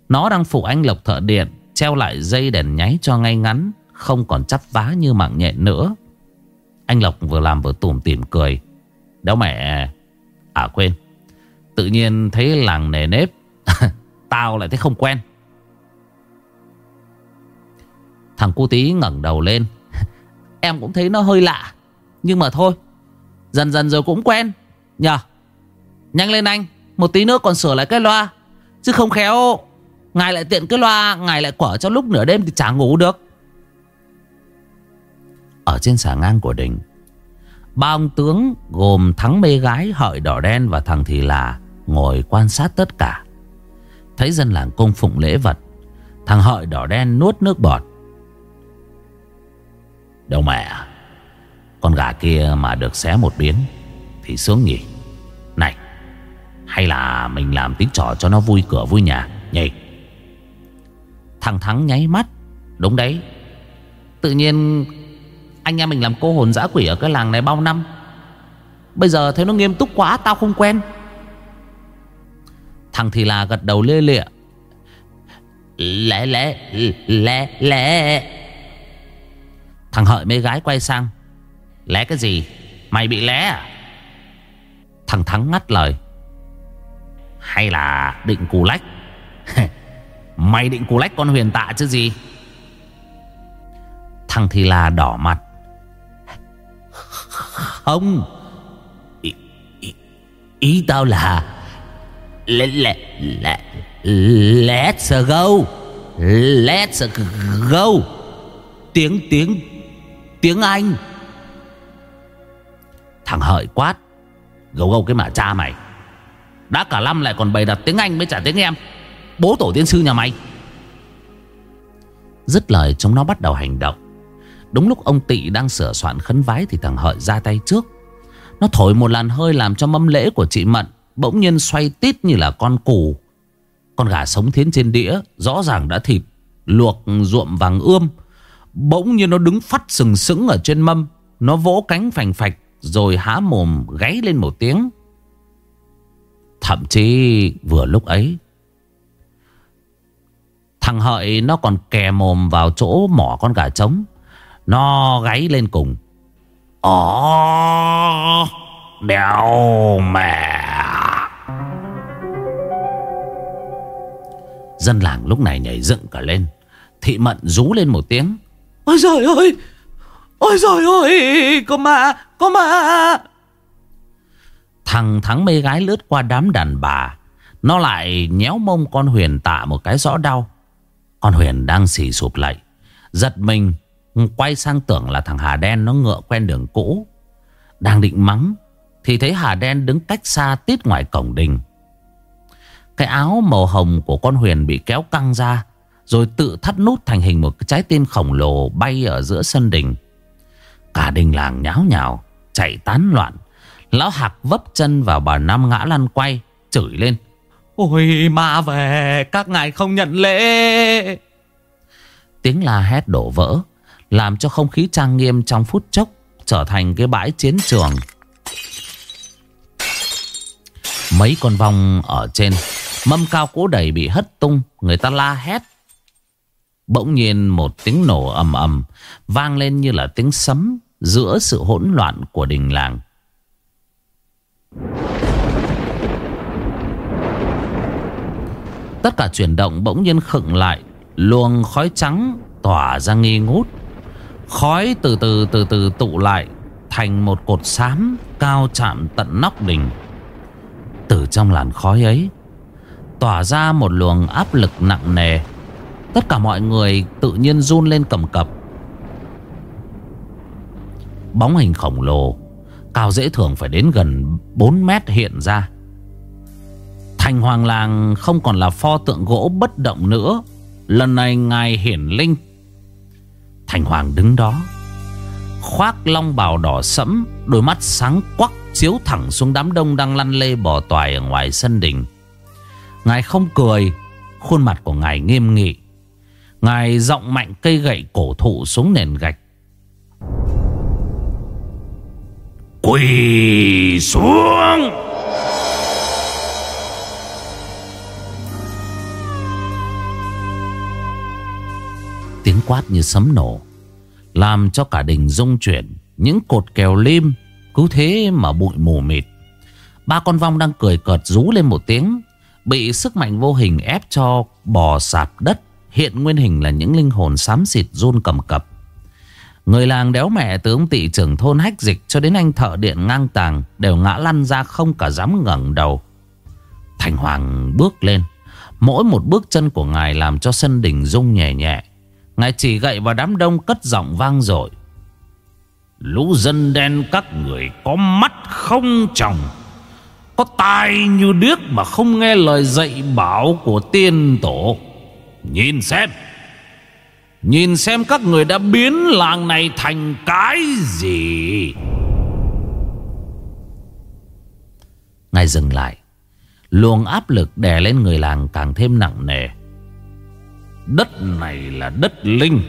Nó đang phụ anh Lộc thợ điện, Treo lại dây đèn nháy cho ngay ngắn, Không còn chắp vá như mạng nhện nữa. Anh Lộc vừa làm vừa tủm tỉm cười. Đéo mẹ À quên. Tự nhiên thấy làng nề nếp. [LAUGHS] Tao lại thấy không quen. Thằng cu tí ngẩng đầu lên. [LAUGHS] Em cũng thấy nó hơi lạ. Nhưng mà thôi, Dần dần rồi cũng quen. Nhờ, Nhanh lên anh. Một tí nữa còn sửa lại cái loa. Chứ không khéo, Ngài lại tiện cái loa, Ngài lại quở cho lúc nửa đêm thì chả ngủ được. Ở trên xà ngang của đình, Ba ông tướng gồm thắng mê gái, hợi đỏ đen và thằng thì là Ngồi quan sát tất cả. Thấy dân làng cung phụng lễ vật, Thằng hợi đỏ đen nuốt nước bọt. Đâu mẹ Con gà kia mà được xé một biến Thì sướng nhỉ. Này, Hay là mình làm tiếng trò cho nó vui cửa vui nhà Nhỉ? Thằng Thắng nháy mắt. Đúng đấy. Tự nhiên, Anh em mình làm cô hồn dã quỷ ở cái làng này bao năm. Bây giờ thấy nó nghiêm túc quá, Tao không quen. Thằng thì là gật đầu lê lịa. Lẽ lẽ Lẽ lẽ. Thằng hợi mấy gái quay sang. Lé cái gì? Mày bị lé à? Thằng Thắng ngắt lời. Hay là định cù lách? [LAUGHS] Mày định cù lách con huyền tạ chứ gì? Thằng thì là đỏ mặt. Không. Ý, ý, ý tao là Lé Lé Lé Let's go Let's go Tiếng tiếng Tiếng Anh. Thằng hợi quát, Gấu gâu cái mà cha mày. Đã cả năm lại còn bày đặt tiếng Anh mới trả tiếng em. Bố tổ tiên sư nhà mày. Dứt lời, chúng nó bắt đầu hành động. Đúng lúc ông Tị đang sửa soạn khấn vái Thì thằng Hợi ra tay trước. Nó thổi một làn hơi làm cho mâm lễ của chị Mận Bỗng nhiên xoay tít như là con củ Con gà sống thiến trên đĩa, Rõ ràng đã thịt, Luộc, ruộm vàng ươm. Bỗng như nó đứng phát sừng sững ở trên mâm. Nó vỗ cánh phành phạch, Rồi há mồm gáy lên một tiếng. Thậm chí vừa lúc ấy, Thằng hợi nó còn kè mồm vào chỗ mỏ con gà trống. Nó gáy lên cùng. Ồ, Đéo mẹ Dân làng lúc này nhảy dựng cả lên. Thị mận rú lên một tiếng. Ôi trời ơi! Ôi trời ơi! Có ma Có ma! Thằng thắng mê gái lướt qua đám đàn bà. Nó lại nhéo mông con Huyền tạ một cái rõ đau. Con Huyền đang xì sụp lại. Giật mình, Quay sang tưởng là thằng Hà Đen nó ngựa quen đường cũ. Đang định mắng, Thì thấy Hà Đen đứng cách xa tít ngoài cổng đình. Cái áo màu hồng của con Huyền bị kéo căng ra rồi tự thắt nút thành hình một cái trái tim khổng lồ bay ở giữa sân đình. Cả đình làng nháo nhào, chạy tán loạn. Lão Hạc vấp chân vào bà Năm ngã lăn quay, chửi lên. Ôi ma về, các ngài không nhận lễ. Tiếng la hét đổ vỡ, làm cho không khí trang nghiêm trong phút chốc trở thành cái bãi chiến trường. Mấy con vong ở trên Mâm cao cố đầy bị hất tung Người ta la hét Bỗng nhiên một tiếng nổ ầm ầm, Vang lên như là tiếng sấm Giữa sự hỗn loạn của đình làng. Tất cả chuyển động bỗng nhiên khựng lại, Luồng khói trắng tỏa ra nghi ngút. Khói từ từ từ từ tụ lại Thành một cột xám cao chạm tận nóc đình. Từ trong làn khói ấy, Tỏa ra một luồng áp lực nặng nề Tất cả mọi người tự nhiên run lên cầm cập. Bóng hình khổng lồ, Cao dễ thường phải đến gần 4 mét hiện ra. Thành hoàng làng không còn là pho tượng gỗ bất động nữa. Lần này ngài hiển linh. Thành hoàng đứng đó, Khoác long bào đỏ sẫm, Đôi mắt sáng quắc Chiếu thẳng xuống đám đông đang lăn lê bò toài Ở ngoài sân đình. Ngài không cười, Khuôn mặt của ngài nghiêm nghị. Ngài giọng mạnh cây gậy cổ thụ xuống nền gạch. Quỳ xuống. Tiếng quát như sấm nổ Làm cho cả đình rung chuyển. Những cột kèo lim Cứ thế mà bụi mù mịt. Ba con vong đang cười cợt rú lên một tiếng Bị sức mạnh vô hình ép cho bò sạp đất Hiện nguyên hình là những linh hồn xám xịt run cầm cập Người làng đéo mẹ từ ông tị trưởng thôn hách dịch cho đến anh thợ điện ngang tàng đều ngã lăn ra không cả dám ngẩng đầu. Thành Hoàng bước lên. Mỗi một bước chân của ngài làm cho sân đình rung nhẹ nhẹ. Ngài chỉ gậy vào đám đông cất giọng vang dội Lũ dân đen, các người có mắt không tròng. Có tai như điếc mà không nghe lời dạy bảo của tiên tổ. Nhìn xem. Nhìn xem các người đã biến làng này thành cái gì. Ngài dừng lại. Luồng áp lực đè lên người làng càng thêm nặng nề. Đất này là đất linh.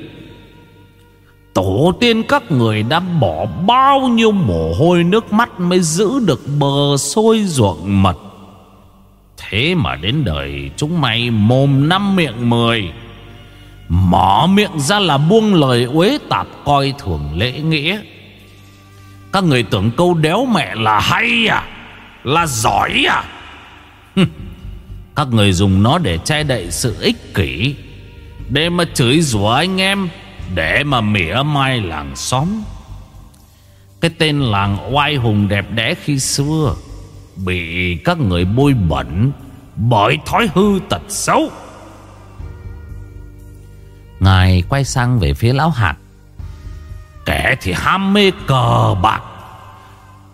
Tổ tiên các người đã bỏ bao nhiêu mồ hôi nước mắt Mới giữ được bờ sôi ruộng mật Thế mà đến đời chúng mày mồm năm miệng mười. Mở miệng ra là buông lời uế tạp coi thường lễ nghĩa. Các người tưởng câu đéo mẹ là hay à? Là giỏi à? Các người dùng nó để che đậy sự ích kỷ. Để mà chửi rủa anh em. Để mà mỉa mai làng xóm. Cái tên làng oai hùng đẹp đẽ khi xưa. Bị các người bôi bẩn, Bởi thói hư tật xấu. Ngài quay sang về phía lão hạt. Kẻ thì ham mê cờ bạc,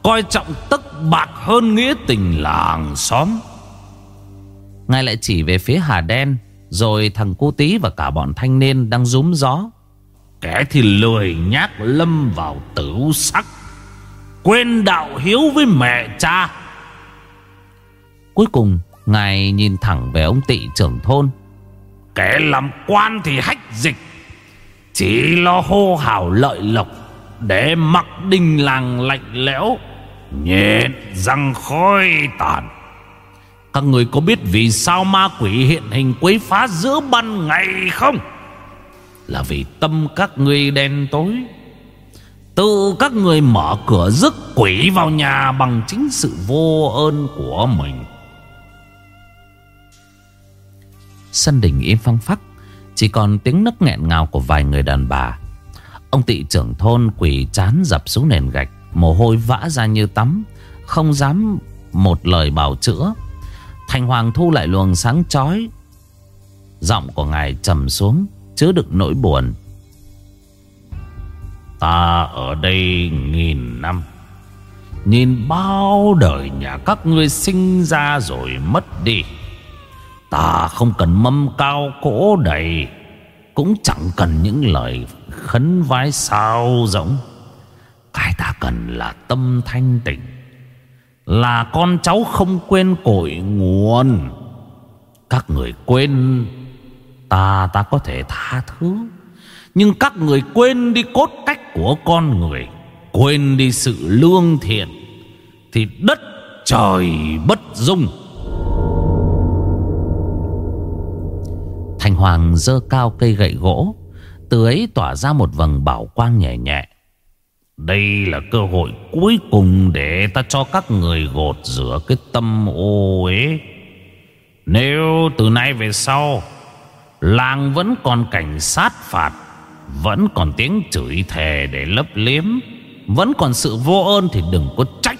Coi trọng tức bạc hơn nghĩa tình làng xóm. Ngài lại chỉ về phía Hà Đen, Rồi thằng cô tí và cả bọn thanh niên đang rúm gió. Kẻ thì lười nhác lâm vào tử sắc, Quên đạo hiếu với mẹ cha. Cuối cùng Ngài nhìn thẳng về ông tị trưởng thôn. Kẻ làm quan thì hách dịch Chỉ lo hô hào lợi lộc Để mặc đình làng lạnh lẽo Nhện răng khói tàn. Các người có biết vì sao ma quỷ hiện hình quấy phá giữa ban ngày không? Là vì tâm các người đen tối. Tự các người mở cửa rước quỷ vào nhà Bằng chính sự vô ơn của mình Sân đình im phăng phắc, Chỉ còn tiếng nấc nghẹn ngào của vài người đàn bà. Ông tị trưởng thôn quỳ chán dập xuống nền gạch, Mồ hôi vã ra như tắm, Không dám một lời bào chữa. Thành Hoàng thu lại luồng sáng chói, Giọng của ngài trầm xuống, Chứa đựng nỗi buồn. Ta ở đây nghìn năm, Nhìn bao đời nhà các ngươi sinh ra rồi mất đi. Ta không cần mâm cao cỗ đầy, Cũng chẳng cần những lời khấn vái sao rỗng. Cái ta cần là tâm thanh tịnh, Là con cháu không quên cội nguồn. Các người quên, Ta ta có thể tha thứ. Nhưng các người quên đi cốt cách của con người, Quên đi sự lương thiện, Thì đất trời bất dung. Hoàng dơ cao cây gậy gỗ, Từ ấy tỏa ra một vầng bảo quang nhẹ nhẹ. Đây là cơ hội cuối cùng để ta cho các người gột rửa cái tâm ô uế. Nếu từ nay về sau, Làng vẫn còn cảnh sát phạt, Vẫn còn tiếng chửi thề để lấp liếm, Vẫn còn sự vô ơn thì đừng có trách.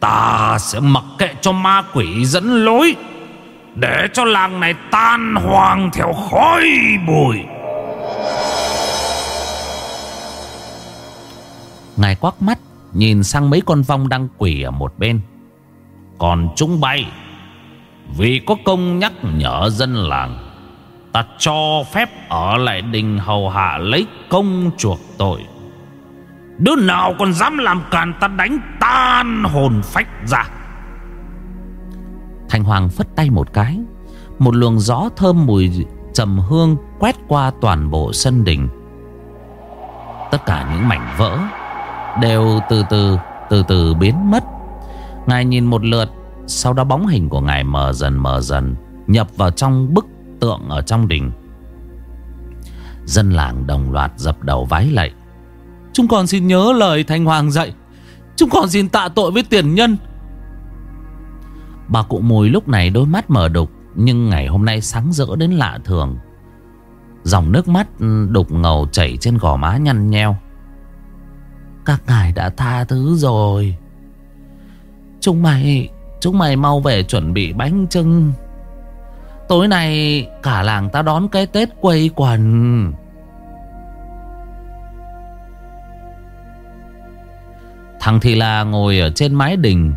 Ta sẽ mặc kệ cho ma quỷ dẫn lối để cho làng này tan hoang theo khói bụi. Ngài quắc mắt, Nhìn sang mấy con vong đang quỷ ở một bên. Còn chúng bay, Vì có công nhắc nhở dân làng, Ta cho phép ở lại đình hầu hạ lấy công chuộc tội. Đứa nào còn dám làm càn ta đánh tan hồn phách ra? Thành Hoàng phất tay một cái. Một luồng gió thơm mùi trầm hương Quét qua toàn bộ sân đình. Tất cả những mảnh vỡ Đều từ từ Từ từ biến mất. Ngài nhìn một lượt, Sau đó bóng hình của ngài mờ dần mờ dần, Nhập vào trong bức tượng ở trong đình. Dân làng đồng loạt dập đầu vái lạy. Chúng con xin nhớ lời Thanh Hoàng dạy. Chúng còn xin tạ tội với tiền nhân. Bà cụ mùi lúc này đôi mắt mở đục, Nhưng ngày hôm nay sáng rỡ đến lạ thường. Dòng nước mắt đục ngầu chảy trên gò má nhăn nheo. Các ngài đã tha thứ rồi. Chúng mày Chúng mày mau về chuẩn bị bánh trưng Tối nay cả làng ta đón cái Tết quây quần. Thằng Thì là ngồi ở trên mái đình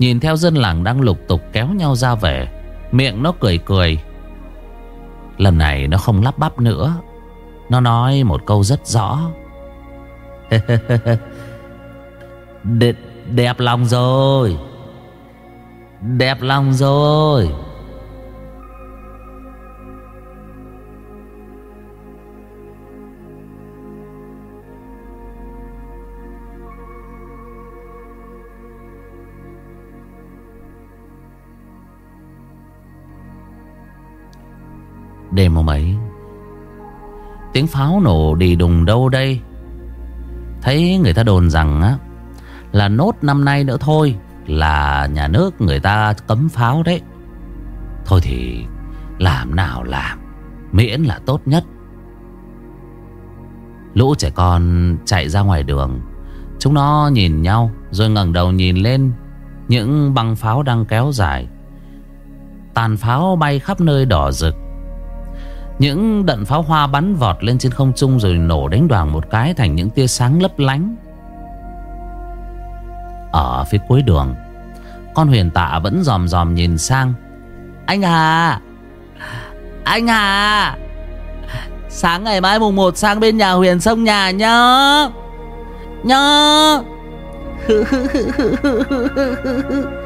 Nhìn theo dân làng đang lục tục kéo nhau ra về Miệng nó cười cười. Lần này nó không lắp bắp nữa. Nó nói một câu rất rõ. [LAUGHS] Đẹp, đẹp lòng rồi. Đẹp lòng rồi. Đêm hôm ấy. Tiếng pháo nổ đi đùng đâu đây? Thấy người ta đồn rằng á, Là nốt năm nay nữa thôi, Là nhà nước người ta cấm pháo đấy. Thôi thì Làm nào làm, Miễn là tốt nhất. Lũ trẻ con chạy ra ngoài đường, Chúng nó nhìn nhau, Rồi ngẩng đầu nhìn lên, Những băng pháo đang kéo dài. Tàn pháo bay khắp nơi đỏ rực những đận pháo hoa bắn vọt lên trên không trung rồi nổ đánh đoàn một cái thành những tia sáng lấp lánh. Ở phía cuối đường, con huyền tạ vẫn dòm dòm nhìn sang. Anh Hà! Anh Hà! Sáng ngày mai mùng 1 sang bên nhà huyền sông nhà nhá! Nhá! Hết [LAUGHS]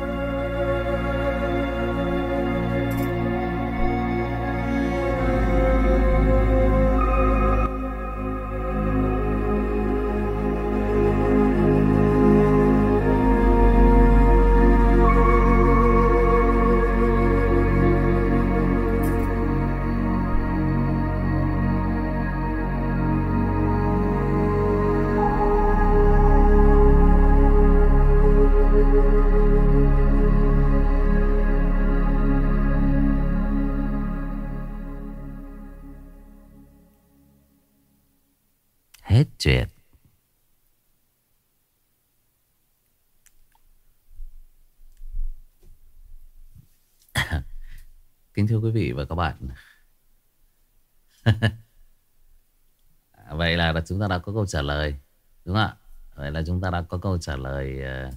Kính thưa quý vị và các bạn. [LAUGHS] À, vậy là chúng ta đã có câu trả lời. Đúng không ạ? Vậy là chúng ta đã có câu trả lời ờ,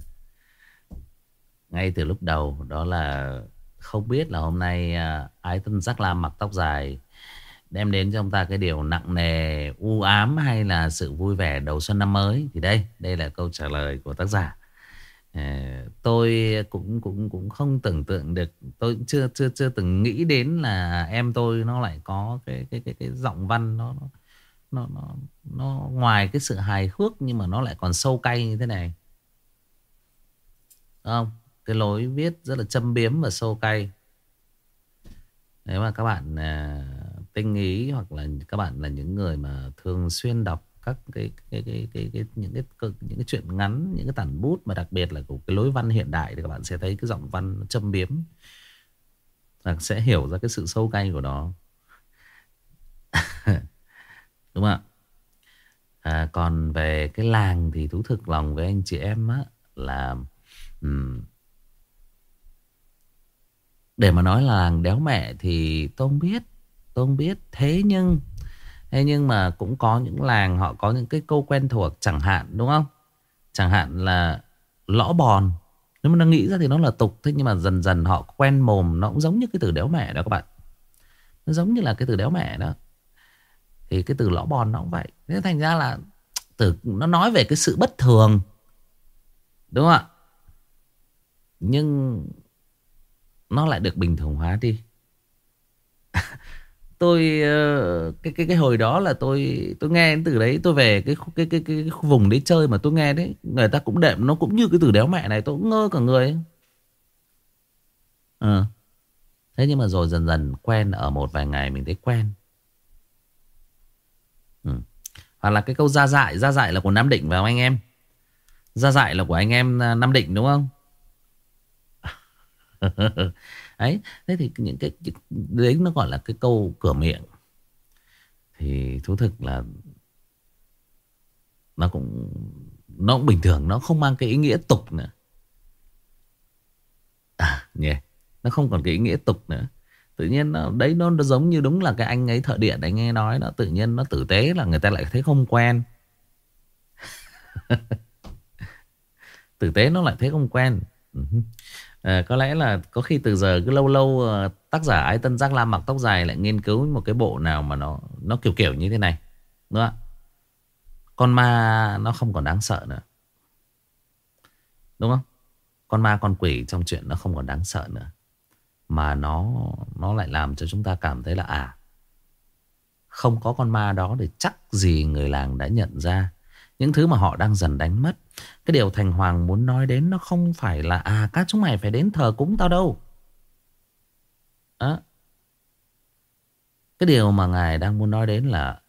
ngay từ lúc đầu. Đó là không biết là hôm nay ờ, Ái Tân Giác Lam mặc tóc dài đem đến cho ông ta cái điều nặng nề, u ám hay là sự vui vẻ đầu xuân năm mới thì đây đây là câu trả lời của tác giả Ờ, tôi cũng cũng cũng không tưởng tượng được. Tôi chưa chưa chưa từng nghĩ đến là em tôi nó lại có cái cái cái cái giọng văn nó nó nó nó ngoài cái sự hài hước nhưng mà nó lại còn sâu cay như thế này. Đúng không? Cái lối viết rất là châm biếm và sâu cay. Nếu mà các bạn à, tinh ý hoặc là các bạn là những người mà thường xuyên đọc các cái cái cái cái, cái những cái những cái chuyện ngắn những cái tản bút mà đặc biệt là của cái lối văn hiện đại thì các bạn sẽ thấy cái giọng văn châm biếm. Và sẽ hiểu ra cái sự sâu cay của nó. [LAUGHS] Đúng không ạ? À, còn về cái làng thì thú thực lòng với anh chị em á là um, để mà nói là làng đéo mẹ thì tôi không biết Tôi không biết Thế nhưng Thế nhưng mà cũng có những làng họ có những cái câu quen thuộc Chẳng hạn, đúng không? Chẳng hạn là lõ bòn. Nếu mà nó nghĩ ra thì nó là tục, Thế nhưng mà dần dần họ quen mồm, Nó cũng giống như cái từ đéo mẹ đó các bạn. Nó giống như là cái từ đéo mẹ đó. Thì cái từ lõ bòn nó cũng vậy. Thế thành ra là từ, Nó nói về cái sự bất thường, Đúng không ạ? Nhưng Nó lại được bình thường hóa đi tôi ờ, cái cái cái hồi đó là tôi tôi nghe từ đấy tôi về cái cái cái cái, cái vùng đấy chơi mà tôi nghe đấy người ta cũng đệm nó cũng như cái từ đéo mẹ này tôi cũng ngơ cả người ờ thế nhưng mà rồi dần dần quen ở một vài ngày mình thấy quen ừ. hoặc là cái câu ra dại ra dại là của nam định vào anh em ra dại là của anh em à, Nam Định đúng không? [LAUGHS] ấy thế thì những cái đấy nó gọi là cái câu cửa miệng. Thì thú thực là nó cũng nó cũng bình thường nó không mang cái ý nghĩa tục nữa. À nhỉ yeah. nó không còn cái ý nghĩa tục nữa. Tự nhiên nó, đấy nó, nó giống như đúng là cái anh ấy thợ điện anh nghe nói nó tự nhiên nó tử tế là người ta lại thấy không quen. [LAUGHS] Tử tế nó lại thấy không quen. Ừ à, có lẽ là có khi từ giờ cứ lâu lâu ờ, tác giả ái tân giác lam mặc tóc dài lại nghiên cứu một cái bộ nào mà nó nó kiểu kiểu như thế này đúng không con ma nó không còn đáng sợ nữa. Đúng không? Con ma con quỷ trong chuyện nó không còn đáng sợ nữa. Mà nó nó lại làm cho chúng ta cảm thấy là à không có con ma đó thì chắc gì người làng đã nhận ra những thứ mà họ đang dần đánh mất. Cái điều Thành Hoàng muốn nói đến nó không phải là à các chúng mày phải đến thờ cúng tao đâu. à, Cái điều mà ngài đang muốn nói đến là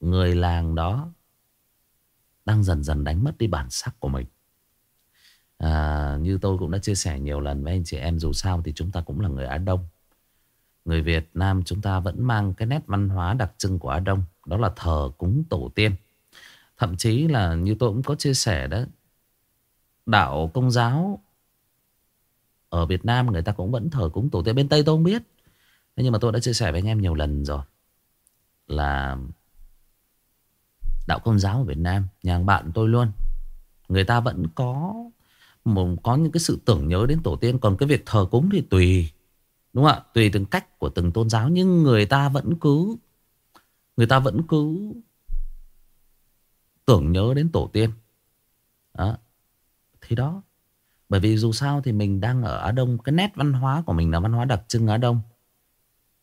người làng đó đang dần dần đánh mất đi bản sắc của mình. À, như tôi cũng đã chia sẻ nhiều lần với anh chị em dù sao thì chúng ta cũng là người Á Đông. Người Việt Nam chúng ta vẫn mang cái nét văn hóa đặc trưng của Á Đông. Đó là thờ cúng tổ tiên. Thậm chí là như tôi cũng có chia sẻ đó Đạo công giáo Ở Việt Nam người ta cũng vẫn thờ cúng tổ tiên. Bên Tây tôi không biết. Thế nhưng mà tôi đã chia sẻ với anh em nhiều lần rồi Là Đạo công giáo ở Việt Nam Nhà bạn tôi luôn Người ta vẫn có một, Có những cái sự tưởng nhớ đến tổ tiên. Còn cái việc thờ cúng thì tùy Đúng không ạ? Tùy từng cách của từng tôn giáo. Nhưng người ta vẫn cứ Người ta vẫn cứ tưởng nhớ đến tổ tiên. Đó. Thì đó. Bởi vì dù sao thì mình đang ở Á Đông. Cái nét văn hóa của mình là văn hóa đặc trưng Á Đông.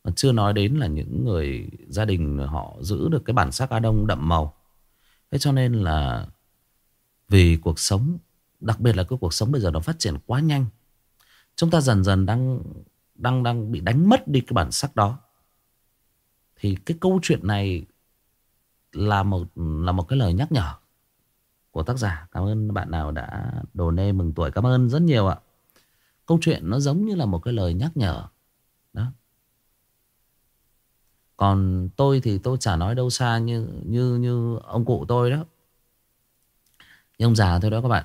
Mà chưa nói đến là những người gia đình họ giữ được cái bản sắc Á Đông đậm màu. Thế cho nên là vì cuộc sống, đặc biệt là cái cuộc sống bây giờ nó phát triển quá nhanh. Chúng ta dần dần đang đang đang bị đánh mất đi cái bản sắc đó. Thì cái câu chuyện này là một là một cái lời nhắc nhở của tác giả. Cảm ơn bạn nào đã đồ nê mừng tuổi. Cảm ơn rất nhiều ạ. Câu chuyện nó giống như là một cái lời nhắc nhở. Đó. Còn tôi thì tôi chả nói đâu xa như như như ông cụ tôi đó. Như ông già thôi đó các bạn.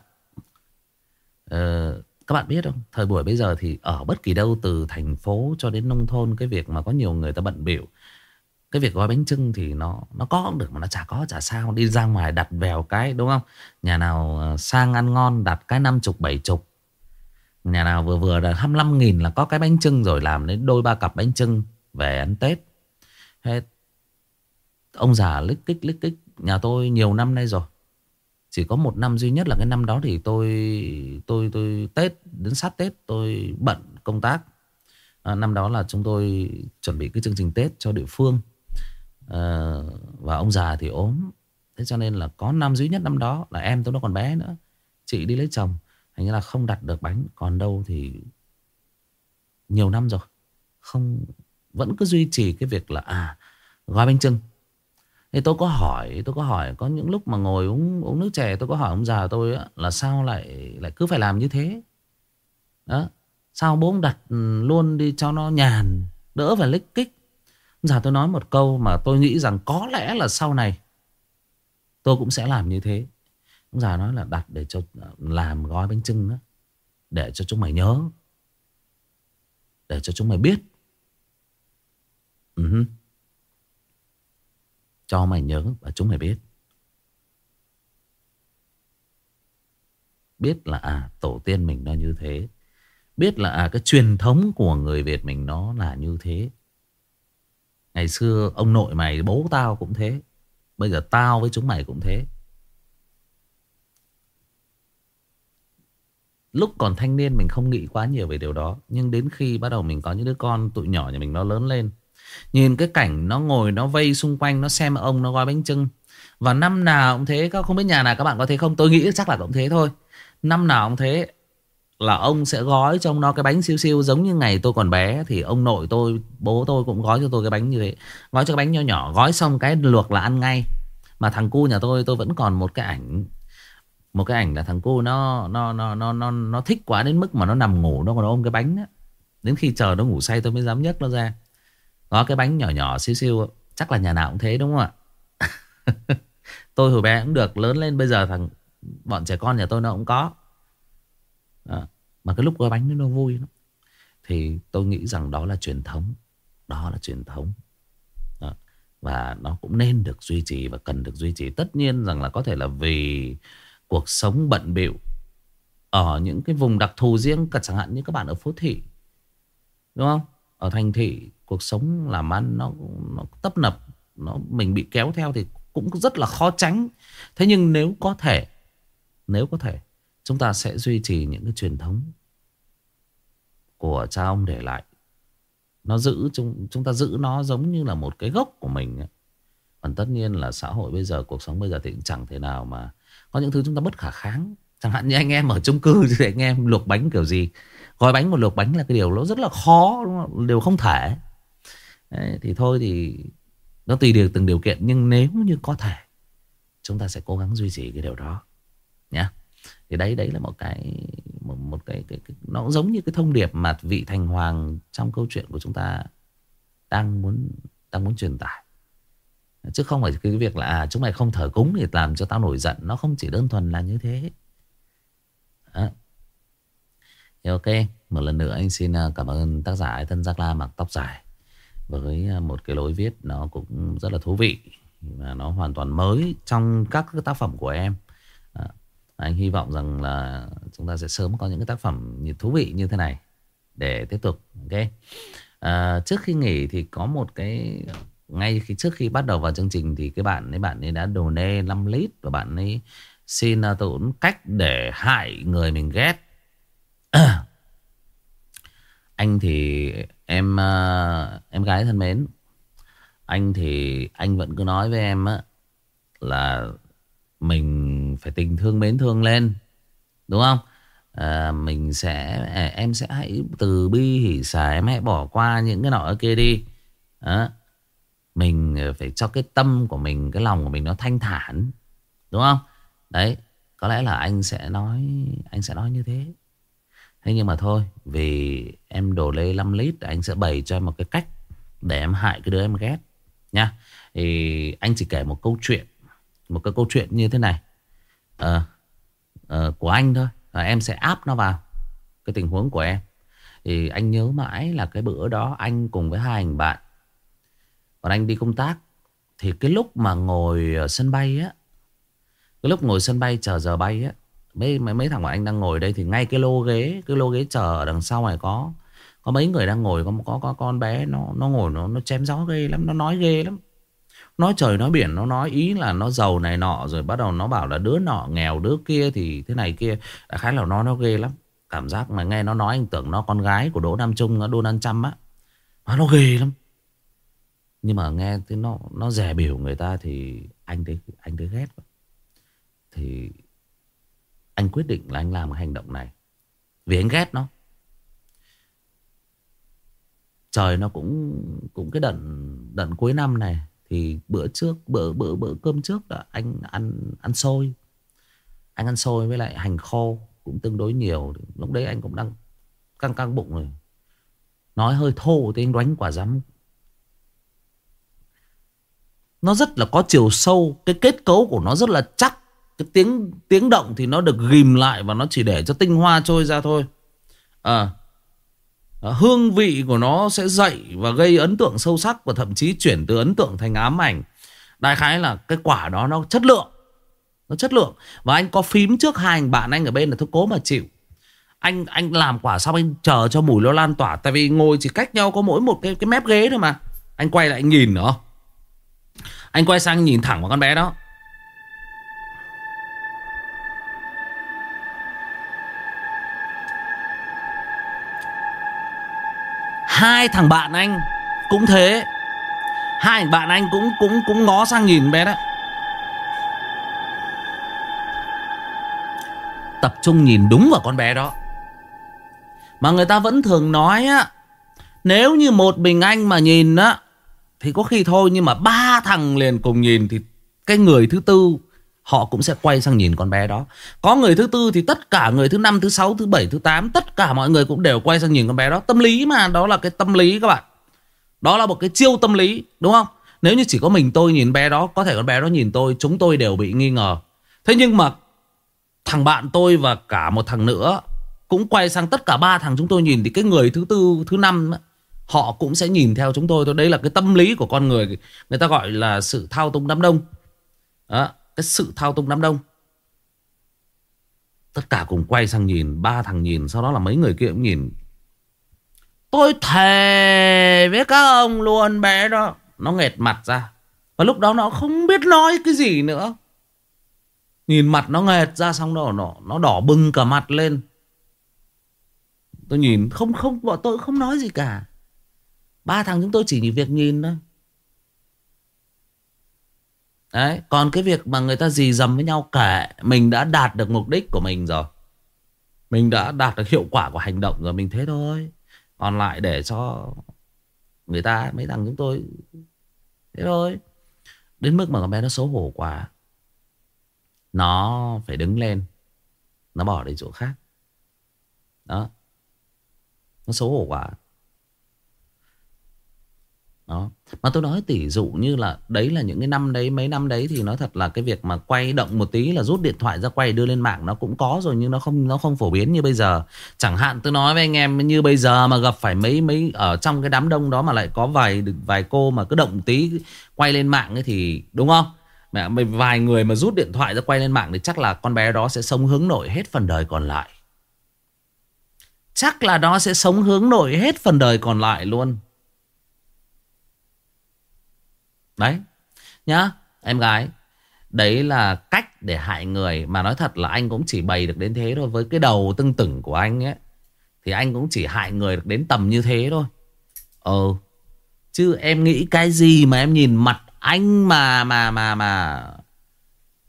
Ờ, các bạn biết không? Thời buổi bây giờ thì ở bất kỳ đâu từ thành phố cho đến nông thôn cái việc mà có nhiều người ta bận biểu cái việc gói bánh trưng thì nó nó có cũng được mà nó chả có chả sao. Đi ra ngoài đặt vèo cái đúng không? Nhà nào ờ, sang ăn ngon đặt cái năm chục bảy chục. Nhà nào vừa vừa là 25 nghìn là có cái bánh trưng rồi làm đến đôi ba cặp bánh trưng về ăn Tết. Thế ông già lích kích lích kích. Nhà tôi nhiều năm nay rồi. Chỉ có một năm duy nhất là cái năm đó thì tôi tôi tôi Tết đến sát Tết tôi bận công tác. À, năm đó là chúng tôi chuẩn bị cái chương trình Tết cho địa phương. Ờ, và ông già thì ốm. Thế cho nên là có năm duy nhất năm đó Là em tôi nó còn bé nữa. Chị đi lấy chồng Thành như là không đặt được bánh. Còn đâu thì Nhiều năm rồi Không Vẫn cứ duy trì cái việc là À gói bánh trưng Thì tôi có hỏi Tôi có hỏi Có những lúc mà ngồi uống uống nước chè Tôi có hỏi ông già tôi á, Là sao lại lại cứ phải làm như thế? Đó Sao bố ông đặt ừ, luôn đi cho nó nhàn Đỡ phải lích kích? Giờ tôi nói một câu mà tôi nghĩ rằng có lẽ là sau này tôi cũng sẽ làm như thế. Ông già nói là đặt để cho ờ, làm gói bánh trưng đó. Để cho chúng mày nhớ. Để cho chúng mày biết. Ừ. Cho mày nhớ và chúng mày biết. Biết là à tổ tiên mình nó như thế. Biết là à cái truyền thống của người Việt mình nó là như thế. Ngày xưa ông nội mày, bố tao cũng thế. Bây giờ tao với chúng mày cũng thế. Lúc còn thanh niên mình không nghĩ quá nhiều về điều đó, Nhưng đến khi bắt đầu mình có những đứa con Tụi nhỏ nhà mình nó lớn lên, Nhìn cái cảnh nó ngồi, nó vây xung quanh, Nó xem ông, nó gói bánh trưng Và năm nào cũng thế Không biết nhà nào các bạn có thế không? Tôi nghĩ chắc là cũng thế thôi. Năm nào cũng thế là ông sẽ gói trong nó cái bánh siêu siêu giống như ngày tôi còn bé thì ông nội tôi, bố tôi cũng gói cho tôi cái bánh như thế gói cho cái bánh nhỏ nhỏ, gói xong cái luộc là ăn ngay mà thằng cu nhà tôi tôi vẫn còn một cái ảnh, Một cái ảnh là thằng cu nó nó nó nó nó nó thích quá đến mức mà nó nằm ngủ, nó còn ôm cái bánh đó Đến khi chờ nó ngủ say tôi mới dám nhấc nó ra. Có cái bánh nhỏ nhỏ, siêu siêu, chắc là nhà nào cũng thế, đúng không ạ? [LAUGHS] tôi hồi bé cũng được, lớn lên bây giờ thằng, bọn trẻ con nhà tôi nó cũng có. Ờ, mà cái lúc gói bánh nó vui lắm. Thì tôi nghĩ rằng đó là truyền thống Đó là truyền thống Đó. Và nó cũng nên được duy trì Và cần được duy trì Tất nhiên rằng là có thể là vì Cuộc sống bận bịu Ở những cái vùng đặc thù riêng cả Chẳng hạn như các bạn ở phố thị Đúng không Ở thành thị cuộc sống làm ăn Nó, nó tấp nập nó Mình bị kéo theo thì cũng rất là khó tránh Thế nhưng nếu có thể Nếu có thể Chúng ta sẽ duy trì những cái truyền thống của cha ông để lại. Nó giữ chúng chúng ta giữ nó giống như là một cái gốc của mình còn tất nhiên là xã hội bây giờ cuộc sống bây giờ thì cũng chẳng thể nào mà có những thứ chúng ta bất khả kháng. Chẳng hạn như anh em ở chung cư thì anh em luộc bánh kiểu gì? Gói bánh một luộc bánh là cái điều nó rất là khó đúng không? điều không thể. Đấy, thì thôi thì nó tùy điều từng điều kiện nhưng nếu như có thể chúng ta sẽ cố gắng duy trì cái điều đó nhé thì đấy đấy là một cái một, một cái, cái, cái nó cũng giống như cái thông điệp mà vị thành hoàng trong câu chuyện của chúng ta đang muốn đang muốn truyền tải. Chứ không phải cái việc là à, chúng mày không thờ cúng thì làm cho tao nổi giận. Nó không chỉ đơn thuần là như thế. Đó. Thì ok một lần nữa anh xin à, cảm ơn tác giả thân Giác La mặc tóc dài với à, một cái lối viết nó cũng rất là thú vị và nó hoàn toàn mới trong các tác phẩm của em anh hy vọng rằng là chúng ta sẽ sớm có những cái tác phẩm thú vị như thế này để tiếp tục ok? À, trước khi nghỉ thì có một cái ngay khi trước khi bắt đầu vào chương trình thì cái bạn ấy bạn ấy đã đồ nê 5 lít và bạn ấy xin à, uh, tốn cách để hại người mình ghét. [COUGHS] Anh thì em uh, em gái thân mến anh thì anh vẫn cứ nói với em á là mình phải tình thương mến thương lên đúng không? À, mình sẽ à, em sẽ hãy từ bi hỉ xả em hãy bỏ qua những cái nọ kia đi. À, mình phải cho cái tâm của mình cái lòng của mình nó thanh thản đúng không? Đấy có lẽ là anh sẽ nói anh sẽ nói như thế. Thế nhưng mà thôi vì em đổ lê 5 lít anh sẽ bày cho em một cái cách để em hại cái đứa em ghét nha. Thì anh chỉ kể một câu chuyện một cái câu chuyện như thế này à, à, của anh thôi. À, em sẽ áp nó vào cái tình huống của em. Thì anh nhớ mãi là cái bữa đó anh cùng với hai anh bạn. Còn anh đi công tác. Thì cái lúc mà ngồi ở sân bay á cái lúc ngồi sân bay chờ giờ bay á mấy mấy, mấy thằng của anh đang ngồi đây thì ngay cái lô ghế cái lô ghế chờ ở đằng sau này có có mấy người đang ngồi có có có con bé nó nó ngồi nó nó chém gió ghê lắm nó nói ghê lắm. Nói trời nói biển, nó nói ý là nó giàu này nọ, Rồi bắt đầu nó bảo là đứa nọ nghèo, đứa kia thì thế này kia. À, Đại khái là nó nó ghê lắm. Cảm giác mà nghe nó nói, anh tưởng nó con gái của Đỗ Nam Trung Donald Trump á. Nó ghê lắm. Nhưng mà nghe thì nó nó rẻ biểu người ta thì anh thấy anh thấy ghét. Thì anh quyết định là anh làm cái hành động này. Vì anh ghét nó. Trời, nó cũng cũng cái đợt đợt cuối năm này thì bữa trước, bữa bữa bữa cơm trước là anh ăn ăn xôi. Anh ăn xôi với lại hành khô cũng tương đối nhiều. Lúc đấy anh cũng đang căng căng bụng rồi. Nói hơi thô thì anh đánh quả rắm. Nó rất là có chiều sâu. Cái kết cấu của nó rất là chắc. Cái tiếng tiếng động thì nó được ghim lại và nó chỉ để cho tinh hoa trôi ra thôi. À Ờ, hương vị của nó sẽ dậy và gây ấn tượng sâu sắc và thậm chí chuyển từ ấn tượng thành ám ảnh. Đại khái là cái quả đó nó chất lượng. Nó chất lượng. Và anh có phím trước hai anh bạn anh ở bên là thôi cố mà chịu. Anh anh làm quả xong anh chờ cho mùi nó lan tỏa. Tại vì ngồi chỉ cách nhau có mỗi một cái, cái mép ghế thôi mà. Anh quay lại anh nhìn nữa. Anh quay sang nhìn thẳng vào con bé đó. Hai thằng bạn anh cũng thế. Hai thằng bạn anh cũng cũng cũng ngó sang nhìn bé đó Tập trung nhìn đúng vào con bé đó. Mà người ta vẫn thường nói á, Nếu như một mình anh mà nhìn á, Thì có khi thôi, Nhưng mà ba thằng liền cùng nhìn Thì cái người thứ tư Họ cũng sẽ quay sang nhìn con bé đó. Có người thứ tư thì tất cả người thứ năm, thứ sáu, thứ bảy, thứ tám Tất cả mọi người cũng đều quay sang nhìn con bé đó. Tâm lý mà, đó là cái tâm lý các bạn. Đó là một cái chiêu tâm lý Đúng không? Nếu như chỉ có mình tôi nhìn bé đó Có thể con bé đó nhìn tôi Chúng tôi đều bị nghi ngờ. Thế nhưng mà Thằng bạn tôi và cả một thằng nữa Cũng quay sang tất cả ba thằng chúng tôi nhìn Thì cái người thứ tư, thứ năm Họ cũng sẽ nhìn theo chúng tôi thôi. Đây là cái tâm lý của con người Người ta gọi là sự thao túng đám đông. Đó, cái sự thao túng đám đông. Tất cả cùng quay sang nhìn Ba thằng nhìn Sau đó là mấy người kia cũng nhìn. Tôi thề với các ông luôn bé đó. Nó nghẹt mặt ra. Và lúc đó nó không biết nói cái gì nữa. Nhìn mặt nó nghẹt ra xong đó nó, nó đỏ bừng cả mặt lên. Tôi nhìn không không bọn tôi không nói gì cả. Ba thằng chúng tôi chỉ việc nhìn thôi. Đấy, Còn cái việc mà người ta dì dầm với nhau kể, Mình đã đạt được mục đích của mình rồi. Mình đã đạt được hiệu quả của hành động rồi, Mình thế thôi. Còn lại để cho Người ta mấy thằng chúng tôi, Thế thôi. Đến mức mà con bé nó xấu hổ quá, Nó phải đứng lên, Nó bỏ đi chỗ khác. Đó. Nó xấu hổ quá. Đó mà tôi nói tỉ dụ như là đấy là những cái năm đấy, mấy năm đấy thì nói thật là cái việc mà quay động một tí là rút điện thoại ra quay đưa lên mạng nó cũng có rồi nhưng nó không nó không phổ biến như bây giờ. Chẳng hạn tôi nói với anh em như bây giờ mà gặp phải mấy mấy ở trong cái đám đông đó mà lại có vài vài cô mà cứ động tí quay lên mạng ấy thì đúng không? Mẹ vài người mà rút điện thoại ra quay lên mạng thì chắc là con bé đó sẽ sống hướng nội hết phần đời còn lại. Chắc là nó sẽ sống hướng nội hết phần đời còn lại luôn. Đấy. Nhá, Em gái, Đấy là cách để hại người Mà nói thật là anh cũng chỉ bày được đến thế thôi. Với cái đầu tưng tửng của anh ấy, Thì anh cũng chỉ hại người được đến tầm như thế thôi. Ừ Chứ em nghĩ cái gì mà em nhìn mặt anh mà mà mà mà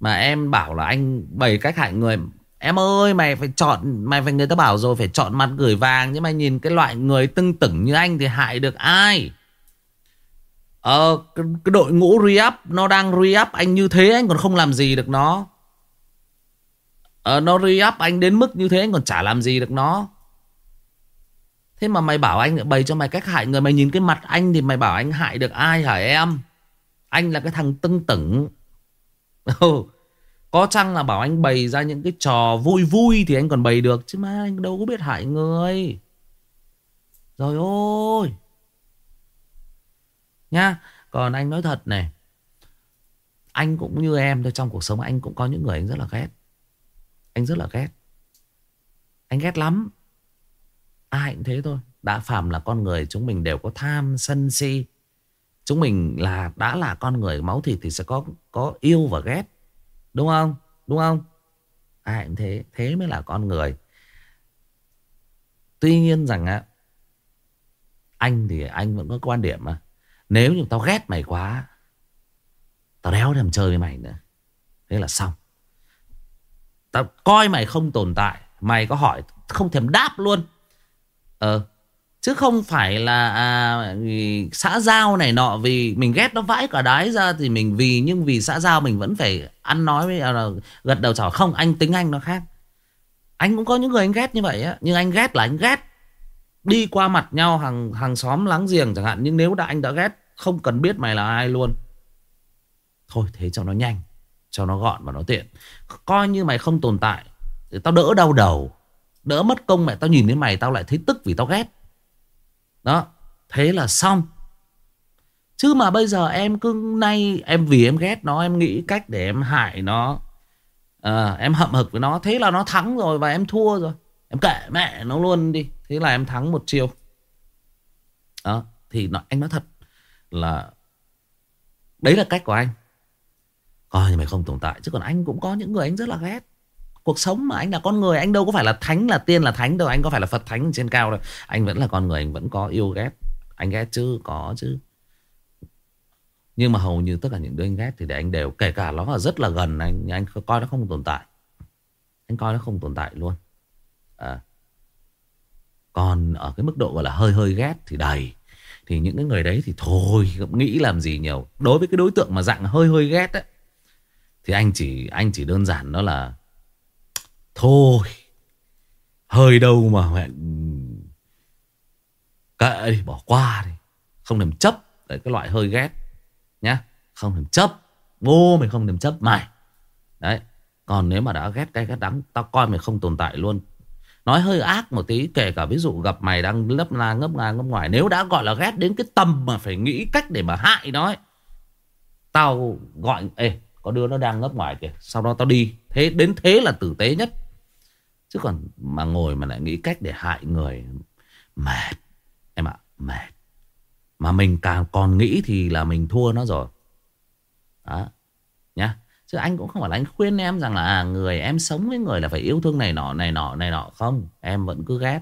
mà em bảo là anh bày cách hại người? Em ơi, mày phải chọn, Mày phải, người ta bảo rồi phải chọn mặt gửi vàng. Nhưng mà nhìn cái loại người tưng tửng như anh Thì hại được ai? Ờ cái, cái đội ngũ re-up Nó đang re-up anh như thế Anh còn không làm gì được nó. Ờ nó re-up anh đến mức như thế Anh còn chả làm gì được nó. Thế mà mày bảo anh bày cho mày cách hại người Mày nhìn cái mặt anh thì mày bảo anh hại được ai hả em? Anh là cái thằng tưng tửng. [LAUGHS] Ừ, có chăng là bảo anh bày ra những cái trò vui vui Thì anh còn bày được Chứ mà anh đâu có biết hại người. Rồi ôi. Nhá Còn anh nói thật này, Anh cũng như em thôi, Trong cuộc sống anh cũng có những người anh rất là ghét Anh rất là ghét Anh ghét lắm Ai cũng thế thôi Đã phàm là con người chúng mình đều có tham, sân si Chúng mình là, đã là con người máu thịt thì sẽ có có yêu và ghét. Đúng không? Đúng không? Ai cũng thế. Thế mới là con người. Tuy nhiên rằng á, Anh thì anh vẫn có quan điểm mà nếu như tao ghét mày quá Tao đéo thèm chơi với mày nữa. Thế là xong. Tao coi mày không tồn tại Mày có hỏi không thèm đáp luôn. Ờ Chứ không phải là à, xã giao này nọ Vì mình ghét nó vãi cả đái ra Thì mình vì Nhưng vì xã giao mình vẫn phải ăn nói với à, Gật đầu chào. Không anh tính anh nó khác. Anh cũng có những người anh ghét như vậy á Nhưng anh ghét là anh ghét đi qua mặt nhau hàng hàng xóm láng giềng chẳng hạn nhưng nếu đã anh đã ghét không cần biết mày là ai luôn. Thôi thế cho nó nhanh cho nó gọn và nó tiện. Coi như mày không tồn tại thì tao đỡ đau đầu. Đỡ mất công mẹ tao nhìn thấy mày tao lại thấy tức vì tao ghét. Đó thế là xong. Chứ mà bây giờ em cứ nay em vì em ghét nó em nghĩ cách để em hại nó à, em hậm hực với nó thế là nó thắng rồi và em thua rồi. Em kệ mẹ nó luôn đi. Thế là em thắng một chiêu. Đó Thì nó, anh nói thật là Đấy là cách của anh. Coi như mày không tồn tại Chứ còn anh cũng có những người anh rất là ghét. Cuộc sống mà anh là con người Anh đâu có phải là thánh là tiên là thánh đâu. Anh có phải là Phật thánh trên cao đâu. Anh vẫn là con người Anh vẫn có yêu ghét. Anh ghét chứ có chứ. Nhưng mà hầu như tất cả những đứa anh ghét Thì để anh đều Kể cả nó là rất là gần anh Anh coi nó không tồn tại. Anh coi nó không tồn tại luôn. À, còn ở cái mức độ gọi là hơi hơi ghét thì đầy. Thì những cái người đấy thì thôi Nghĩ làm gì nhiều. Đối với cái đối tượng mà dạng hơi hơi ghét ấy, Thì anh chỉ anh chỉ đơn giản đó là Thôi Hơi đâu mà mẹ ừ, Kệ đi bỏ qua đi. Không thèm chấp Đấy cái loại hơi ghét Nhá. Không thèm chấp Ngô mày không thèm chấp mày. Đấy. Còn nếu mà đã ghét cái ghét đắng Tao coi mày không tồn tại luôn. Nói hơi ác một tí Kể cả ví dụ gặp mày đang lấp la ngấp nga ngấp ngoài. Nếu đã gọi là ghét đến cái tầm mà phải nghĩ cách để mà hại nó ấy, Tao gọi Ê có đứa nó đang ngấp ngoài kìa Sau đó tao đi. Thế Đến thế là tử tế nhất. Chứ còn mà ngồi mà lại nghĩ cách để hại người Mệt. Em ạ mệt. Mà mình càng còn nghĩ thì là mình thua nó rồi. Đó Chứ anh cũng không phải là anh khuyên em rằng là à, Người em sống với người là phải yêu thương này nọ này nọ này nọ. Không Em vẫn cứ ghét.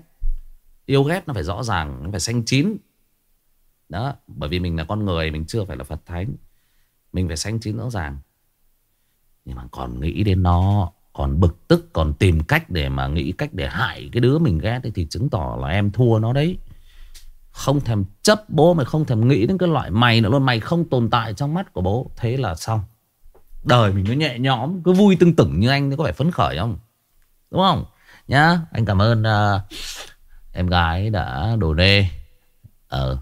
Yêu ghét nó phải rõ ràng Nó phải xanh chín. Đó Bởi vì mình là con người Mình chưa phải là Phật Thánh. Mình phải xanh chín rõ ràng. Nhưng mà còn nghĩ đến nó Còn bực tức Còn tìm cách để mà nghĩ cách để hại Cái đứa mình ghét ấy, Thì chứng tỏ là em thua nó đấy. Không thèm chấp bố Mày không thèm nghĩ đến cái loại mày nữa luôn. Mày không tồn tại trong mắt của bố. Thế là xong. Đời mình nó nhẹ nhõm Cứ vui tưng tửng như anh Có phải phấn khởi không? Đúng không? Nhá Anh cảm ơn uh, Em gái đã đồ nê. Ờ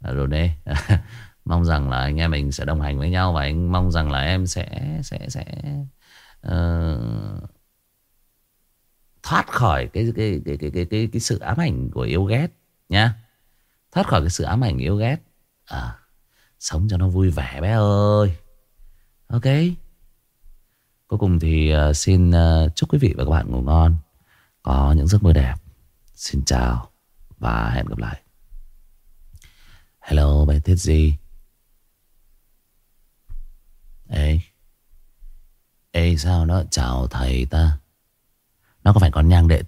đồ nê. [LAUGHS] Mong rằng là anh em mình sẽ đồng hành với nhau Và anh mong rằng là em sẽ Sẽ sẽ uh, Thoát khỏi cái cái, cái, cái, cái, cái, cái sự ám ảnh của yêu ghét Nhá. Thoát khỏi cái sự ám ảnh yêu ghét. À, Sống cho nó vui vẻ bé ơi. Ok. Cuối cùng thì uh, xin uh, chúc quý vị và các bạn ngủ ngon Có những giấc mơ đẹp. Xin chào Và hẹn gặp lại. Hello bé Thiết Di Ê. Ê sao nó chào thầy ta? Nó có phải con nhang đệ tử